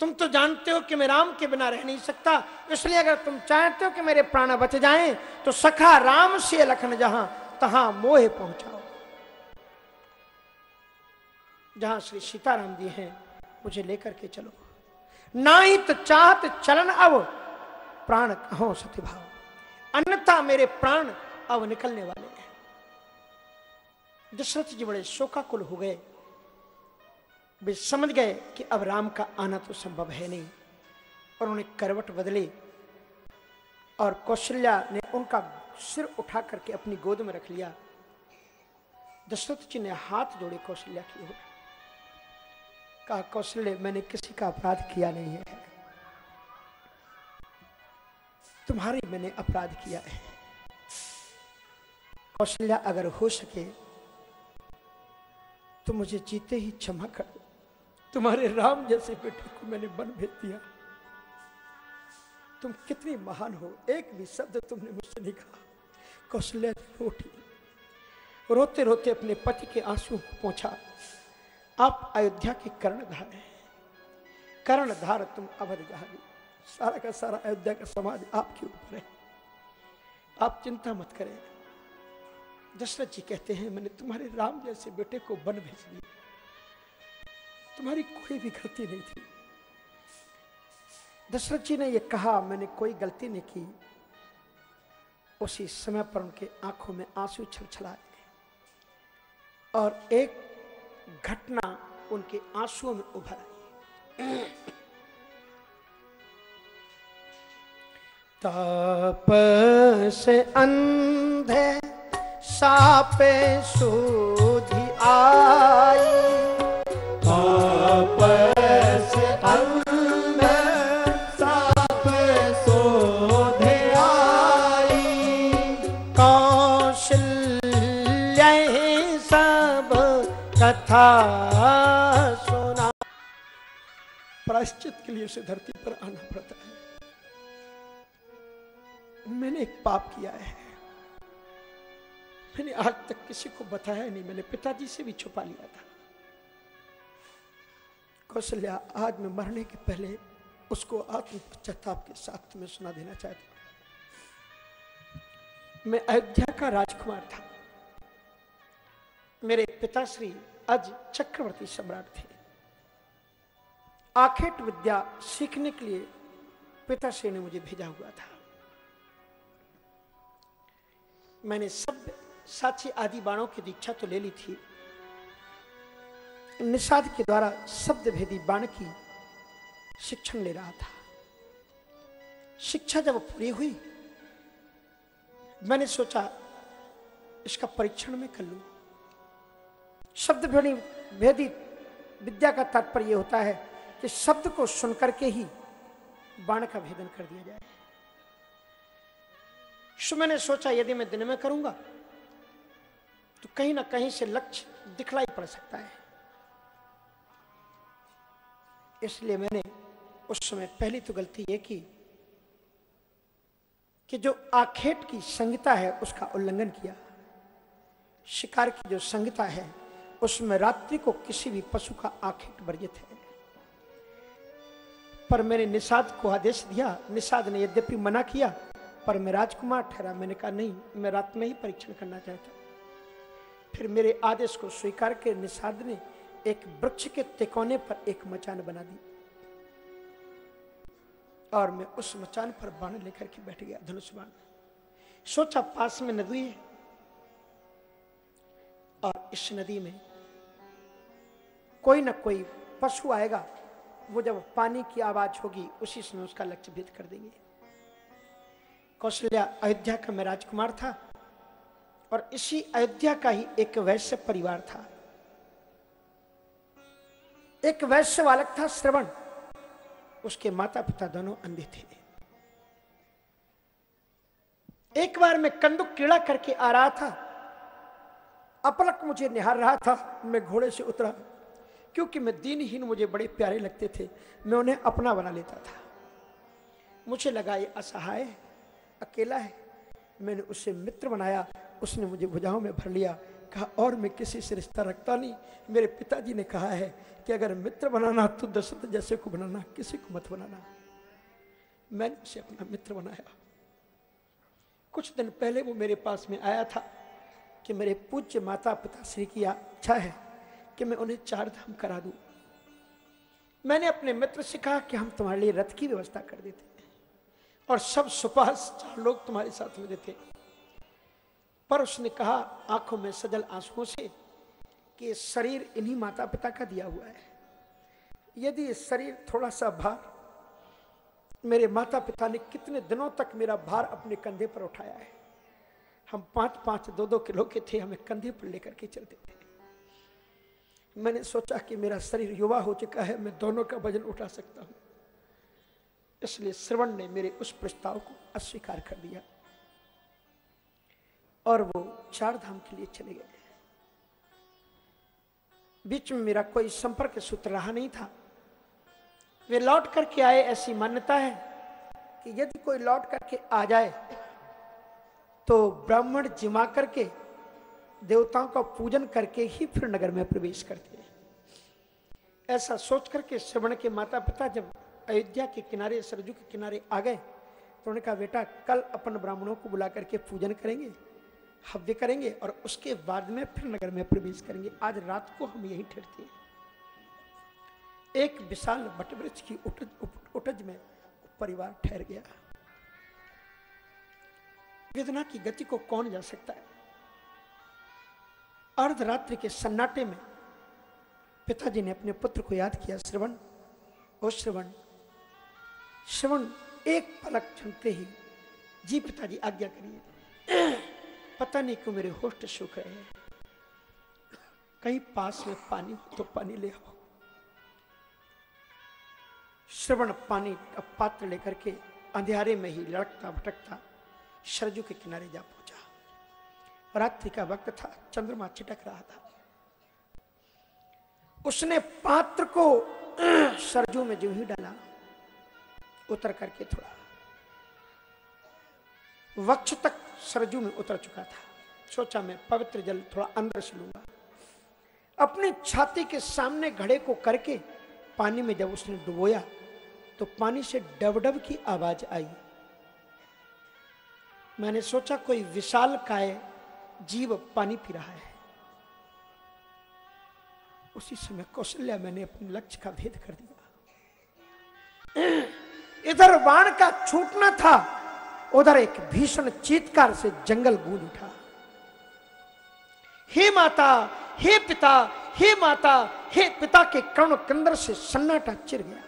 तुम तो जानते हो कि मैं राम के बिना रह नहीं सकता, इसलिए अगर तुम चाहते हो कि मेरे प्राण बच जाएँ तो सखा राम से लखन जहाँ, तहां मोह पहुंचाओ। जहाँ श्री सीताराम जी हैं मुझे लेकर के चलो। नाई तो चाहत चलन अब, प्राण कहो सती भाव अन्यथा मेरे प्राण अब निकलने वाले हैं। दशरथ जी बड़े शोकाकुल हो गए। वे समझ गए कि अब राम का आना तो संभव है नहीं। और उन्हें करवट बदले। और कौशल्या ने उनका सिर उठा करके अपनी गोद में रख लिया। दशरथ जी ने हाथ जोड़े कौशल्या की ओर। कहा कौशल्य मैंने किसी का अपराध किया नहीं है। तुम्हारे मैंने अपराध किया है। कौशल्या अगर हो सके तो मुझे जीते ही क्षमा कर तुम्हारे राम जैसे बेटे को मैंने बन भेज दिया। तुम कितनी महान हो, एक भी शब्द तुमने मुझसे नहीं कहा। कौशल्या रोते रोते अपने पति के आँसू पहुँचा। आप अयोध्या की कर्णधार हैं। कर्णधार तुम अवध जहागी सारा का सारा अयोध्या का समाज आपके ऊपर है। आप चिंता मत करें। दशरथ जी कहते हैं, मैंने तुम्हारे राम जैसे बेटे को बन भेज दिया। तुम्हारी कोई भी गलती नहीं थी। दशरथ जी ने यह कहा, मैंने कोई गलती नहीं की। उसी समय पर उनके आँखों में आँसू छलछलाए। और एक घटना उनके आंसुओं में उभर आई। ताप से अंधे सापे सोधी आई। कथा सुना। प्रायश्चित के लिए उसे धरती पर आना पड़ता है। मैंने एक पाप किया है। मैंने आज तक किसी को बताया नहीं। मैंने पिताजी से भी छुपा लिया था। कौशल्या, आज मैं मरने के पहले उसको आत्म पश्चाताप के साथ तुम्हें सुना देना चाहता हूँ। मैं अयोध्या का राजकुमार था। मेरे पिताश्री आज चक्रवर्ती सम्राट थे। आखेट विद्या सीखने के लिए पिताश्री ने मुझे भेजा हुआ था। मैंने सब साक्षी आदि बाणों की दीक्षा तो ले ली थी। निषाद के द्वारा शब्द भेदी बाण की शिक्षण ले रहा था। शिक्षा जब पूरी हुई, मैंने सोचा, इसका परीक्षण में कर लूँ। शब्द भेदी विद्या का तात्पर्य होता है कि शब्द को सुनकर के ही बाण का भेदन कर दिया जाए। मैंने सोचा, यदि मैं दिन में करूँगा तो कहीं ना कहीं से लक्ष्य दिखलाई पड़ सकता है। इसलिए मैंने उस समय पहली तो गलती यह की कि जो आखेट की संहिता है, उसका उल्लंघन किया। शिकार की जो संहिता है उसमें रात्रि को किसी भी पशु का आखेट वर्जित है। पर मैंने निषाद को आदेश दिया, निषाद ने यद्यपि मना किया, पर मैं राजकुमार ठहरा। मैंने कहा, नहीं, मैं रात में ही परीक्षण करना चाहता फिर मेरे आदेश को स्वीकार के निषाद ने एक वृक्ष के तिकोने पर एक मचान बना दी। और मैं उस मचान पर बाण लेकर के बैठ गया, धनुष बाण। सोचा पास में नदी है और इस नदी में कोई ना कोई पशु आएगा, वो जब पानी की आवाज़ होगी, उसी समय उसका लक्ष्य भेद कर देंगे। कौशल्या अयोध्या का मैं राजकुमार था और इसी अयोध्या का ही एक वैश्य परिवार था। एक वैश्य बालक था, श्रवण। उसके माता पिता दोनों अंधे थे। एक बार मैं कंदुक कीड़ा करके आ रहा था। अपलक मुझे निहार रहा था, मैं घोड़े से उतरा। क्योंकि मैं दीनहीन मुझे बड़े प्यारे लगते थे, मैं उन्हें अपना बना लेता था। मुझे लगा ये असहाय है अकेला है। मैंने उसे मित्र बनाया, उसने मुझे भुजाओं में भर लिया। कहा, और मैं किसी से रिश्ता रखता नहीं। मेरे पिताजी ने कहा है कि अगर मित्र बनाना तो दशरथ जैसे को बनाना, किसी को मत बनाना। मैंने उसे अपना मित्र बनाया। कुछ दिन पहले वो मेरे पास में आया था कि मेरे पूज्य माता पिता श्री की इच्छा है कि मैं उन्हें चार धाम करा दूँ। मैंने अपने मित्र से कहा कि हम तुम्हारे लिए रथ की व्यवस्था कर देते और सब सुपास चार लोग तुम्हारे साथ में देते पर उसने कहा, आँखों में सजल आंसुओं से कि शरीर इन्हीं माता पिता का दिया हुआ है। यदि शरीर थोड़ा सा भार, मेरे माता पिता ने कितने दिनों तक मेरा भार अपने कंधे पर उठाया है। हम पाँच पाँच दो दो किलो के थे, हमें कंधे पर लेकर के चलते थे। मैंने सोचा कि मेरा शरीर युवा हो चुका है, मैं दोनों का वज़न उठा सकता हूँ। इसलिए श्रवण ने मेरे उस प्रस्ताव को अस्वीकार कर दिया और वो चार धाम के लिए चले गए। बीच में मेरा कोई संपर्क सूत्र रहा नहीं था। वे लौट करके आए ऐसी मान्यता है कि यदि कोई लौट करके आ जाए तो ब्राह्मण जिमा करके देवताओं का पूजन करके ही फिर नगर में प्रवेश करते हैं। ऐसा सोच करके श्रवण के माता पिता जब अयोध्या के किनारे सरजू के किनारे आ गए तो उन्होंने कहा बेटा कल अपन ब्राह्मणों को बुला करके पूजन करेंगे हव्य करेंगे और उसके बाद में फिर नगर में प्रवेश करेंगे। आज रात को हम यही ठहरते हैं। एक विशाल बटवृक्ष की उटज, उटज में परिवार ठहर गया। वेदना की गति को कौन जा सकता है? अर्धरात्रि के सन्नाटे में पिताजी ने अपने पुत्र को याद किया, श्रवण। ओ श्रवण श्रवण एक पलक चुनते ही जी पिताजी आज्ञा करिए। पता नहीं क्यों मेरे होस्ट सूख रहे हैं। कहीं पास में पानी तो पानी ले आओ। श्रवण पानी का पात्र लेकर के अंधेरे में ही लड़कता भटकता सरजू के किनारे जा रात्रि का वक्त था, चंद्रमा चिटक रहा था। उसने पात्र को [CLEARS THROAT] सरजू में जो ही डाला, उतर करके थोड़ा। वक्ष तक सरजू में उतर चुका था। सोचा मैं पवित्र जल थोड़ा अंदर से लूँगा। अपनी छाती के सामने घड़े को करके पानी में जब उसने डुबोया तो पानी से डबडब की आवाज़ आई। मैंने सोचा कोई विशाल काय जीव पानी पी रहा है। उसी समय कौशल्या मैंने अपने लक्ष्य का भेद कर दिया। इधर बाण का छूटना था, उधर एक भीषण चीतकार से जंगल गूंज उठा। हे माता, हे पिता, हे माता, हे पिता के कर्ण कंदर से सन्नाटा चिर गया।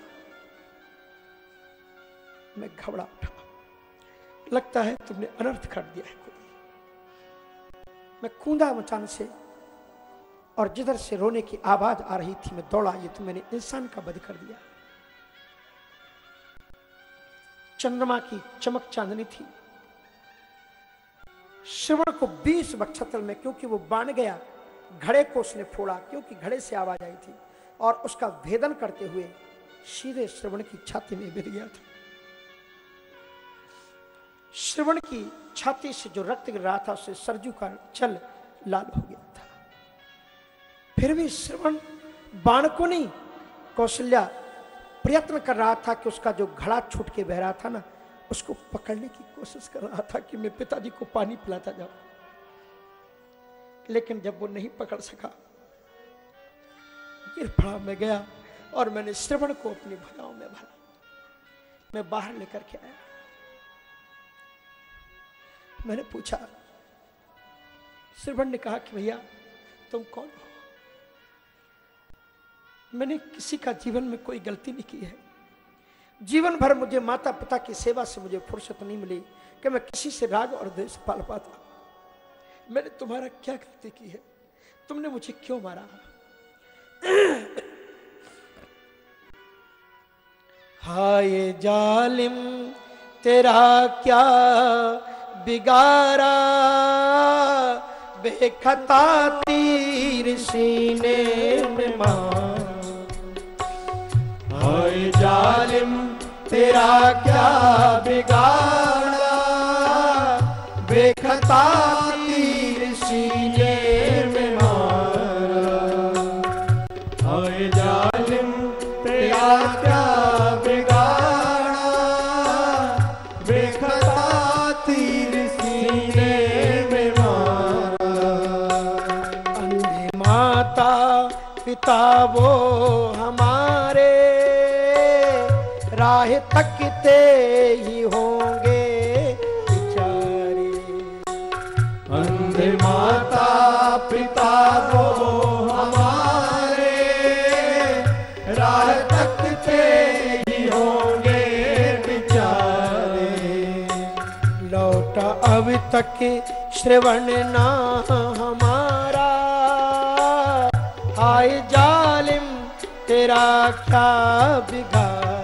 मैं घबरा उठा। लगता है तुमने अनर्थ कर दिया है मैं कूदा मचान से। और जिधर से रोने की आवाज़ आ रही थी, मैं दौड़ा, ये तो मैंने इंसान का बध कर दिया। चंद्रमा की चमक चांदनी थी। श्रवण को बीस बक्षतल में, क्योंकि वो बाँध गया, घड़े को उसने फोड़ा, क्योंकि घड़े से आवाज़ आई थी। और उसका भेदन करते हुए सीधे श्रवण की छाती में गिर गया था। श्रवण की छाती से जो रक्त गिर रहा था उससे सरजू का चल लाल हो गया था। फिर भी श्रवण बाण को नहीं कौशल्या प्रयत्न कर रहा था कि उसका जो घड़ा छूट के बह रहा था ना, उसको पकड़ने की कोशिश कर रहा था कि मैं पिताजी को पानी पिलाता जाऊँ। लेकिन जब वो नहीं पकड़ सका, गिर पड़ा, मैं गया और मैंने श्रवण को अपनी भुजाओं में भरा। मैं बाहर लेकर के आया। मैंने पूछा। श्रवण ने कहा कि भैया, तुम कौन हो? मैंने किसी का जीवन में कोई गलती नहीं की है। जीवन भर मुझे माता पिता की सेवा से मुझे फुर्सत नहीं मिली कि मैं किसी से राग और देश पाल पाता। मैंने तुम्हारा क्या गलती की है? तुमने मुझे क्यों मारा? हाय जालिम, तेरा क्या बिगारा बेखता तीर सीने में माँ जालिम तेरा क्या बिगाड़ा बेखता वो हमारे राह तकते ही होंगे बेचारे अंधे माता पिता वो हमारे राह तकते ही होंगे बेचारे। लौटा अब तक श्रवण ना हमारा हाय जालिम तेरा का बिगाड़ा।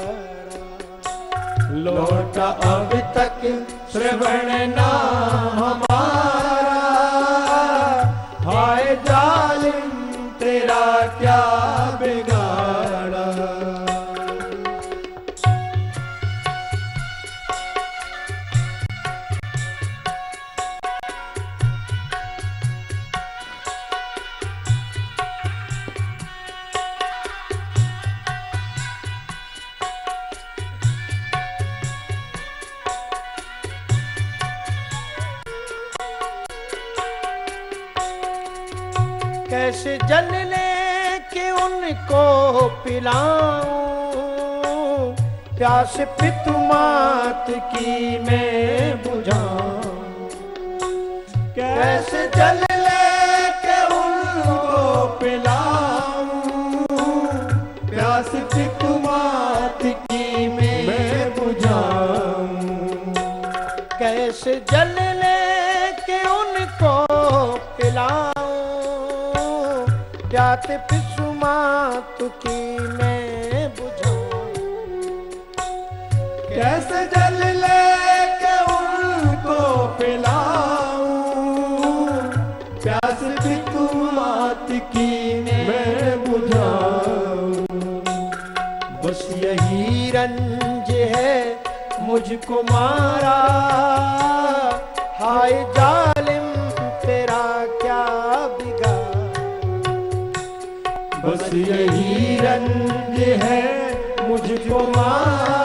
लौटा अब तक श्रवण ना हमारा। हाय जालिम तेरा क्या बिगाड़ा? पिलाऊं प्यास पितु मात की मैं बुझाऊं। कैसे जल की मैं बुझाऊं। कैसे जल लेके उनको पिलाऊं? प्यास पितुमात की मैं बुझाऊं। बस यही रंज है मुझको मारा। हाय है मुझको मारा।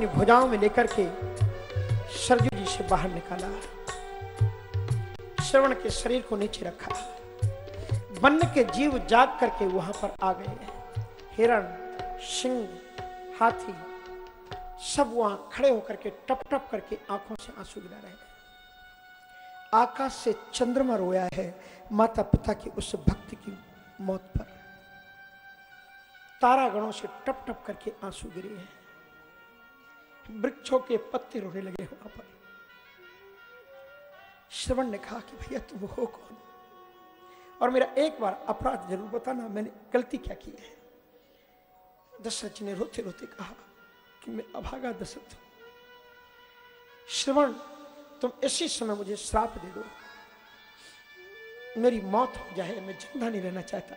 अपनी भुजाओं में लेकर के सरजू जी से बाहर निकाला। श्रवण के शरीर को नीचे रखा। वन के जीव जाग करके वहाँ पर आ गए। हिरण, सिंह, हाथी सब वहाँ खड़े होकर के टप टप करके आँखों से आँसू गिरा रहे आकाश से चंद्रमा रोया है माता पिता की उस भक्ति की मौत पर। तारागणों से टप टप करके आँसू गिरे हैं। वृक्षों के पत्ते रोने लगे वहाँ पर। श्रवण ने कहा कि भैया तुम हो कौन? और मेरा एक बार अपराध ज़रूर बताना, मैंने गलती क्या की है? दशरथ जी ने रोते रोते कहा कि मैं अभागा दशरथ श्रवण, तुम इसी समय मुझे श्राप दे दो। मेरी मौत हो जाए, मैं ज़िंदा नहीं रहना चाहता।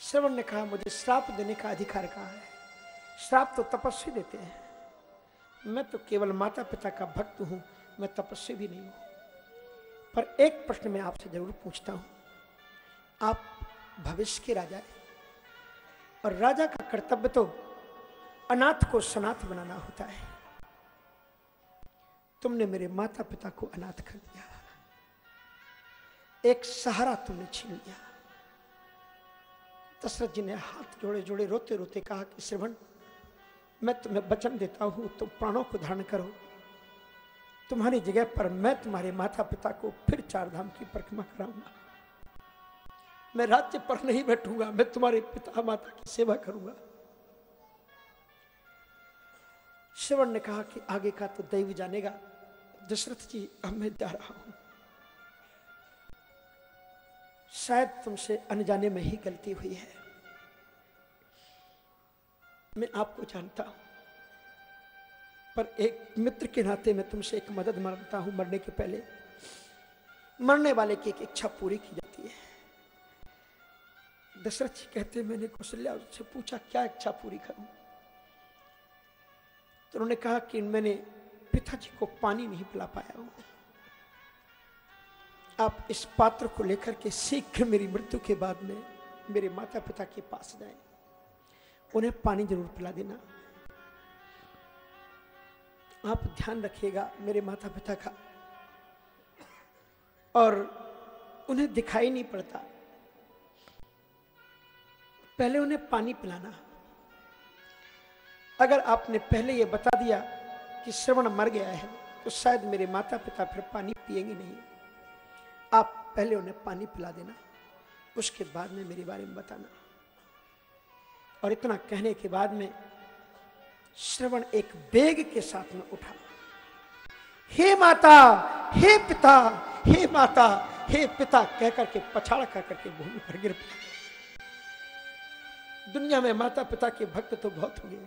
श्रवण ने कहा, मुझे श्राप देने का अधिकार कहा है? श्राप तो तपस्वी देते हैं। मैं तो केवल माता पिता का भक्त हूँ, मैं तपस्वी भी नहीं हूँ। पर एक प्रश्न मैं आपसे ज़रूर पूछता हूँ। आप भविष्य के राजा हैं और राजा का कर्तव्य तो अनाथ को सनाथ बनाना होता है। तुमने मेरे माता पिता को अनाथ कर दिया। एक सहारा तुमने छीन लिया। दशरथ जी ने हाथ जोड़े जोड़े रोते रोते कहा कि, श्रवण मैं तुम्हें वचन देता हूँ, तुम प्राणों को धारण करो। तुम्हारी जगह पर मैं तुम्हारे माता पिता को फिर चार धाम की परिक्रमा कराऊँगा। मैं राज्य पर नहीं बैठूँगा, मैं तुम्हारे पिता माता की सेवा करूँगा। श्रवण ने कहा कि आगे का तो दैव जानेगा, दशरथ जी, अब मैं जा रहा हूँ। शायद तुमसे अनजाने में ही गलती हुई है। मैं आपको जानता हूँ। पर एक मित्र के नाते मैं तुमसे एक मदद माँगता हूँ। मरने के पहले मरने वाले की एक इच्छा पूरी की जाती है। दशरथ जी कहते मैंने कौशल्या उससे पूछा, क्या इच्छा पूरी करूँ? तो उन्होंने कहा कि मैंने पिताजी को पानी नहीं पिला पाया हूँ। आप इस पात्र को लेकर के शीघ्र मेरी मृत्यु के बाद में मेरे माता पिता के पास जाए। उन्हें पानी ज़रूर पिला देना। आप ध्यान रखिएगा मेरे माता पिता का। और उन्हें दिखाई नहीं पड़ता। पहले उन्हें पानी पिलाना। अगर आपने पहले यह बता दिया कि श्रवण मर गया है तो शायद मेरे माता पिता फिर पानी पिएँगे नहीं। आप पहले उन्हें पानी पिला देना। उसके बाद में मेरे बारे में बताना। और इतना कहने के बाद में श्रवण एक बेग के साथ में उठा। हे माता, हे पिता, हे माता, हे पिता कहकर के, पछाड़ कर करके भूमि पर गिर पड़ा। दुनिया में माता पिता के भक्त तो बहुत हो गए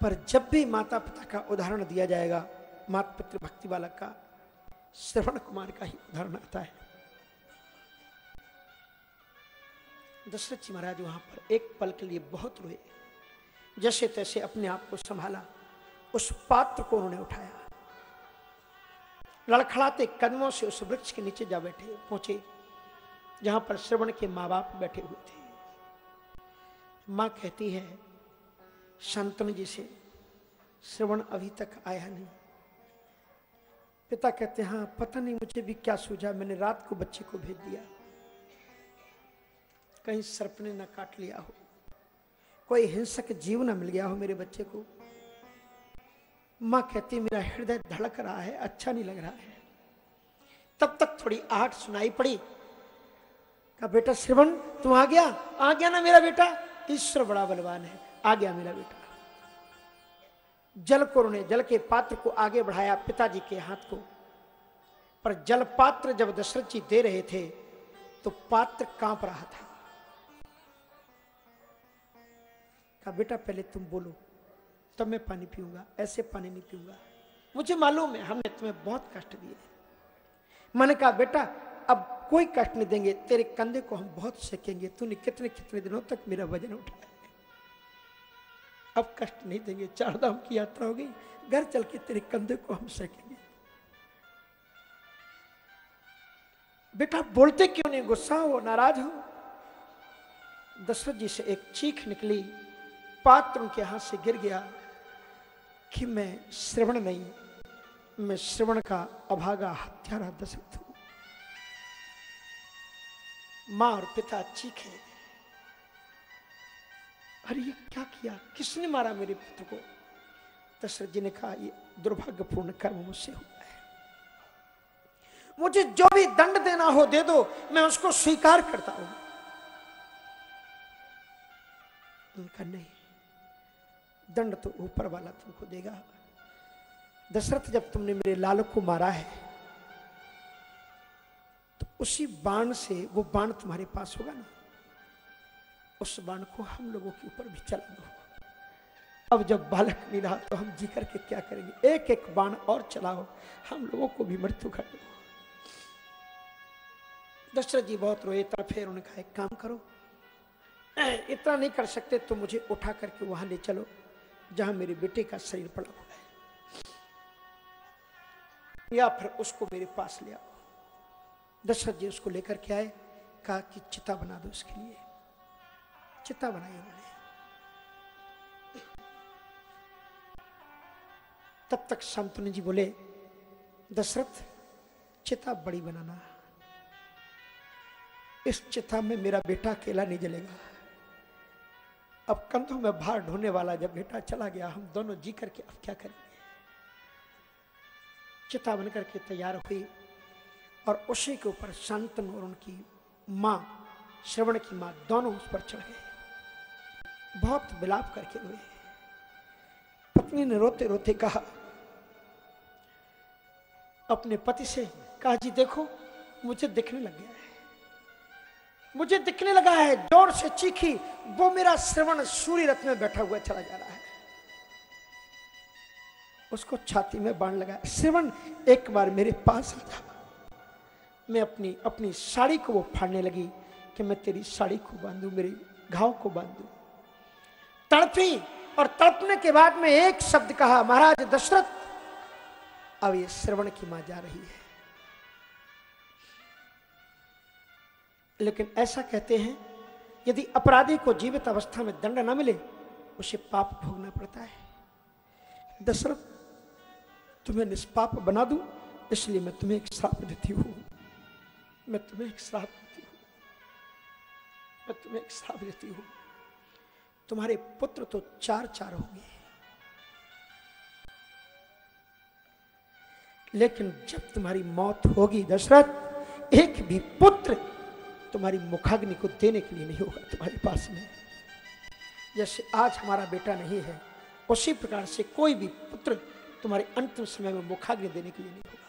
पर जब भी माता पिता का उदाहरण दिया जाएगा माता पितृ भक्ति वाला का, श्रवण कुमार का ही उदाहरण आता है। दशरथ जी महाराज वहाँ पर एक पल के लिए बहुत रोए। जैसे तैसे अपने आप को संभाला, उस पात्र को उन्होंने उठाया। लड़खड़ाते कदमों से उस वृक्ष के नीचे जा बैठे, पहुँचे, जहाँ पर श्रवण के माँ बाप बैठे हुए थे। माँ कहती है, शांतनु जी से श्रवण अभी तक आया नहीं। पिता कहते हैं हाँ पता नहीं मुझे भी क्या सूझा। मैंने रात को बच्चे को भेज दिया। कहीं सर्प ने न काट लिया हो। कोई हिंसक जीव न मिल गया हो मेरे बच्चे को। माँ कहती, मेरा हृदय धड़क रहा है अच्छा नहीं लग रहा है। तब तक थोड़ी आहट सुनाई पड़ी। का बेटा श्रवण, तू आ गया? आ गया ना मेरा बेटा। ईश्वर बड़ा बलवान है। आ गया मेरा बेटा। जल को जल के पात्र को आगे बढ़ाया पिताजी के हाथ को। पर जल पात्र जब दशरथ जी दे रहे थे तो पात्र काँप रहा था। कहा, बेटा, पहले तुम बोलो, तब मैं पानी पीऊँगा, ऐसे पानी नहीं पीऊँगा। मुझे मालूम है, हमने तुम्हें बहुत कष्ट दिए मैंने कहा, बेटा, अब कोई कष्ट नहीं देंगे, तेरे कंधे को हम बहुत सेकेंगे, तूने कितने कितने दिनों तक मेरा वज़न उठाया अब कष्ट नहीं देंगे चार धाम की यात्रा हो गई, घर चल के तेरे कंधे को हम सेकेंगे। बेटा, बोलते क्यों नहीं? गुस्सा हो, नाराज़ हो? दशरथ जी से एक चीख निकली। पात्र उनके हाथ से गिर गया कि मैं श्रवण नहीं, मैं श्रवण का अभागा हत्यारा दशरथ हूँ। माँ और पिता चीखे अरे ये क्या किया? किसने मारा मेरे पुत्र को? दशरथ जी ने कहा, ये दुर्भाग्यपूर्ण कर्म मुझसे हुआ है। मुझे जो भी दंड देना हो दे दो, मैं उसको स्वीकार करता हूँ। उनका, नहीं दंड तो ऊपर वाला तुमको देगा। दशरथ जब तुमने मेरे लाल को मारा है तो उसी बाण से वो बाण तुम्हारे पास होगा ना। उस बाण को हम लोगों के ऊपर भी चला दो। अब जब बालक रहा तो हम जी करके क्या करेंगे? एक एक बाण और चलाओ, हम लोगों को भी मृत्यु कर दो। दशरथ जी बहुत रोए, तब फिर उन्होंने कहा, एक काम करो इतना नहीं कर सकते तो मुझे उठा करके वहाँ ले चलो। जहाँ मेरे बेटे का शरीर पड़ा हुआ है। या फिर उसको मेरे पास ले आओ। दशरथ जी उसको लेकर के आए, कहा कि चिता बना दो उसके लिए। चिता बनाई उन्होंने। तब तक शांतनु जी बोले, दशरथ, चिता बड़ी बनाना। इस चिता में मेरा बेटा अकेला नहीं जलेगा। अब कंधों में भार ढोने वाला जब बेटा चला गया, हम दोनों जी करके अब क्या करेंगे? चिता बन करके तैयार हुई और उसी के ऊपर शांतनु और उनकी माँ, श्रवण की माँ दोनों उस पर चढ़ गए। बहुत विलाप करके रोए पत्नी ने रोते रोते कहा, अपने पति से कहा जी देखो, मुझे दिखने लग गया मुझे दिखने लगा है, ज़ोर से चीखी, वो मेरा श्रवण सूर्य रथ में बैठा हुआ चला जा रहा है। उसको छाती में बाँध लगा श्रवण, एक बार मेरे पास आ जा। मैं अपनी अपनी साड़ी को वो फाड़ने लगी कि मैं तेरी साड़ी को बांधू, मेरे घाव को बांधू। तड़पी और तड़पने के बाद में एक शब्द कहा, महाराज दशरथ, अब ये श्रवण की माँ जा रही है। लेकिन ऐसा कहते हैं, यदि अपराधी को जीवित अवस्था में दंड न मिले, उसे पाप भोगना पड़ता है। दशरथ, तुम्हें निष्पाप बना दूँ, इसलिए मैं तुम्हें एक श्राप देती हूँ। मैं तुम्हें एक श्राप देती हूँ। मैं तुम्हें एक श्राप देती हूँ। तुम्हारे पुत्र तो चार चार होंगे लेकिन जब तुम्हारी मौत होगी, दशरथ, एक भी पुत्र तुम्हारी मुखाग्नि को देने के लिए नहीं होगा, तुम्हारे पास में। जैसे आज हमारा बेटा नहीं है, उसी प्रकार से कोई भी पुत्र तुम्हारे अंतिम समय में मुखाग्नि देने के लिए नहीं होगा।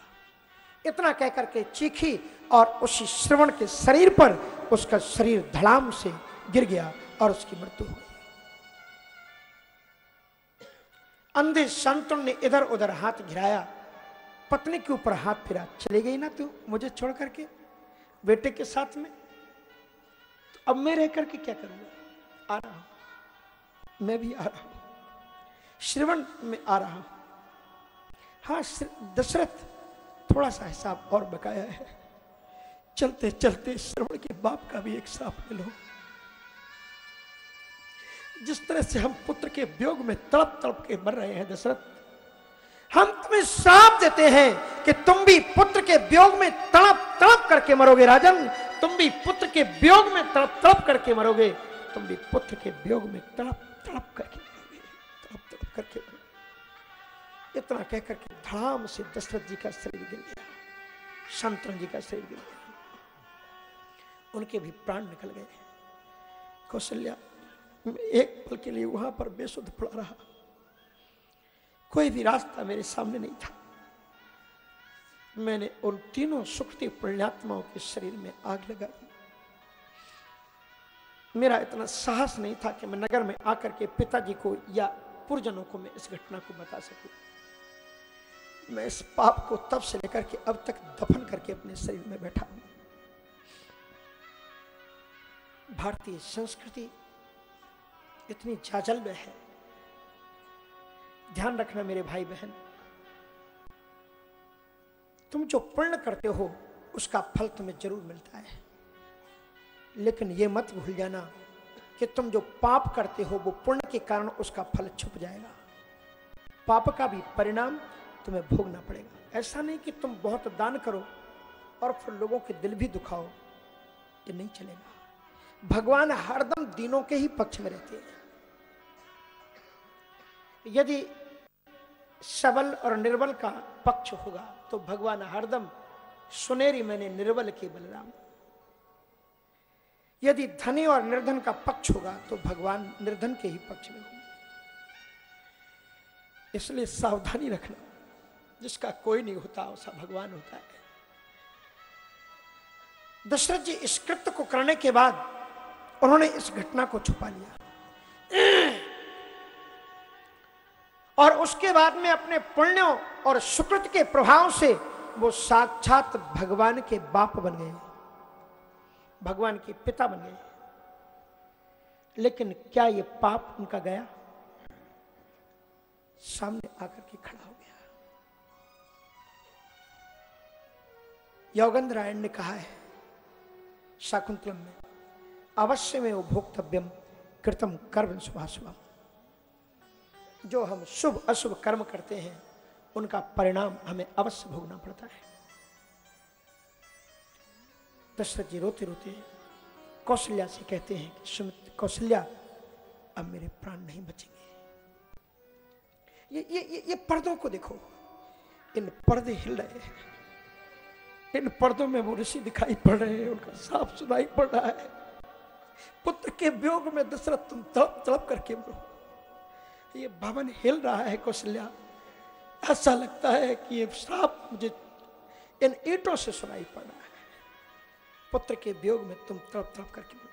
इतना कहकर के चीखी और उसी श्रवण के शरीर पर उसका शरीर धड़ाम से गिर गया और उसकी मृत्यु हो गई। अंधे संतुन ने इधर उधर हाथ घिराया। पत्नी के ऊपर हाथ फिरा, चले गई ना तू मुझे छोड़ करके? बेटे के साथ में? अब मैं रह करके क्या करूँगा? आ रहा हूँ। मैं भी आ रहा हूँ। श्रवण में आ रहा हूँ। हाँ दशरथ थोड़ा सा हिसाब और बकाया है। चलते चलते श्रवण के बाप का भी एक साफ़ ले लो जिस तरह से हम पुत्र के वियोग में तड़प तड़प के मर रहे हैं दशरथ हम तुम्हें श्राप देते हैं कि तुम भी पुत्र के वियोग में तड़प तड़प करके मरोगे, राजन। तुम भी पुत्र के वियोग में तड़प तड़प करके मरोगे। तुम भी पुत्र के वियोग में तड़प तड़प करके मरोगे। तड़प तड़प करके मरोगे। इतना कह करके धाम से दशरथ जी का शरीर गिर गया। शंतनु जी का शरीर गिर गया। उनके भी प्राण निकल गए। कौशल्या, एक पल के लिए वहाँ पर बेसुध पड़ा रहा। कोई भी रास्ता मेरे सामने नहीं था। मैंने उन तीनों सुखती पुण्यात्माओं के शरीर में आग लगा दी। मेरा इतना साहस नहीं था कि मैं नगर में आकर के पिताजी को या पुरजनों को मैं इस घटना को बता सकूँ। मैं इस पाप को तब से लेकर के अब तक दफन करके अपने शरीर में बैठा हूँ। भारतीय संस्कृति इतनी जाजल में है ध्यान रखना मेरे भाई बहन तुम जो पुण्य करते हो, उसका फल तुम्हें ज़रूर मिलता है। लेकिन यह मत भूल जाना कि तुम जो पाप करते हो, वो पुण्य के कारण उसका फल छुप जाएगा। पाप का भी परिणाम तुम्हें भोगना पड़ेगा। ऐसा नहीं कि तुम बहुत दान करो और फिर लोगों के दिल भी दुखाओ, ये नहीं चलेगा। भगवान हरदम दिनों के ही पक्ष में रहते हैं। यदि सबल और निर्बल का पक्ष होगा। तो भगवान हरदम, सुनेरी मैंने निर्बल के बलराम। यदि धनी और निर्धन का पक्ष होगा तो भगवान निर्धन के ही पक्ष में होंगे। इसलिए सावधानी रखना, जिसका कोई नहीं होता उसका भगवान होता है। दशरथ जी इस कृत्य को करने के बाद उन्होंने इस घटना को छुपा लिया। और उसके बाद में अपने पुण्यों और सुकृत के प्रभाव से वो साक्षात भगवान के बाप बन गए। भगवान के पिता बन गए। लेकिन क्या ये पाप उनका गया? सामने आकर के खड़ा हो गया। योगेंद्रायण ने कहा है, शाकुंतलम में, अवश्य में वो भोक्तव्यम, कृतम कर्म शुभाशुभम जो हम शुभ अशुभ कर्म करते हैं उनका परिणाम हमें अवश्य भोगना पड़ता है। दशरथ जी रोते रोते कौशल्या से कहते हैं कि सुमित कौशल्या अब मेरे प्राण नहीं बचेंगे। ये ये ये, ये पर्दों को देखो। इन पर्दे हिल रहे हैं। इन पर्दों में वो ऋषि दिखाई पड़ रहे हैं उनका साफ़ सुनाई पड़ रहा है। पुत्र के वियोग में दशरथ तुम तड़प तड़प करके मरो। ये भवन हिल रहा है कौशल्या। ऐसा लगता है कि ये श्राप मुझे इन ईटों से सुनाई पड़ रहा है। पुत्र के वियोग में तुम तड़प तड़प करके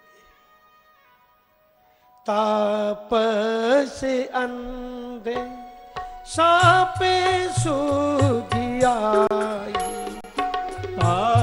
ताप से अंधे सापे सूझियाई आपस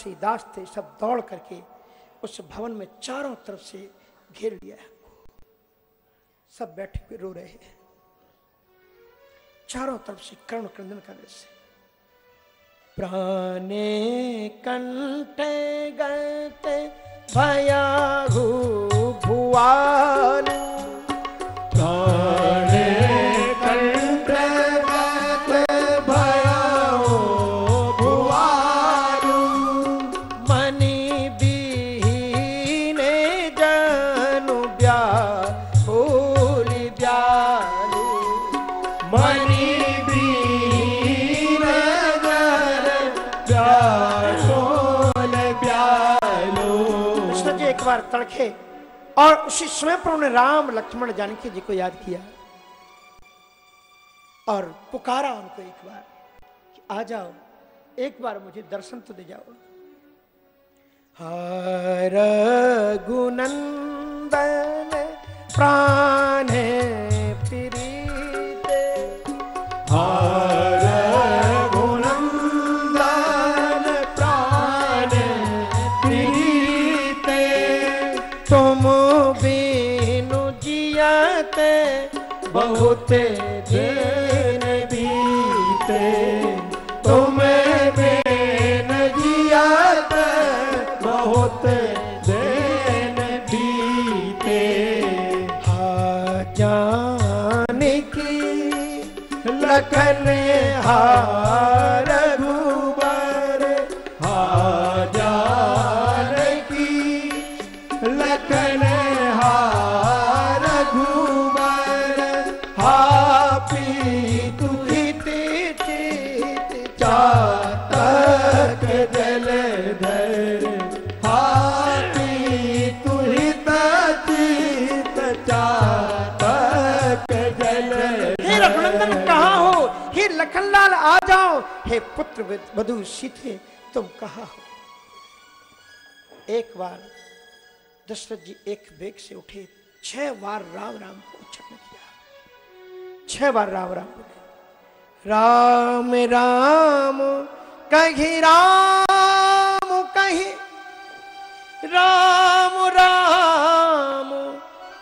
दासी दास थे सब दौड़ करके उस भवन में चारों तरफ़ से घेर लिया सब बैठे हुए रो रहे हैं। चारों तरफ़ से कर्ण क्रंदन कर रहे से प्राणे कंठे गते भयाहु भुआलु और उसी समय पर उन्हें राम, लक्ष्मण, जानकी जी को याद किया और पुकारा उनको एक बार कि आ जाओ, एक बार मुझे दर्शन तो दे जाओ। हर गुनंदन प्राण बहुत दिन बीते तुम बेन जिया बहुत दिन बीते। जानकी लखन हार हे पुत्र वधु सीते तुम कहा हो? एक बार दशरथ जी एक बेग से उठे, छह बार राम राम को उच्चारण किया। छह बार राम राम बोले, राम राम, कहीं राम कहीं राम राम,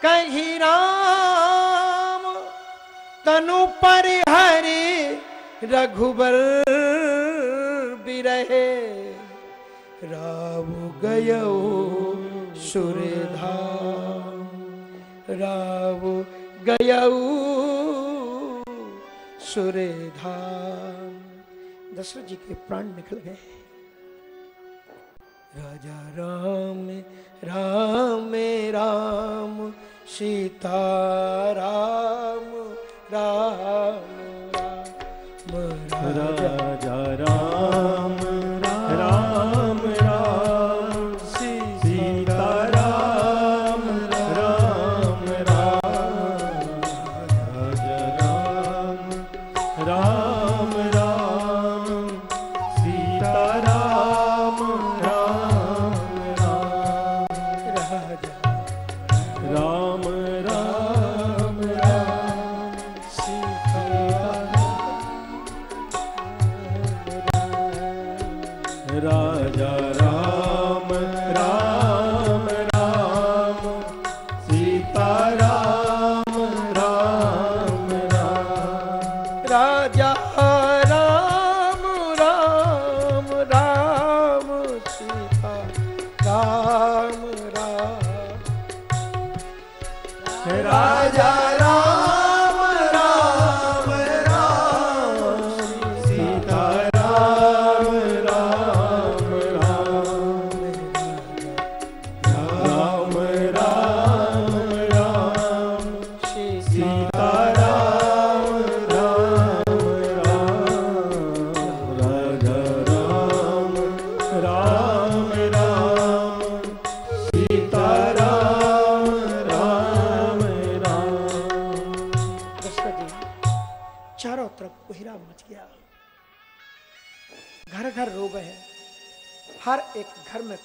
कहीं राम, तनु पर हरि रघुबर बिरहे राम गयो सुरेधा राव गयऊ सुरेधा दशरथ जी के प्राण निकल गए। राजा राम राम राम, सीता राम राम राम। राजा राम।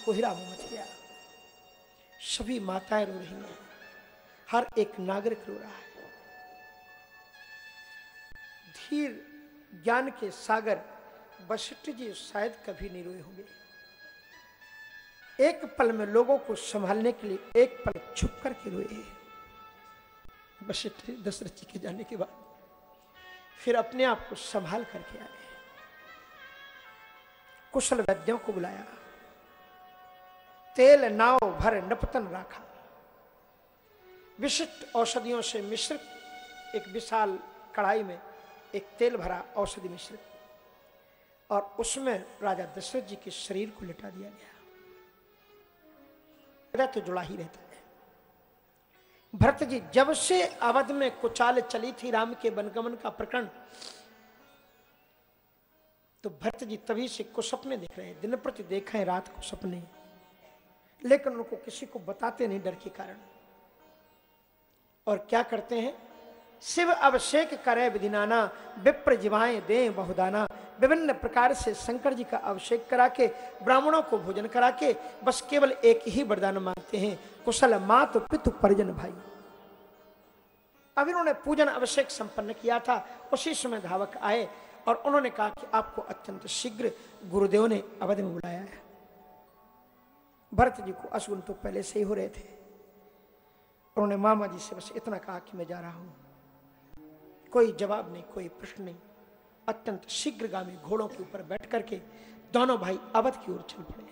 कोहरा मच गया। सभी माताएँ रो रही हैं। हर एक नागरिक रो रहा है। धीर ज्ञान के सागर वशिष्ठ जी शायद कभी नहीं रोए होंगे। एक पल में लोगों को संभालने के लिए एक पल छुप करके रोए वशिष्ठ दशरथ जी के जाने के बाद फिर अपने आप को संभाल करके आए कुशल वैद्यों को बुलाया। तेल नाव भर नपतन राखा। विशिष्ट औषधियों से मिश्रित एक विशाल कढ़ाई में एक तेल भरा औषधि मिश्रित और उसमें राजा दशरथ जी के शरीर को लिटा दिया गया। तो जुड़ा ही रहता है। भरत जी, जब से अवध में कुचाल चली थी राम के वनगमन का प्रकरण तो भरत जी तभी से कुछ सपने देख रहे हैं। दिन प्रति देख रहे हैं, रात को सपने। लेकिन उनको किसी को बताते नहीं डर के कारण। और क्या करते हैं? शिव अभिषेक करे विधिनाना, विप्र जिवाएँ दे बहुदाना। विभिन्न प्रकार से शंकर जी का अभिषेक करा के ब्राह्मणों को भोजन करा के बस केवल एक ही वरदान मांगते हैं, कुशल मात पितु परिजन भाई। अब इन्होंने पूजन अभिषेक संपन्न किया था, उसी समय धावक आए और उन्होंने कहा कि आपको अत्यंत शीघ्र गुरुदेव ने अवध में बुलाया है। भरत जी को अशगुन तो पहले से ही हो रहे थे। उन्होंने मामा जी से बस इतना कहा कि मैं जा रहा हूँ। कोई जवाब नहीं, कोई प्रश्न नहीं। अत्यंत शीघ्रगामी घोड़ों के ऊपर बैठ करके दोनों भाई अवध की ओर चल पड़े।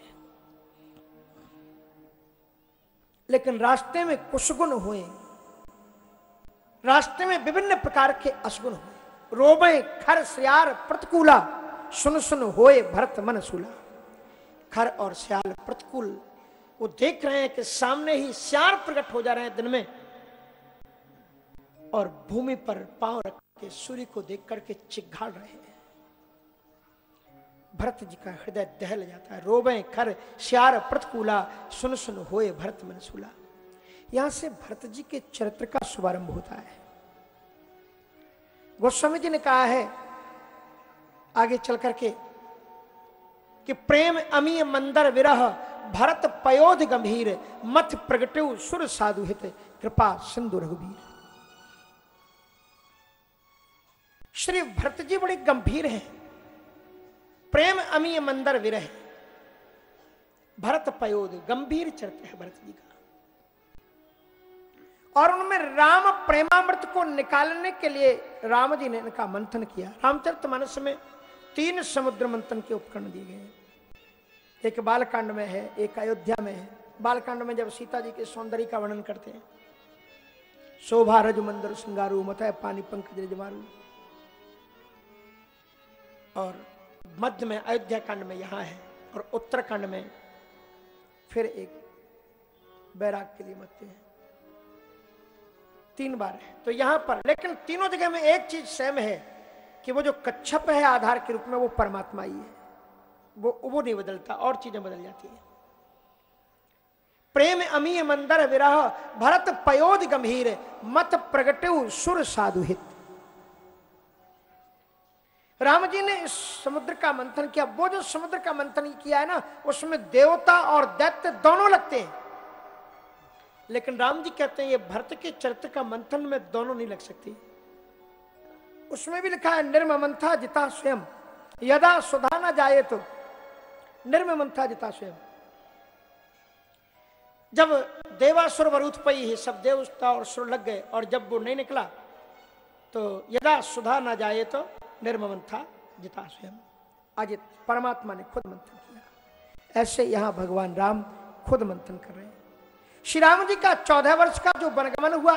लेकिन रास्ते में कुशगुन हुए। रास्ते में विभिन्न प्रकार के अशगुन हुए। रोबे, खर श्यार प्रतिकूला सुन सुन होए भरत मन सूला खर और श्याल प्रतिकूल वो देख रहे हैं कि सामने ही श्यार प्रकट हो जा रहे हैं दिन में और भूमि पर पाँव रख के सूर्य को देख करके चिघाड़ रहे हैं। भरत जी का हृदय दहल जाता है। रोबे खर श्यार प्रतिकूला, सुन सुन, होए, भरत मन सूला यहाँ से भरत जी के चरित्र का शुभारंभ होता है। गोस्वामी जी ने कहा है, आगे चल करके, कि प्रेम अमीय मंदर विरह भरत पयोध गंभीर, मथ प्रगटु सुर साधु हित, कृपा सिंधु रघुबीर श्री भरत जी बड़े गंभीर हैं, प्रेम अमीय मंदर विरह। भरत पयोध गंभीर चरित्र है भरत जी का। और उनमें राम प्रेमामृत को निकालने के लिए राम जी ने इनका मंथन किया। रामचरित मानस में तीन समुद्र मंथन के उपकरण दिए गए हैं। एक बालकांड में है, एक अयोध्या में है। बालकांड में जब सीता जी के सौंदर्य का वर्णन करते हैं, शोभा रज मंदिर श्रृंगारू मत पानी पंकज रजमारू और मध्य में, अयोध्या कांड में यहाँ है, और उत्तराखंड में फिर एक बैराग के लिए मत है। तीन बार है। तो यहाँ पर, लेकिन तीनों जगह में एक चीज़ सेम है कि वो जो कच्छप है आधार के रूप में वो परमात्मा ही है। वो वो नहीं बदलता, और चीज़ें बदल जाती है। प्रेम अमीय मंदर विरह, भरत पयोद गंभीर, मत प्रगटु सुर साधुहित। राम जी ने इस समुद्र का मंथन किया। वो जो समुद्र का मंथन किया है ना, उसमें देवता और दैत्य दोनों लगते हैं। लेकिन राम जी कहते हैं, ये भरत के चरित्र का मंथन में दोनों नहीं लग सकती। उसमें भी लिखा है, निर्ममंथा जिता स्वयं, यदा सुधा न जाए तो निर्ममंथा जिता स्वयं जब देवासुर वरुथ पई है सब देवता और सुर लग गए, और जब वो नहीं निकला तो यदा सुधा ना जाए तो निर्ममंथा जिता स्वयं आज परमात्मा ने खुद मंथन किया। ऐसे यहाँ भगवान राम खुद मंथन कर रहे हैं। श्री राम जी का चौदह वर्ष का जो वनगमन हुआ,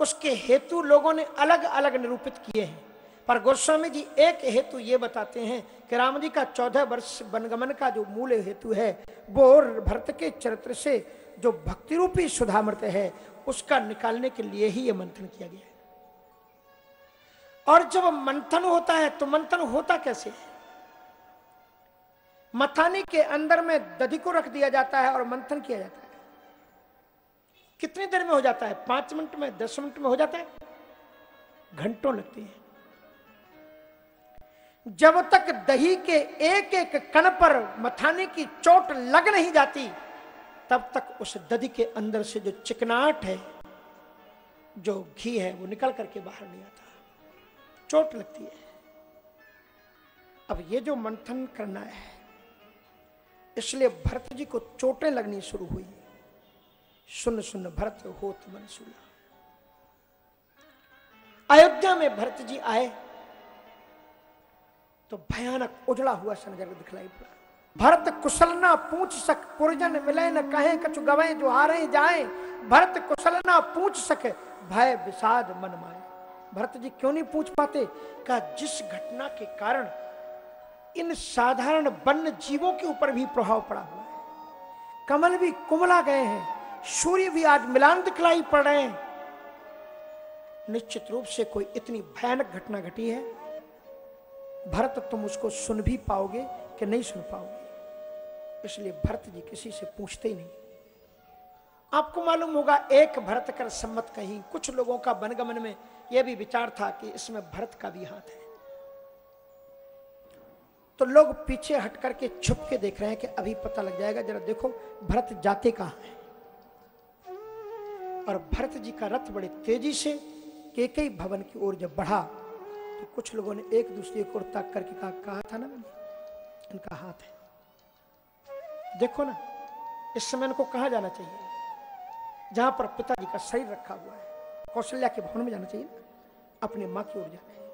उसके हेतु लोगों ने अलग अलग निरूपित किए हैं। पर गोस्वामी जी एक हेतु ये बताते हैं कि राम जी का चौदह वर्ष वनगमन का जो मूल हेतु है, वो भरत के चरित्र से जो भक्ति रूपी सुधामृत है, उसका निकालने के लिए ही यह मंथन किया गया है। और जब मंथन होता है तो मंथन होता कैसे है? मथानी के अंदर में दधि को रख दिया जाता है और मंथन किया जाता है। कितनी देर में हो जाता है? पाँच मिनट में, दस मिनट में हो जाता है? घंटों लगती है। जब तक दही के एक एक कण पर मथाने की चोट लग नहीं जाती, तब तक उस दधि के अंदर से जो चिकनाट है, जो घी है, वो निकल करके बाहर नहीं आता। चोट लगती है। अब ये जो मंथन करना है, इसलिए भरत जी को चोटें लगनी शुरू हुई। सुन सुन भरत, होत मन सुना अयोध्या में भरत जी आए। तो भयानक उजड़ा हुआ संजर दिखलाई पड़ा। भरत कुशल ना पूछ सक, पुरजन मिले न कहे, कछु गवे जो हारे जाए। भरत कुशल ना पूछ सके, भय विषाद मन माए। भरत जी क्यों नहीं पूछ पाते? का जिस घटना के कारण इन साधारण वन्य जीवों के ऊपर भी प्रभाव पड़ा हुआ है। कमल भी कुमला गए हैं, सूर्य भी आज मिलान दिखलाई पड़ रहे हैं। निश्चित रूप से कोई इतनी भयानक घटना घटी है। भरत, तुम उसको सुन भी पाओगे कि नहीं सुन पाओगे? इसलिए भरत जी किसी से पूछते ही नहीं। आपको मालूम होगा, एक भरत कर सम्मत कहीं, कुछ लोगों का बनगमन में यह भी विचार था कि इसमें भरत का भी हाथ है। तो लोग पीछे हट करके छुप के देख रहे हैं कि अभी पता लग जाएगा, जरा देखो, भरत जाते कहाँ है? और भरत जी का रथ बड़े तेज़ी से केकई भवन की ओर जब बढ़ा तो कुछ लोगों ने एक दूसरे को ताक करके कहा कहा था ना मैंने? इनका हाथ है। देखो ना, इस समय इनको कहा जाना चाहिए? जहाँ पर पिताजी का शरीर रखा हुआ है, कौशल्या के भवन में जाना चाहिए अपने माँ की ओर जाना है।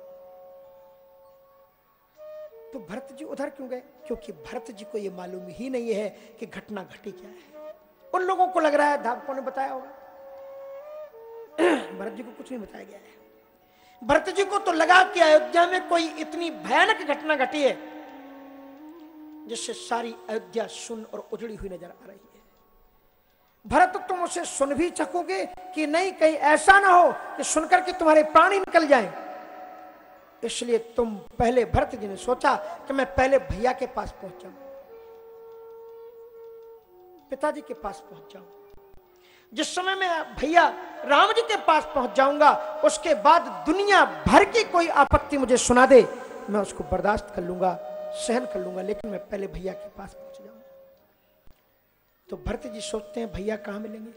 तो भरत जी उधर क्यों गए? क्योंकि भरत जी को यह मालूम ही नहीं है कि घटना घटी क्या है। उन लोगों को लग रहा है, धावकों ने बताया होगा। [CLEARS THROAT] भरत जी को कुछ नहीं बताया गया है। भरत जी को तो लगा कि अयोध्या में कोई इतनी भयानक घटना घटी है, जिससे सारी अयोध्या सुन और उजड़ी हुई नज़र आ रही है। भरत, तुम उसे सुन भी चकोगे कि नहीं, कहीं ऐसा ना हो कि सुनकर के तुम्हारे प्राणी निकल जाएँ। इसलिए तुम पहले भरत जी ने सोचा कि मैं पहले भैया के पास पहुँच जाऊँ, पिताजी के पास पहुँच जाऊँ। जिस समय मैं भैया राम जी के पास पहुँच जाऊँगा, उसके बाद दुनिया भर की कोई आपत्ति मुझे सुना दे, मैं उसको बर्दाश्त कर लूँगा, सहन कर लूँगा, लेकिन मैं पहले भैया के पास पहुँच जाऊँगा। तो भरत जी सोचते हैं, भैया कहाँ मिलेंगे?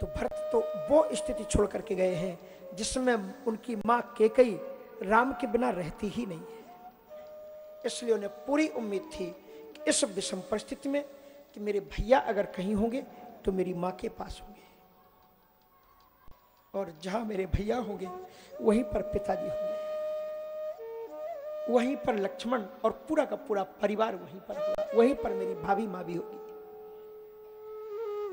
तो भरत तो वो स्थिति छोड़ करके गए हैं, जिसमें उनकी माँ केकई राम के बिना रहती ही नहीं है। इसलिए उन्हें पूरी उम्मीद थी कि इस विषम परिस्थिति में कि मेरे भैया अगर कहीं होंगे तो मेरी माँ के पास होंगे। और जहाँ मेरे भैया होंगे, वहीं पर पिताजी होंगे। वहीं पर लक्ष्मण और पूरा का पूरा परिवार वहीं पर होगा। वहीं पर मेरी भाभी माँ भी होगी।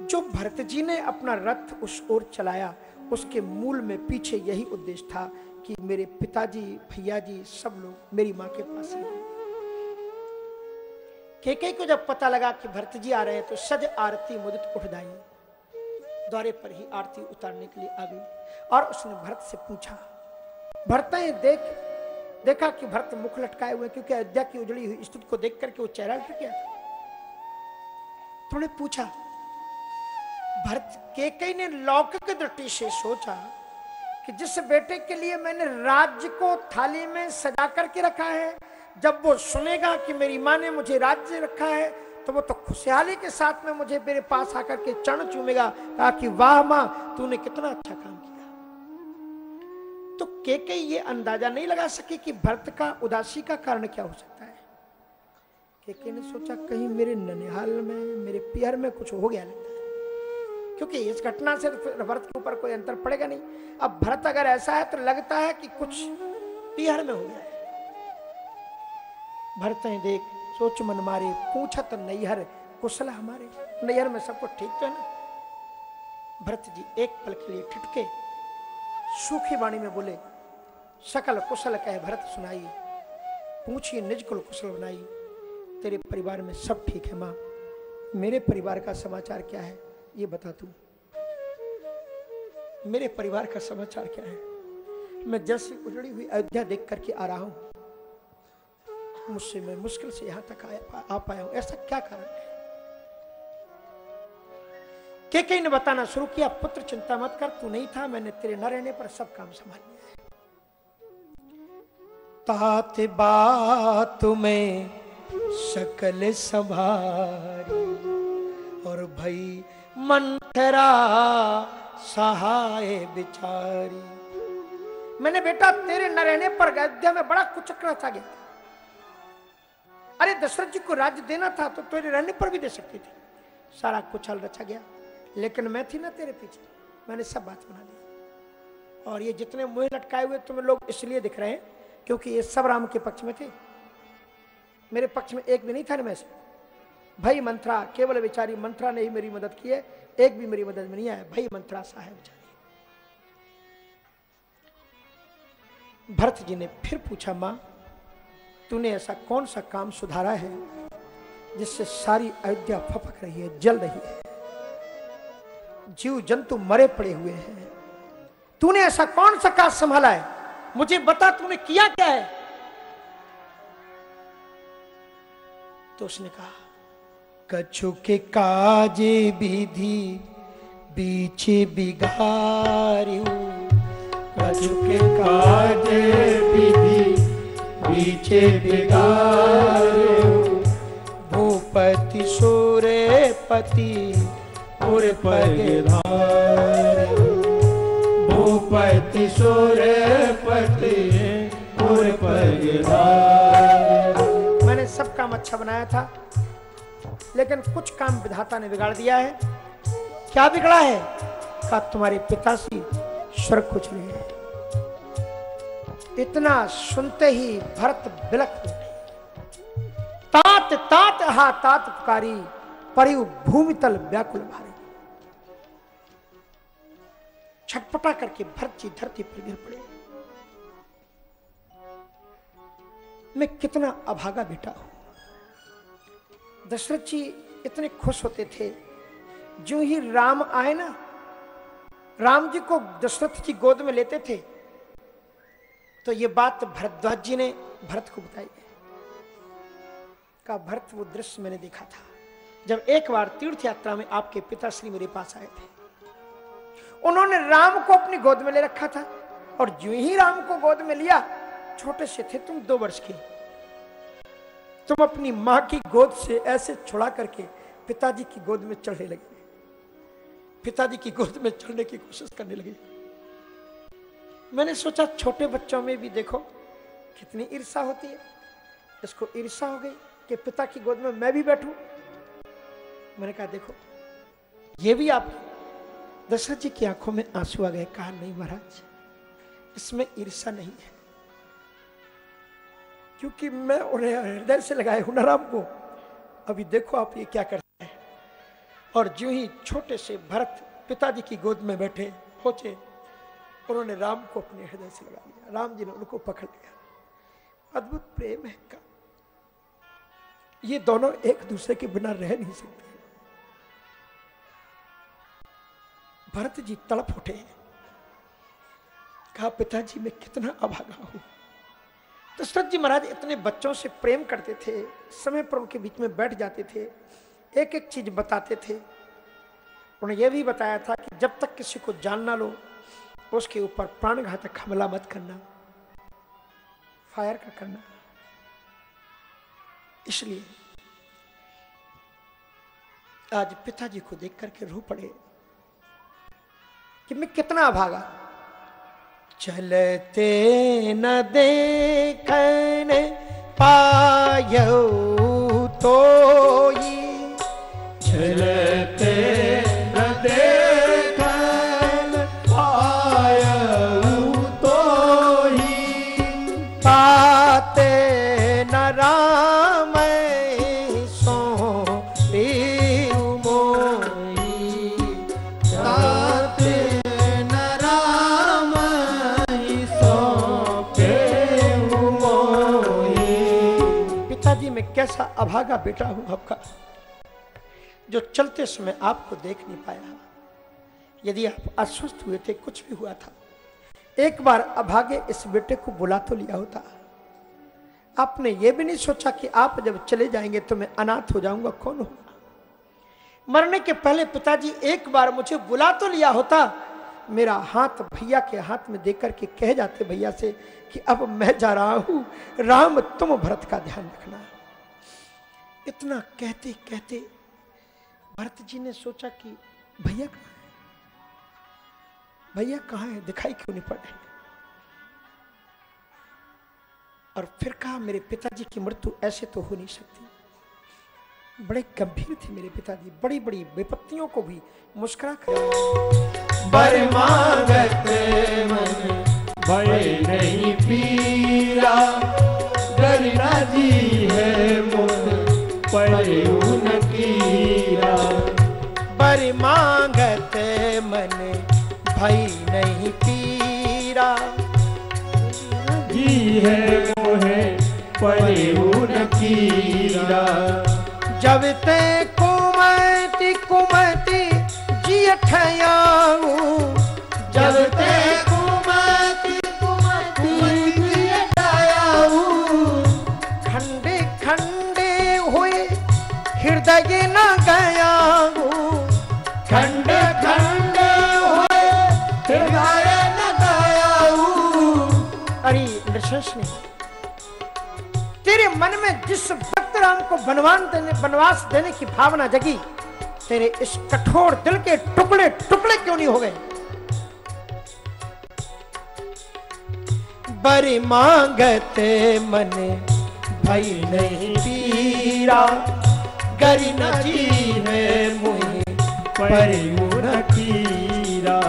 जो भरत जी ने अपना रथ उस ओर चलाया, उसके मूल में पीछे यही उद्देश्य था कि मेरे पिताजी, भैया जी सब लोग मेरी माँ के पास ही केके को जब पता लगा कि भरत जी आ रहे हैं तो सज आरती मुदित उठ दाई। द्वारे पर ही आरती उतारने के लिए आ गई और उसने भरत से पूछा, भरत ने देख, देखा कि भरत मुख लटकाए हुए क्योंकि अयोध्या की उजड़ी हुई स्थिति को देख करके वो चेहरा लट गया तो पूछा, भरत केकई ने लौकिक दृष्टि से सोचा कि जिस बेटे के लिए मैंने राज्य को थाली में सजा करके रखा है जब वो सुनेगा कि मेरी माँ ने मुझे राज्य रखा है तो वो तो खुशहाली के साथ में मुझे मेरे पास आकर के चरण चूमेगा, कहा कि, वाह माँ, तूने कितना अच्छा काम किया। तो के के ये अंदाज़ा नहीं लगा सके कि भरत का उदासी का कारण क्या हो सकता है। के के ने सोचा, कहीं मेरे ननिहाल में, मेरे पियर में कुछ हो गया लगता है। क्योंकि इस घटना से तो भरत के ऊपर कोई अंतर पड़ेगा नहीं। अब भरत अगर ऐसा है तो लगता है कि कुछ पियर में हो गया है। भरत देख, सोच मन मारे, पूछत नैहर कुशल हमारे नैहर में सब कुछ ठीक तो है ना भरत जी एक पल के लिए ठिटके सूखी वाणी में बोले, सकल कुशल कह भरत सुनाई, पूछिए निज कुल कुशल बनाई। तेरे परिवार में सब ठीक है, माँ। मेरे परिवार का समाचार क्या है, ये बता तू। मेरे परिवार का समाचार क्या है? मैं जैसे उजड़ी हुई अयोध्या देख करके आ रहा हूँ। मुझसे मैं मुश्किल से यहाँ तक आया आ पाया हूँ। ऐसा क्या कारण है? के कई ने बताना शुरू किया, पुत्र, चिंता मत कर, तू नहीं था, मैंने तेरे न रहने पर सब काम संभाल लिया। तात बात में सकल संभारी और भाई मंथरा सहाय बिचारी। मैंने बेटा, तेरे न रहने पर अयोध्या में बड़ा कुचक रहा था, गया। अरे दशरथ जी को राज्य देना था तो तेरे रहने पर भी दे सकती थी। सारा कुछ हल रचा गया। लेकिन मैं थी ना तेरे पीछे। मैंने सब बात बना दी। और ये जितने मुहे लटकाए हुए तुम्हें लोग इसलिए दिख रहे हैं क्योंकि ये सब राम के पक्ष में थे। मेरे पक्ष में एक भी नहीं था ना मैं भाई मंत्रा, केवल बेचारी मंत्रा ने ही मेरी मदद की है। एक भी मेरी मदद में नहीं आया। भाई मंत्रा साहब बेचारी भरत जी ने फिर पूछा, माँ तूने ऐसा कौन सा काम सुधारा है जिससे सारी अयोध्या फपक रही है, जल रही है? जीव जंतु मरे पड़े हुए हैं। तूने ऐसा कौन सा काज संभाला है? मुझे बता तूने किया क्या है? तो उसने कहा, कछु के काजे विधि बीचे बिगारियो। कछु के काजे विधि पीछे भूपति सूर्य पति उर भूपति सूर्य पति उर मैंने सब काम अच्छा बनाया था, लेकिन कुछ काम विधाता ने बिगाड़ दिया है। क्या बिगड़ा है? का तुम्हारे पिताश्री स्वर्ग कुछ नहीं है। इतना सुनते ही भरत बिलक तात तात हा तात पुकारी परि भूमि तल व्याकुल भारी। छटपटा करके भरत जी धरती पर गिर पड़े। मैं कितना अभागा बेटा हूँ। दशरथ जी इतने खुश होते थे। जो ही राम आए ना, राम जी को दशरथ जी गोद में लेते थे तो ये बात भरद्वाज जी ने भरत को बताई का भरत वो दृश्य मैंने देखा था, जब एक बार तीर्थ यात्रा में आपके पिताश्री मेरे पास आए थे। उन्होंने राम को अपनी गोद में ले रखा था और जो ही राम को गोद में लिया, छोटे से थे तुम दो वर्ष के। तुम अपनी माँ की गोद से ऐसे छुड़ा करके पिताजी की गोद में चढ़ने लगे। पिताजी की गोद में चढ़ने की कोशिश करने लगे। मैंने सोचा छोटे बच्चों में भी देखो कितनी ईर्षा होती है। इसको ईर्षा हो गई कि पिता की गोद में मैं भी बैठूं। मैंने कहा, देखो, ये भी आप दशरथ जी की आँखों में आँसू आ गए। कहा, नहीं महाराज, इसमें ईर्षा नहीं है। क्योंकि मैं उन्हें हृदय से लगाए हुनराम को, अभी देखो आप ये क्या करते हैं। और जो ही छोटे से भरत पिताजी की गोद में बैठे, पहुँचे उन्होंने राम को अपने हृदय से लगा लिया। राम जी ने उनको पकड़ लिया। अद्भुत प्रेम है का ये दोनों एक दूसरे के बिना रह नहीं सकते। भरत जी तड़प उठे। कहा, पिताजी, मैं कितना अभागा हूँ। दशरथ जी महाराज इतने बच्चों से प्रेम करते थे, समय पर उनके बीच में बैठ जाते थे एक एक चीज़ बताते थे। उन्हें यह भी बताया था कि जब तक किसी को जान ना लो उसके ऊपर प्राणघातक हमला मत करना। फायर का करना। इसलिए आज पिताजी को देख करके रो पड़े कि मैं कितना भागा। चलते न देखन पायो तो कैसा अभागा बेटा हूँ आपका, जो चलते समय आपको देख नहीं पाया। यदि आप अस्वस्थ हुए थे, कुछ भी हुआ था। एक बार अभागे इस बेटे को बुला तो लिया होता। आपने यह भी नहीं सोचा कि आप जब चले जाएँगे तो मैं अनाथ हो जाऊँगा, कौन होगा? मरने के पहले पिताजी एक बार मुझे बुला तो लिया होता। मेरा हाथ भैया के हाथ में देकर के कह जाते भैया से कि अब मैं जा रहा हूँ। राम, तुम भरत का ध्यान रखना। इतना कहते कहते भरत जी ने सोचा कि भैया कहाँ है? भैया कहाँ है? दिखाई क्यों नहीं पड़ और फिर कहा, मेरे पिताजी की मृत्यु ऐसे तो हो नहीं सकती। बड़े गंभीर थे मेरे पिताजी बड़ी बड़ी विपत्तियों को भी मुस्कुरा कर भय नहीं पीरा जी है पर बर मांगत मन भई नहीं पीरा। जी है मोहे पर उन कीरा। जब ते कुमति कुमति जियठयाऊ नृशंस ने तेरे मन में जिस भक्त राम को बनवान देने बनवास देने की भावना जगी, तेरे इस कठोर दिल के टुकड़े टुकड़े क्यों नहीं हो गए? बरी मांगत मन, भई नहीं पीरा, गरी न जी है मुहे, पर कीरा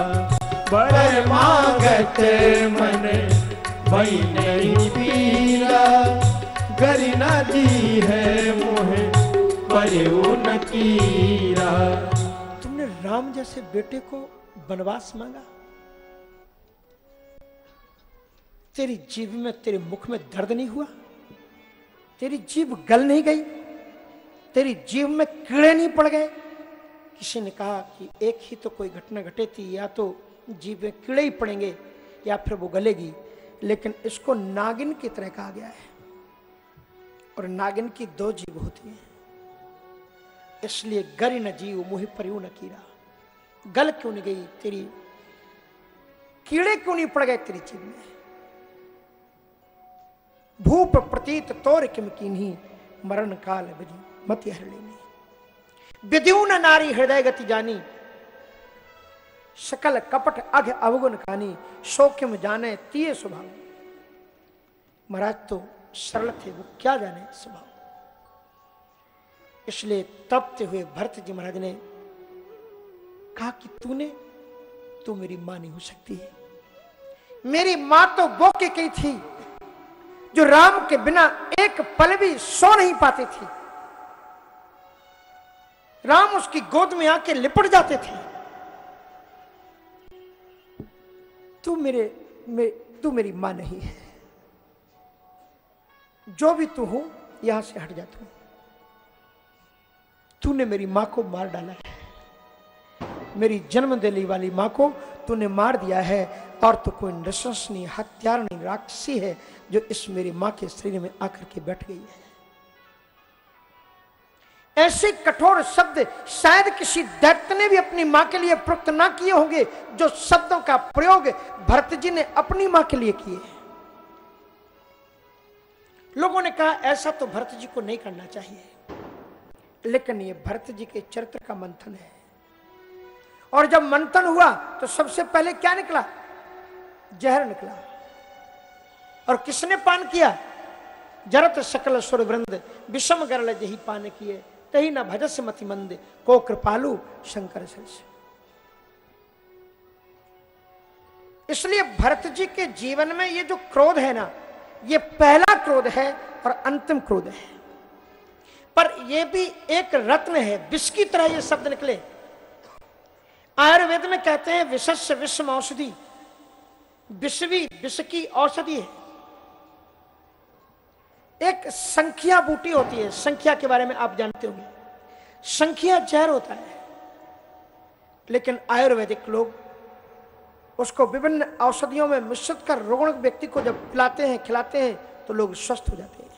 बर मांगत मन भई नहीं जी है मोहे पर तुमने राम जैसे बेटे को वनवास मांगा? तेरी जीभ में, तेरे मुख में दर्द नहीं हुआ? तेरी जीभ गल नहीं गई? तेरी जीव में कीड़े नहीं पड़ गए? किसी ने कहा कि एक ही तो कोई घटना घटे थी या तो जीव में कीड़े ही पड़ेंगे, या फिर वो गलेगी। लेकिन इसको नागिन की तरह कहा गया है। और नागिन की दो जीव होती हैं। इसलिए गरी न जीव, मुहि परियो न कीरा गल क्यों नहीं गई तेरी? कीड़े क्यों नहीं पड़ गए तेरी जीव में? भूप प्रतीत तोर किम कीन्ही, मरण काल बजी, मति हरणी विद्यून नारी हृदय गति जानी सकल कपट अघ अवगुण खानी शोक्यम जाने तीय स्वभाव। महाराज तो सरल थे, वो क्या जाने स्वभाव? इसलिए तपते हुए भरत जी महाराज ने कहा कि तूने, तू मेरी माँ नहीं हो सकती है। मेरी माँ तो वो के कही थी, जो राम के बिना एक पल भी सो नहीं पाती थी। राम उसकी गोद में आके लिपट जाते थे। तू मेरे मे, तू मेरी माँ नहीं है। जो भी तू हो यहाँ से हट जा तू। तूने मेरी माँ को मार डाला है। मेरी जन्म देने वाली माँ को तूने मार दिया है और तो कोई नृशंस नहीं हत्यार नहीं राक्षसी है जो इस मेरी माँ के शरीर में आकर के बैठ गई है। ऐसे कठोर शब्द शायद किसी दैत्य ने भी अपनी माँ के लिए प्रयुक्त ना किए होंगे, जो शब्दों का प्रयोग भरत जी ने अपनी माँ के लिए किए लोगों ने कहा, ऐसा तो भरत जी को नहीं करना चाहिए। लेकिन ये भरत जी के चरित्र का मंथन है। और जब मंथन हुआ तो सबसे पहले क्या निकला? जहर निकला। और किसने पान किया? जरत सकल सुर वृंद विषम गरल जही पान किए। तही न भजस मति मंद। को कृपालु शंकर इसलिए भरत जी के जीवन में ये जो क्रोध है ना, ये पहला क्रोध है और अंतिम क्रोध है। पर यह भी एक रत्न है विष की तरह ये शब्द निकले। आयुर्वेद में कहते हैं, विशस्य विश्व औषधि विश्वी विष की औषधि है। एक संख्या बूटी होती है, संख्या के बारे में आप जानते होंगे। संख्या जहर होता है, लेकिन आयुर्वेदिक लोग उसको विभिन्न औषधियों में मिश्रित कर रुग्ण व्यक्ति को जब पिलाते हैं, खिलाते हैं तो लोग स्वस्थ हो जाते हैं।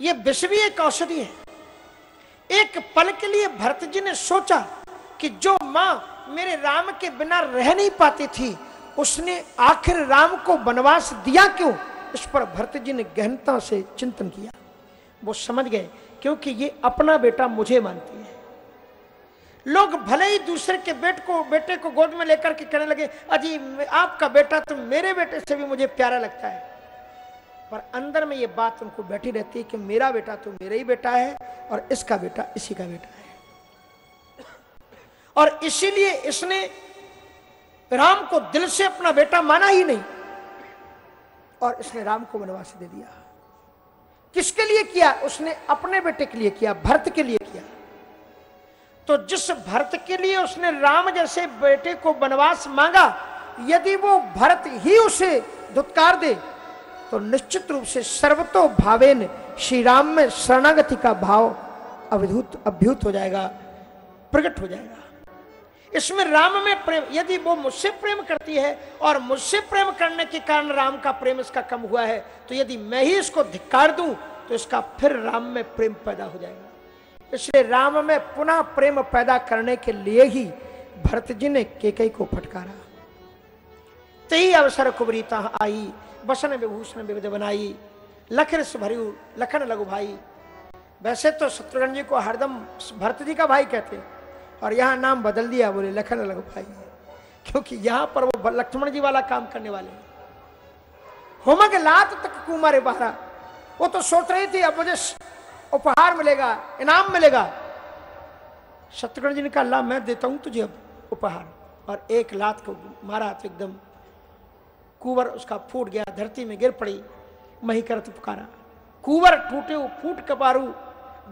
यह विष भी एक औषधि है। एक पल के लिए भरत जी ने सोचा कि जो माँ मेरे राम के बिना रह नहीं पाती थी, उसने आखिर राम को वनवास दिया क्यों? इस पर भरत जी ने गहनता से चिंतन किया। वो समझ गए, क्योंकि ये अपना बेटा मुझे मानती है। लोग भले ही दूसरे के बेट को, बेटे को गोद में लेकर के कहने लगे, अजी, आपका बेटा तो मेरे बेटे से भी मुझे प्यारा लगता है। पर अंदर में ये बात उनको बैठी रहती है कि मेरा बेटा तो मेरा ही बेटा है और इसका बेटा इसी का बेटा है। और इसीलिए इसने राम को दिल से अपना बेटा माना ही नहीं। और इसने राम को वनवास दे दिया। किसके लिए किया? उसने अपने बेटे के लिए किया, भरत के लिए किया। तो जिस भरत के लिए उसने राम जैसे बेटे को वनवास मांगा, यदि वो भरत ही उसे धुतकार दे तो निश्चित रूप से सर्वतो भावेन श्री राम में शरणागति का भाव अभिभूत अभ्युत हो जाएगा, प्रकट हो जाएगा। इसमें राम में प्रेम, यदि वो मुझसे प्रेम करती है और मुझसे प्रेम करने के कारण राम का प्रेम इसका कम हुआ है तो यदि मैं ही इसको धिक्कार दूँ तो इसका फिर राम में प्रेम पैदा हो जाएगा। इसलिए राम में पुनः प्रेम पैदा करने के लिए ही भरत जी ने केकई को फटकारा। तही अवसर कुबरीता आई, बसन विभूषण विविध बनाई लखन भरियु लखन लघु भाई। वैसे तो शत्रुघ्न जी को हरदम भरत जी का भाई कहते और यहाँ नाम बदल दिया बोले, लखन लघु भाई क्योंकि यहाँ पर वो लक्ष्मण जी वाला काम करने वाले होमक लात तक कुमारे बहरा वो तो सोच रही थी, अब मुझे उपहार मिलेगा, इनाम मिलेगा। शत्रुघ्न जी ने कहा, ला, मैं देता हूँ तुझे अब उपहार। और एक लात को मारा तो एकदम कुंवर उसका फूट गया, धरती में गिर पड़ी, मही करत पुकारा कुवर टूटे, फूट कपारू,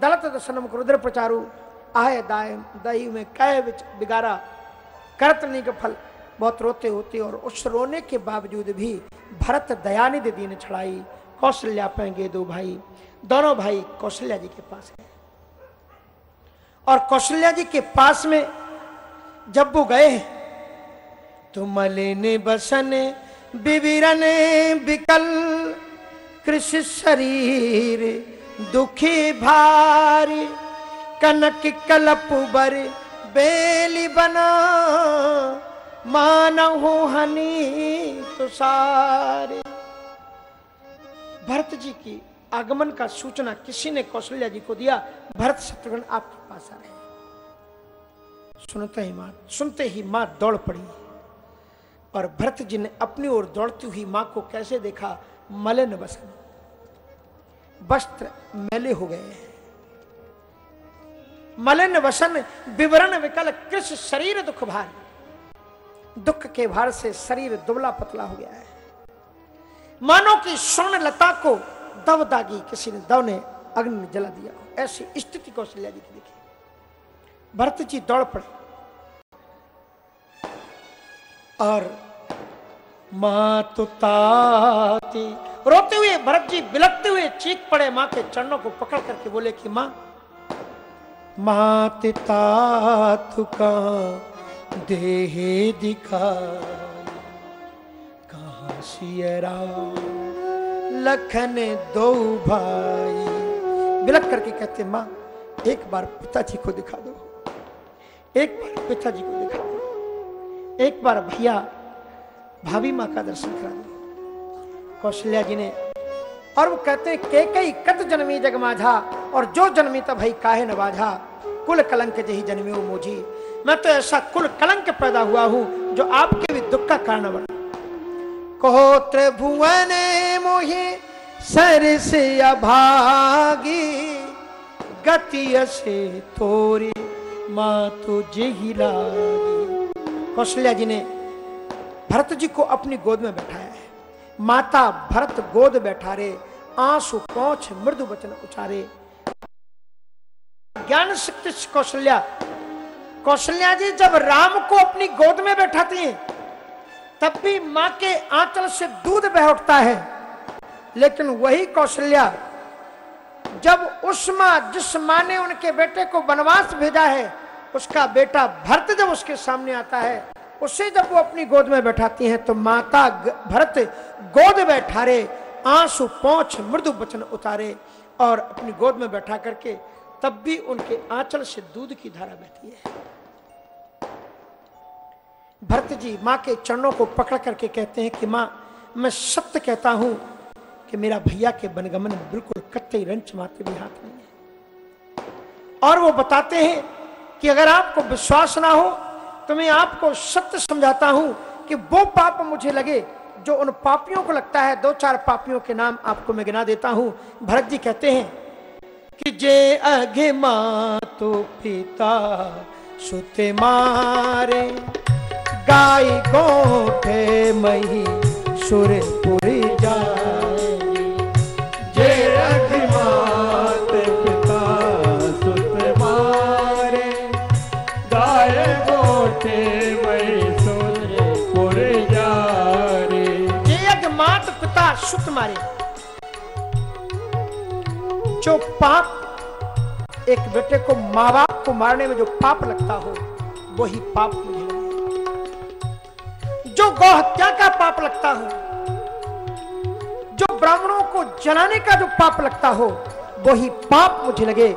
दलत दसनम रुद्र प्रचारू आय दाय दही में कह बिगारा करत नहीं के फल। बहुत रोते होते और उस रोने के बावजूद भी भरत दयानिधि दीन छड़ाई। कौशल्या पेंगे दो भाई। दोनों भाई कौशल्या जी के पास है। और कौशल्या जी के पास में जब वो गए तो मलिन बसन, विविरन, विकल, कृषि शरीर, दुखी भारी कनक कलप बर बेली बना। मानहु हनी तुषारी भरत जी की आगमन का सूचना किसी ने कौशल्या जी को दिया। भरत शत्रुघ्न आपके पास आ रहे हैं। सुनते ही माँ, सुनते ही माँ दौड़ पड़ी। और भरत जी ने अपनी ओर दौड़ती हुई माँ को कैसे देखा? मलिन वसन वस्त्र मैले हो गए हैं। मलिन वसन विवरण विकल कृष शरीर दुख भार। दुख के भार से शरीर दुबला पतला हो गया है। मानो कि स्वर्ण लता को दव दागी किसी ने दव ने अग्नि में जला दिया। ऐसी स्थिति कौशल्या जी की देखी। भरत जी दौड़ पड़े। और माँ तो ताती रोते हुए, भरत जी बिलकते हुए चीख पड़े माँ के चरणों को पकड़ करके बोले कि माँ मात तुका देहे दिखाई। कहा सियरा? लखन दो भाई। बिलक करके कहते माँ, एक बार पिताजी को दिखा दो। एक बार पिताजी को दिखा दो। एक बार भैया, भाभी माँ का दर्शन करा दो। कौशल्या जी ने, और वो कहते के कई कत जन्मी जग माझा और जो जन्मी तब भाई काहे नवाझा कुल कलंक जही जन्मी मोजी। मैं तो ऐसा कुल कलंक पैदा हुआ हूँ जो आपके भी दुख का कारण बना। कहो, त्रिभुवन मोहे सर से अभागी गति से थोरी माँ तुझे ही लागी। कौशल्या जी ने भरत जी को अपनी गोद में बैठाया है। माता भरत गोद बैठा रे आँसू पौछ मृदु वचन उचारे। ज्ञान शक्ति कौशल्या। कौशल्या जी जब राम को अपनी गोद में बैठाती हैं, तब भी माँ के आंचल से दूध बह उठता है। लेकिन वही कौशल्या जब उस माँ, जिस माँ ने उनके बेटे को वनवास भेजा है, उसका बेटा भरत जब उसके सामने आता है, उसे जब वो अपनी गोद में बैठाती हैं तो माता भरत गोद बैठारे आँसू, पौछ, मृदु वचन उतारे और अपनी गोद में बैठा करके तब भी उनके आंचल से दूध की धारा बहती है। भरत जी माँ के चरणों को पकड़ करके कहते हैं कि माँ, मैं सत्य कहता हूँ कि मेरा भैया के बनगमन में बिल्कुल कत्ते रंच माते भी हाथ नहीं है। और वो बताते हैं कि अगर आपको विश्वास ना हो तो मैं आपको सत्य समझाता हूँ कि वो पाप मुझे लगे जो उन पापियों को लगता है। दो चार पापियों के नाम आपको मैं गिना देता हूँ। भरत जी कहते हैं कि जे अगे माँ तो पिता सुते मारे। गाय गोठे मही सुरपुरी जाए। जे रघुमात पिता सुत मारे। गाय गोटे वही सुन पुर जारे जे यज्ञ मात पिता सुत मारे। जो पाप एक बेटे को माँ बाप को मारने में जो पाप लगता हो, वही पाप मुझे। जो गौ हत्या का पाप लगता हो, जो ब्राह्मणों को जलाने का जो पाप लगता हो, वही पाप मुझे लगे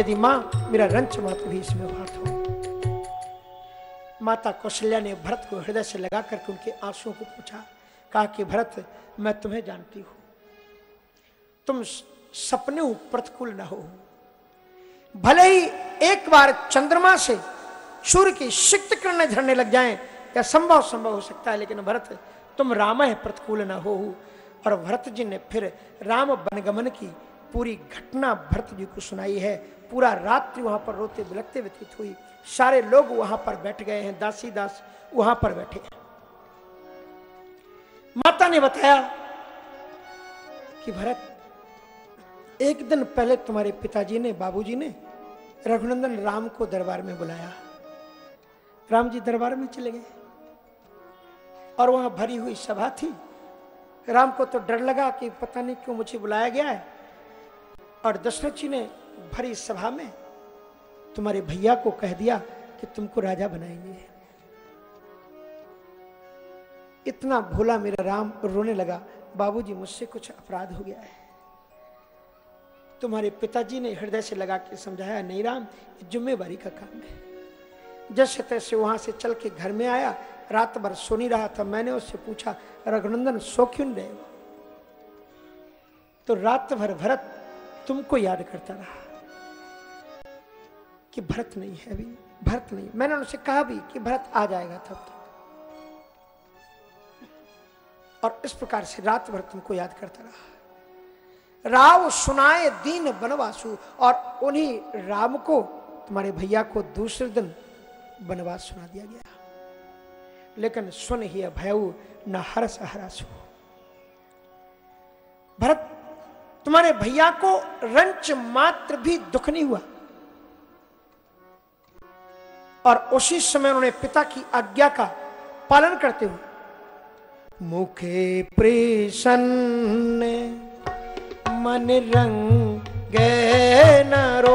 यदि माँ मेरा रंच मात भी इसमें बात हो माता कौशल्या ने भरत को हृदय से लगा करके उनके आंसुओं को पूछा, कहा कि, भरत, मैं तुम्हें जानती हूँ तुम सपने प्रतिकूल न हो। भले ही एक बार चंद्रमा से सूर्य की सिक्त किरणें झरने लग जाएँ, या संभव संभव हो सकता है, लेकिन भरत, तुम राम है प्रतिकूल न हो। और भरत जी ने फिर राम वनगमन की पूरी घटना भरत जी को सुनाई है। पूरा रात्रि वहाँ पर रोते बिलकते व्यतीत हुई। सारे लोग वहाँ पर बैठ गए हैं दासी दास वहाँ पर बैठे माता ने बताया कि भरत एक दिन पहले तुम्हारे पिताजी ने, बाबूजी ने रघुनंदन राम को दरबार में बुलाया। राम जी दरबार में चले गए और वहाँ भरी हुई सभा थी। राम को तो डर लगा कि पता नहीं क्यों मुझे बुलाया गया है। और दशरथ जी ने भरी सभा में तुम्हारे भैया को कह दिया कि तुमको राजा बनाएँगे। इतना भोला मेरा राम रोने लगा। बाबूजी मुझसे कुछ अपराध हो गया है। तुम्हारे पिताजी ने हृदय से लगा के समझाया, नहीं राम, ये जिम्मेवारी का काम है। जैसे तैसे वहाँ से चल के घर में आया, रात भर सो नहीं रहा था, मैंने उससे पूछा, रघुनंदन, सो क्यों रहे तो रात भर भरत तुमको याद करता रहा कि भरत नहीं है अभी, भरत नहीं। मैंने उनसे कहा भी कि भरत आ जाएगा तब तक। और इस प्रकार से रात भर तुमको याद करता रहा। राव सुनाए दीन बनवासु और उन्हीं राम को, तुम्हारे भैया को दूसरे दिन बनवास सुना दिया गया। लेकिन सुन ही भयऊ न हरस हरासु। भरत, तुम्हारे भैया को रंच मात्र भी दुख नहीं हुआ। और उसी समय उन्होंने पिता की आज्ञा का पालन करते हुए, मुखे प्रसन्न मन रंग गे नो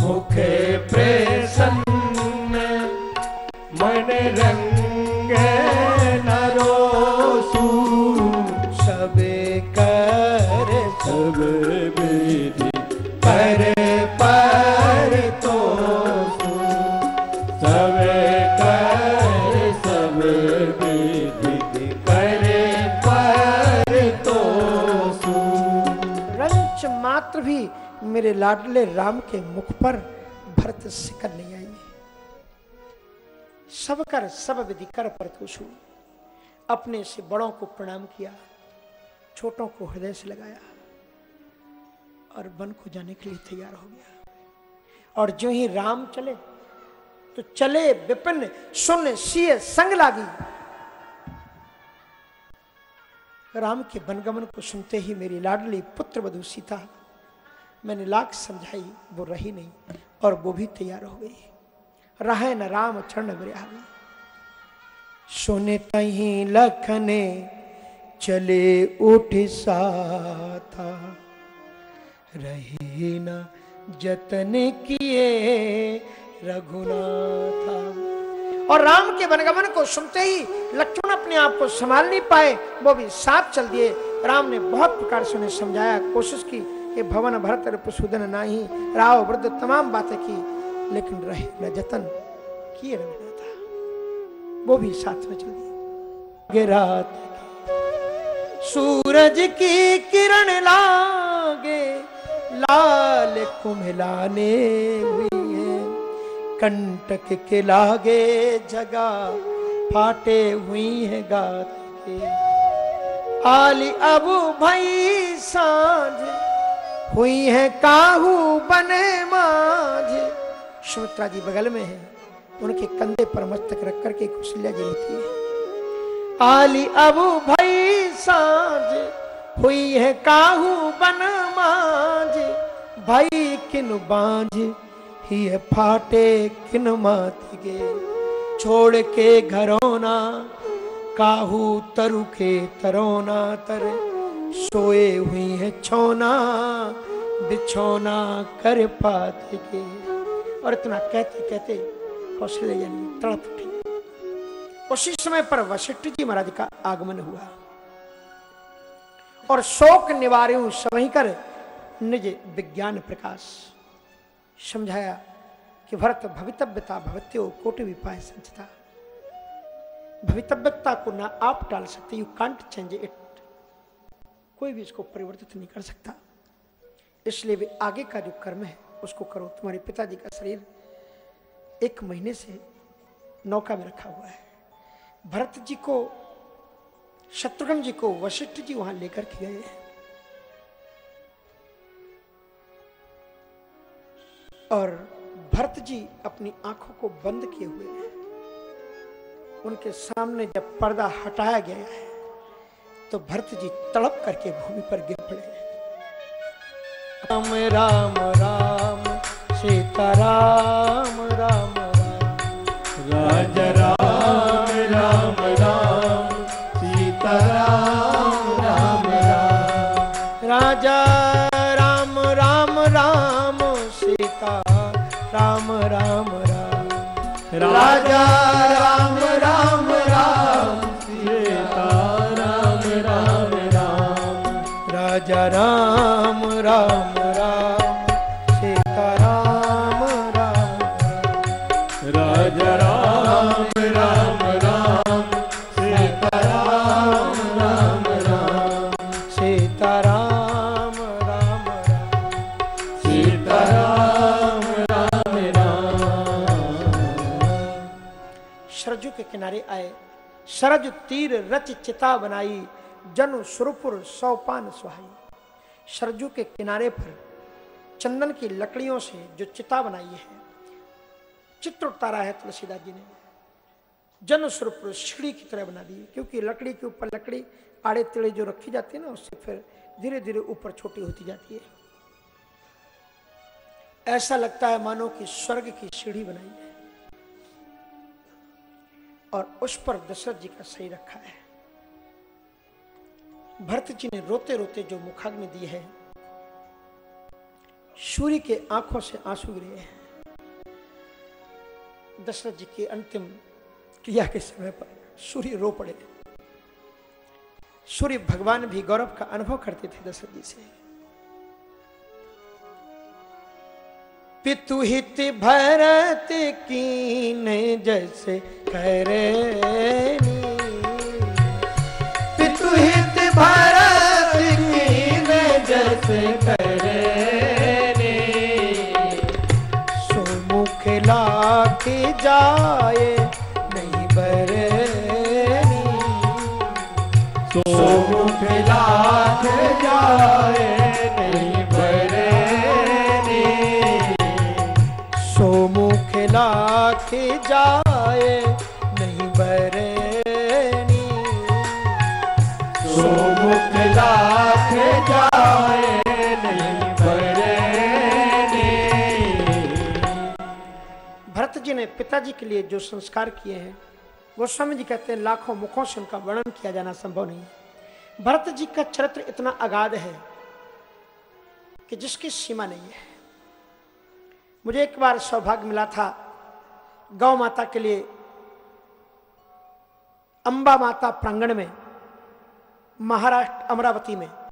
मुखे प्रसन्न मन रंग नरोसु सबे कर सब मेरे लाडले राम के मुख पर भरत सिकल नहीं आई। सब कर, सब विधि कर पर तोषु अपने से बड़ों को प्रणाम किया, छोटों को हृदय से लगाया, और वन को जाने के लिए तैयार हो गया। और जो ही राम चले तो चले विपिन, सुन सिय संग लागी। राम के वनगमन को सुनते ही मेरी लाडली पुत्र वधु सीता मैंने लाख समझाई, वो रही नहीं, और वो भी तैयार हो गई। रहे न राम, चरण सुने तही लखने चले उठ साथा, रहे न जतन किए रघुनाथा। और राम के वनगमन को सुनते ही लक्ष्मण अपने आप को संभाल नहीं पाए, वो भी साथ चल दिए। राम ने बहुत प्रकार से उन्हें समझाया, कोशिश की कि भवन भरत पशुधन नाही, राव वृद्ध तमाम बातें की, लेकिन रहे न जतन, किए रहना था वो भी साथ में चल रात सूरज की किरण लागे, लाल कुम्हलाने हुई है कंटक के लागे जगा, फाटे हुई है गात। के आली अबू भाई साँझ हुई है काहू बने माझ। सुमित्रा जी बगल में है। उनके कंधे पर मस्तक रख करके कुशल्या जी रोती है। आली अबू भाई साँझ, हुई है काहू बन माझ। भाई किन बांझ, ही है फाटे किन मात गे छोड़ के घरोना काहू तरु के तरोना तर। सोए हुई है छोना, बिछोना कर पाते के। और इतना कहते कहते, कौशल्या यानी तड़प उठी। उसी समय पर वशिष्ठ जी महाराज का आगमन हुआ। और शोक निवार्यु सवही कर निज विज्ञान प्रकाश समझाया कि भरत भवितव्यता भवत्यो कोटि विपाय संचिता। भवितव्यता को ना आप टाल सकते, यू कांट चेंज इट कोई भी इसको परिवर्तित नहीं कर सकता। इसलिए वे आगे का जो कर्म है, उसको करो। तुम्हारे पिताजी का शरीर एक महीने से नौका में रखा हुआ है। भरत जी को, शत्रुघ्न जी को, वशिष्ठ जी वहाँ लेकर के गए हैं। और भरत जी अपनी आँखों को बंद किए हुए हैं। उनके सामने जब पर्दा हटाया गया है तो भरत जी तड़प करके भूमि पर गिर पड़े। राम राम राम, सीता राम राम राम। राज राम राम राम, सीता राम राम राम। राजा राम राम राम, सीता राम राम राम। राजा राम राम राम सीता राम राम राम राम राम सीता राम राम राम। राम राम सीता राम राम राम। के किनारे आए सरज तीर रच चिता बनाई जनु सुरपुर सौपान सुहाई। सरजू के किनारे पर चंदन की लकड़ियों से जो चिता बनाई है, चित्र उतारा है तुलसीदास जी ने। जन स्वरूप सीढ़ी की तरह बना दी, क्योंकि लकड़ी के ऊपर लकड़ी, आड़े तिड़े जो रखी जाती है ना, उससे फिर धीरे धीरे ऊपर छोटी होती जाती है। ऐसा लगता है मानो कि स्वर्ग की सीढ़ी बनाई है और उस पर दशरथ जी का सही रखा है। भरत जी ने रोते रोते जो मुखाग्नि दी है, सूर्य के आँखों से आँसू गिरे हैं। दशरथ जी की अंतिम क्रिया के समय पर सूर्य रो पड़े। सूर्य भगवान भी गौरव का अनुभव करते थे दशरथ जी से। पितु हित भरत की जैसे करे। भरत जी ने पिताजी के लिए जो संस्कार किए हैं गोस्वामी जी कहते हैं लाखों मुखों से उनका वर्णन किया जाना संभव नहीं भरत जी का चरित्र इतना अगाध है कि जिसकी सीमा नहीं है। मुझे एक बार सौभाग्य मिला था, गौ माता के लिए अंबा माता प्रांगण में, महाराष्ट्र अमरावती में।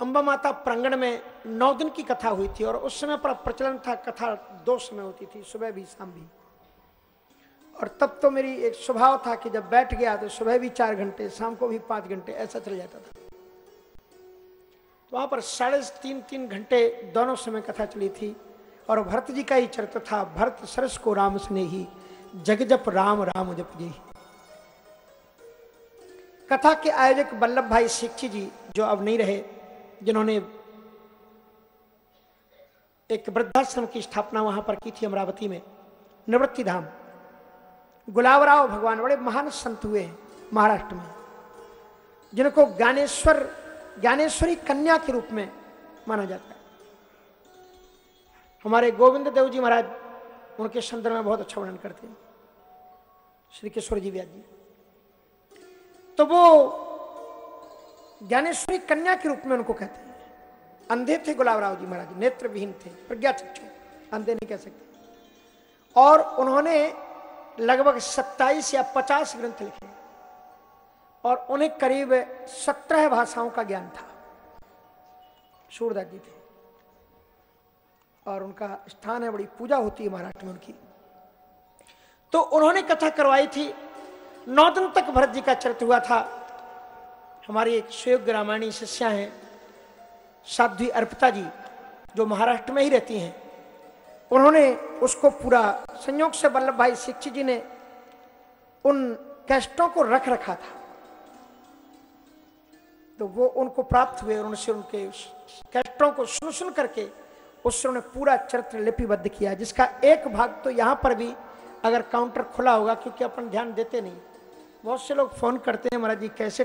अंबा माता प्रांगण में नौ दिन की कथा हुई थी और उस समय पर प्रचलन था, कथा दो समय होती थी, सुबह भी, शाम भी। और तब तो मेरी एक स्वभाव था कि जब बैठ गया तो सुबह भी चार घंटे, शाम को भी पाँच घंटे, ऐसा चल जाता था। तो वहाँ पर साढ़े तीन तीन घंटे दोनों समय कथा चली थी और भरत जी का ही चरित्र था, भरत सरस को राम स्नेही, जग जप राम राम जप जी। कथा के आयोजक वल्लभ भाई शिक्षी जी, जो अब नहीं रहे जिन्होंने एक वृद्धाश्रम की स्थापना वहाँ पर की थी अमरावती में, निवृत्ति धाम। गुलाबराव भगवान बड़े महान संत हुए हैं महाराष्ट्र में, जिनको ज्ञानेश्वर, ज्ञानेश्वरी कन्या के रूप में माना जाता है। हमारे गोविंद देव जी महाराज, उनके संदर्भ में बहुत अच्छा वर्णन करते हैं। श्री किशोर जी व्यास जी। तो वो ज्ञानेश्वरी कन्या के रूप में उनको कहते हैं। अंधे थे गुलाबराव जी महाराज नेत्र विहीन थे, प्रज्ञा चक्षु अंधे नहीं कह सकते। और उन्होंने लगभग 27 या 50 ग्रंथ लिखे। और उन्हें करीब 17 भाषाओं का ज्ञान था। सूरदास जी थे। और उनका स्थान है, बड़ी पूजा होती है महाराष्ट्र में उनकी। तो उन्होंने कथा करवाई थी। नौ दिन तक भरत जी का चरित्र हुआ था। हमारी एक सुयोग रामायणी शिष्या हैं साध्वी अर्पिता जी, जो महाराष्ट्र में ही रहती हैं। उन्होंने उसको पूरा संयोग से वल्लभ भाई शिक्षी जी ने उन कैस्टों को रख रखा था। तो वो उनको प्राप्त हुए और उनसे उनके कैस्टों को सुन सुन करके उससे उन्होंने पूरा चरित्र लिपिबद्ध किया, जिसका एक भाग तो यहाँ पर भी अगर काउंटर खुला होगा, क्योंकि अपन ध्यान देते नहीं। बहुत से लोग फ़ोन करते हैं, महाराज जी, कैसे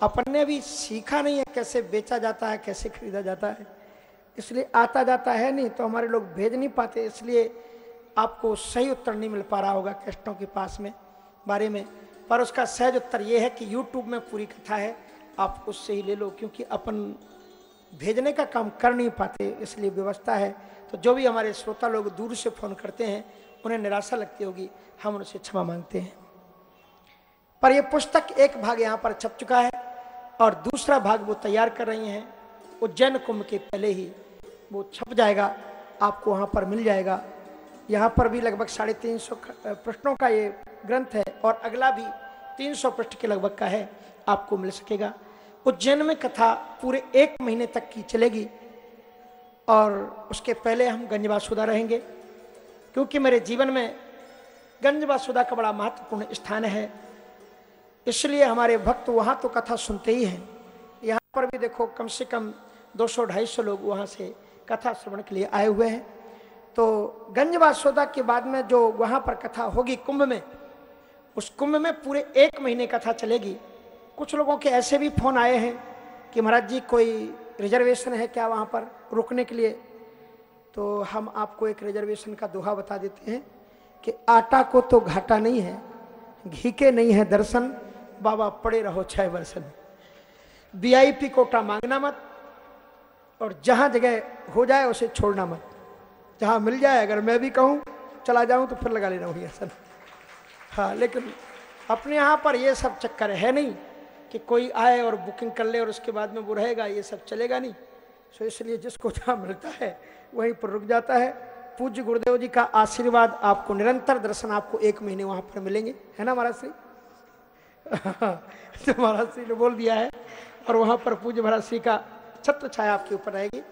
अपन ने भी सीखा नहीं है कैसे बेचा जाता है, कैसे खरीदा जाता है। इसलिए आता जाता है नहीं तो हमारे लोग भेज नहीं पाते, इसलिए आपको सही उत्तर नहीं मिल पा रहा होगा कैस्टों के पास में, बारे में। पर उसका सहज उत्तर यह है कि यूट्यूब में पूरी कथा है, आप उससे ही ले लो, क्योंकि अपन भेजने का काम कर नहीं पाते, इसलिए व्यवस्था है। तो जो भी हमारे श्रोता लोग दूर से फ़ोन करते हैं, उन्हें निराशा लगती होगी, हम उनसे क्षमा मांगते हैं। पर यह पुस्तक एक भाग यहाँ पर छप चुका है और दूसरा भाग वो तैयार कर रही हैं। उज्जैन कुंभ के पहले ही। वो छप जाएगा, आपको वहाँ पर मिल जाएगा। यहाँ पर भी लगभग साढ़े तीन सौ प्रश्नों का ये ग्रंथ है और अगला भी तीन सौ पृष्ठ के लगभग का है, आपको मिल सकेगा। उज्जैन में कथा पूरे एक महीने तक की चलेगी और उसके पहले हम गंजवासुदा रहेंगे, क्योंकि मेरे जीवन में गंजवासुदा का बड़ा महत्वपूर्ण स्थान है। इसलिए हमारे भक्त वहाँ तो कथा सुनते ही हैं। यहाँ पर भी देखो कम से कम 200-250 लोग वहाँ से कथा श्रवण के लिए आए हुए हैं। तो गंज बासुदा के बाद में जो वहाँ पर कथा होगी कुंभ में, उस कुंभ में पूरे एक महीने कथा चलेगी। कुछ लोगों के ऐसे भी फ़ोन आए हैं कि महाराज जी कोई रिजर्वेशन है क्या वहाँ पर रुकने के लिए? तो हम आपको एक रिजर्वेशन का दोहा बता देते हैं कि आटा को तो घाटा नहीं है, घी के नहीं है दर्शन बाबा पड़े रहो छह वर्षन वीआईपी कोटा मांगना मत और जहाँ जगह हो जाए उसे छोड़ना मत। जहाँ मिल जाए, अगर मैं भी कहूँ, चला जाऊँ तो फिर लगा लेना वही आसन हाँ लेकिन अपने यहाँ पर ये सब चक्कर है नहीं कि कोई आए और बुकिंग कर ले और उसके बाद में वो रहेगा, ये सब चलेगा नहीं। सो इसलिए जिसको जहाँ मिलता है, वहीं पर रुक जाता है। पूज्य गुरुदेव जी का आशीर्वाद आपको निरंतर दर्शन, आपको एक महीने वहाँ पर मिलेंगे। है ना महाराज श्री? [LAUGHS] तो महाराज श्री ने बोल दिया है और वहाँ पर पूज्य महाराज श्री का छत्र छाया आपके ऊपर रहेगी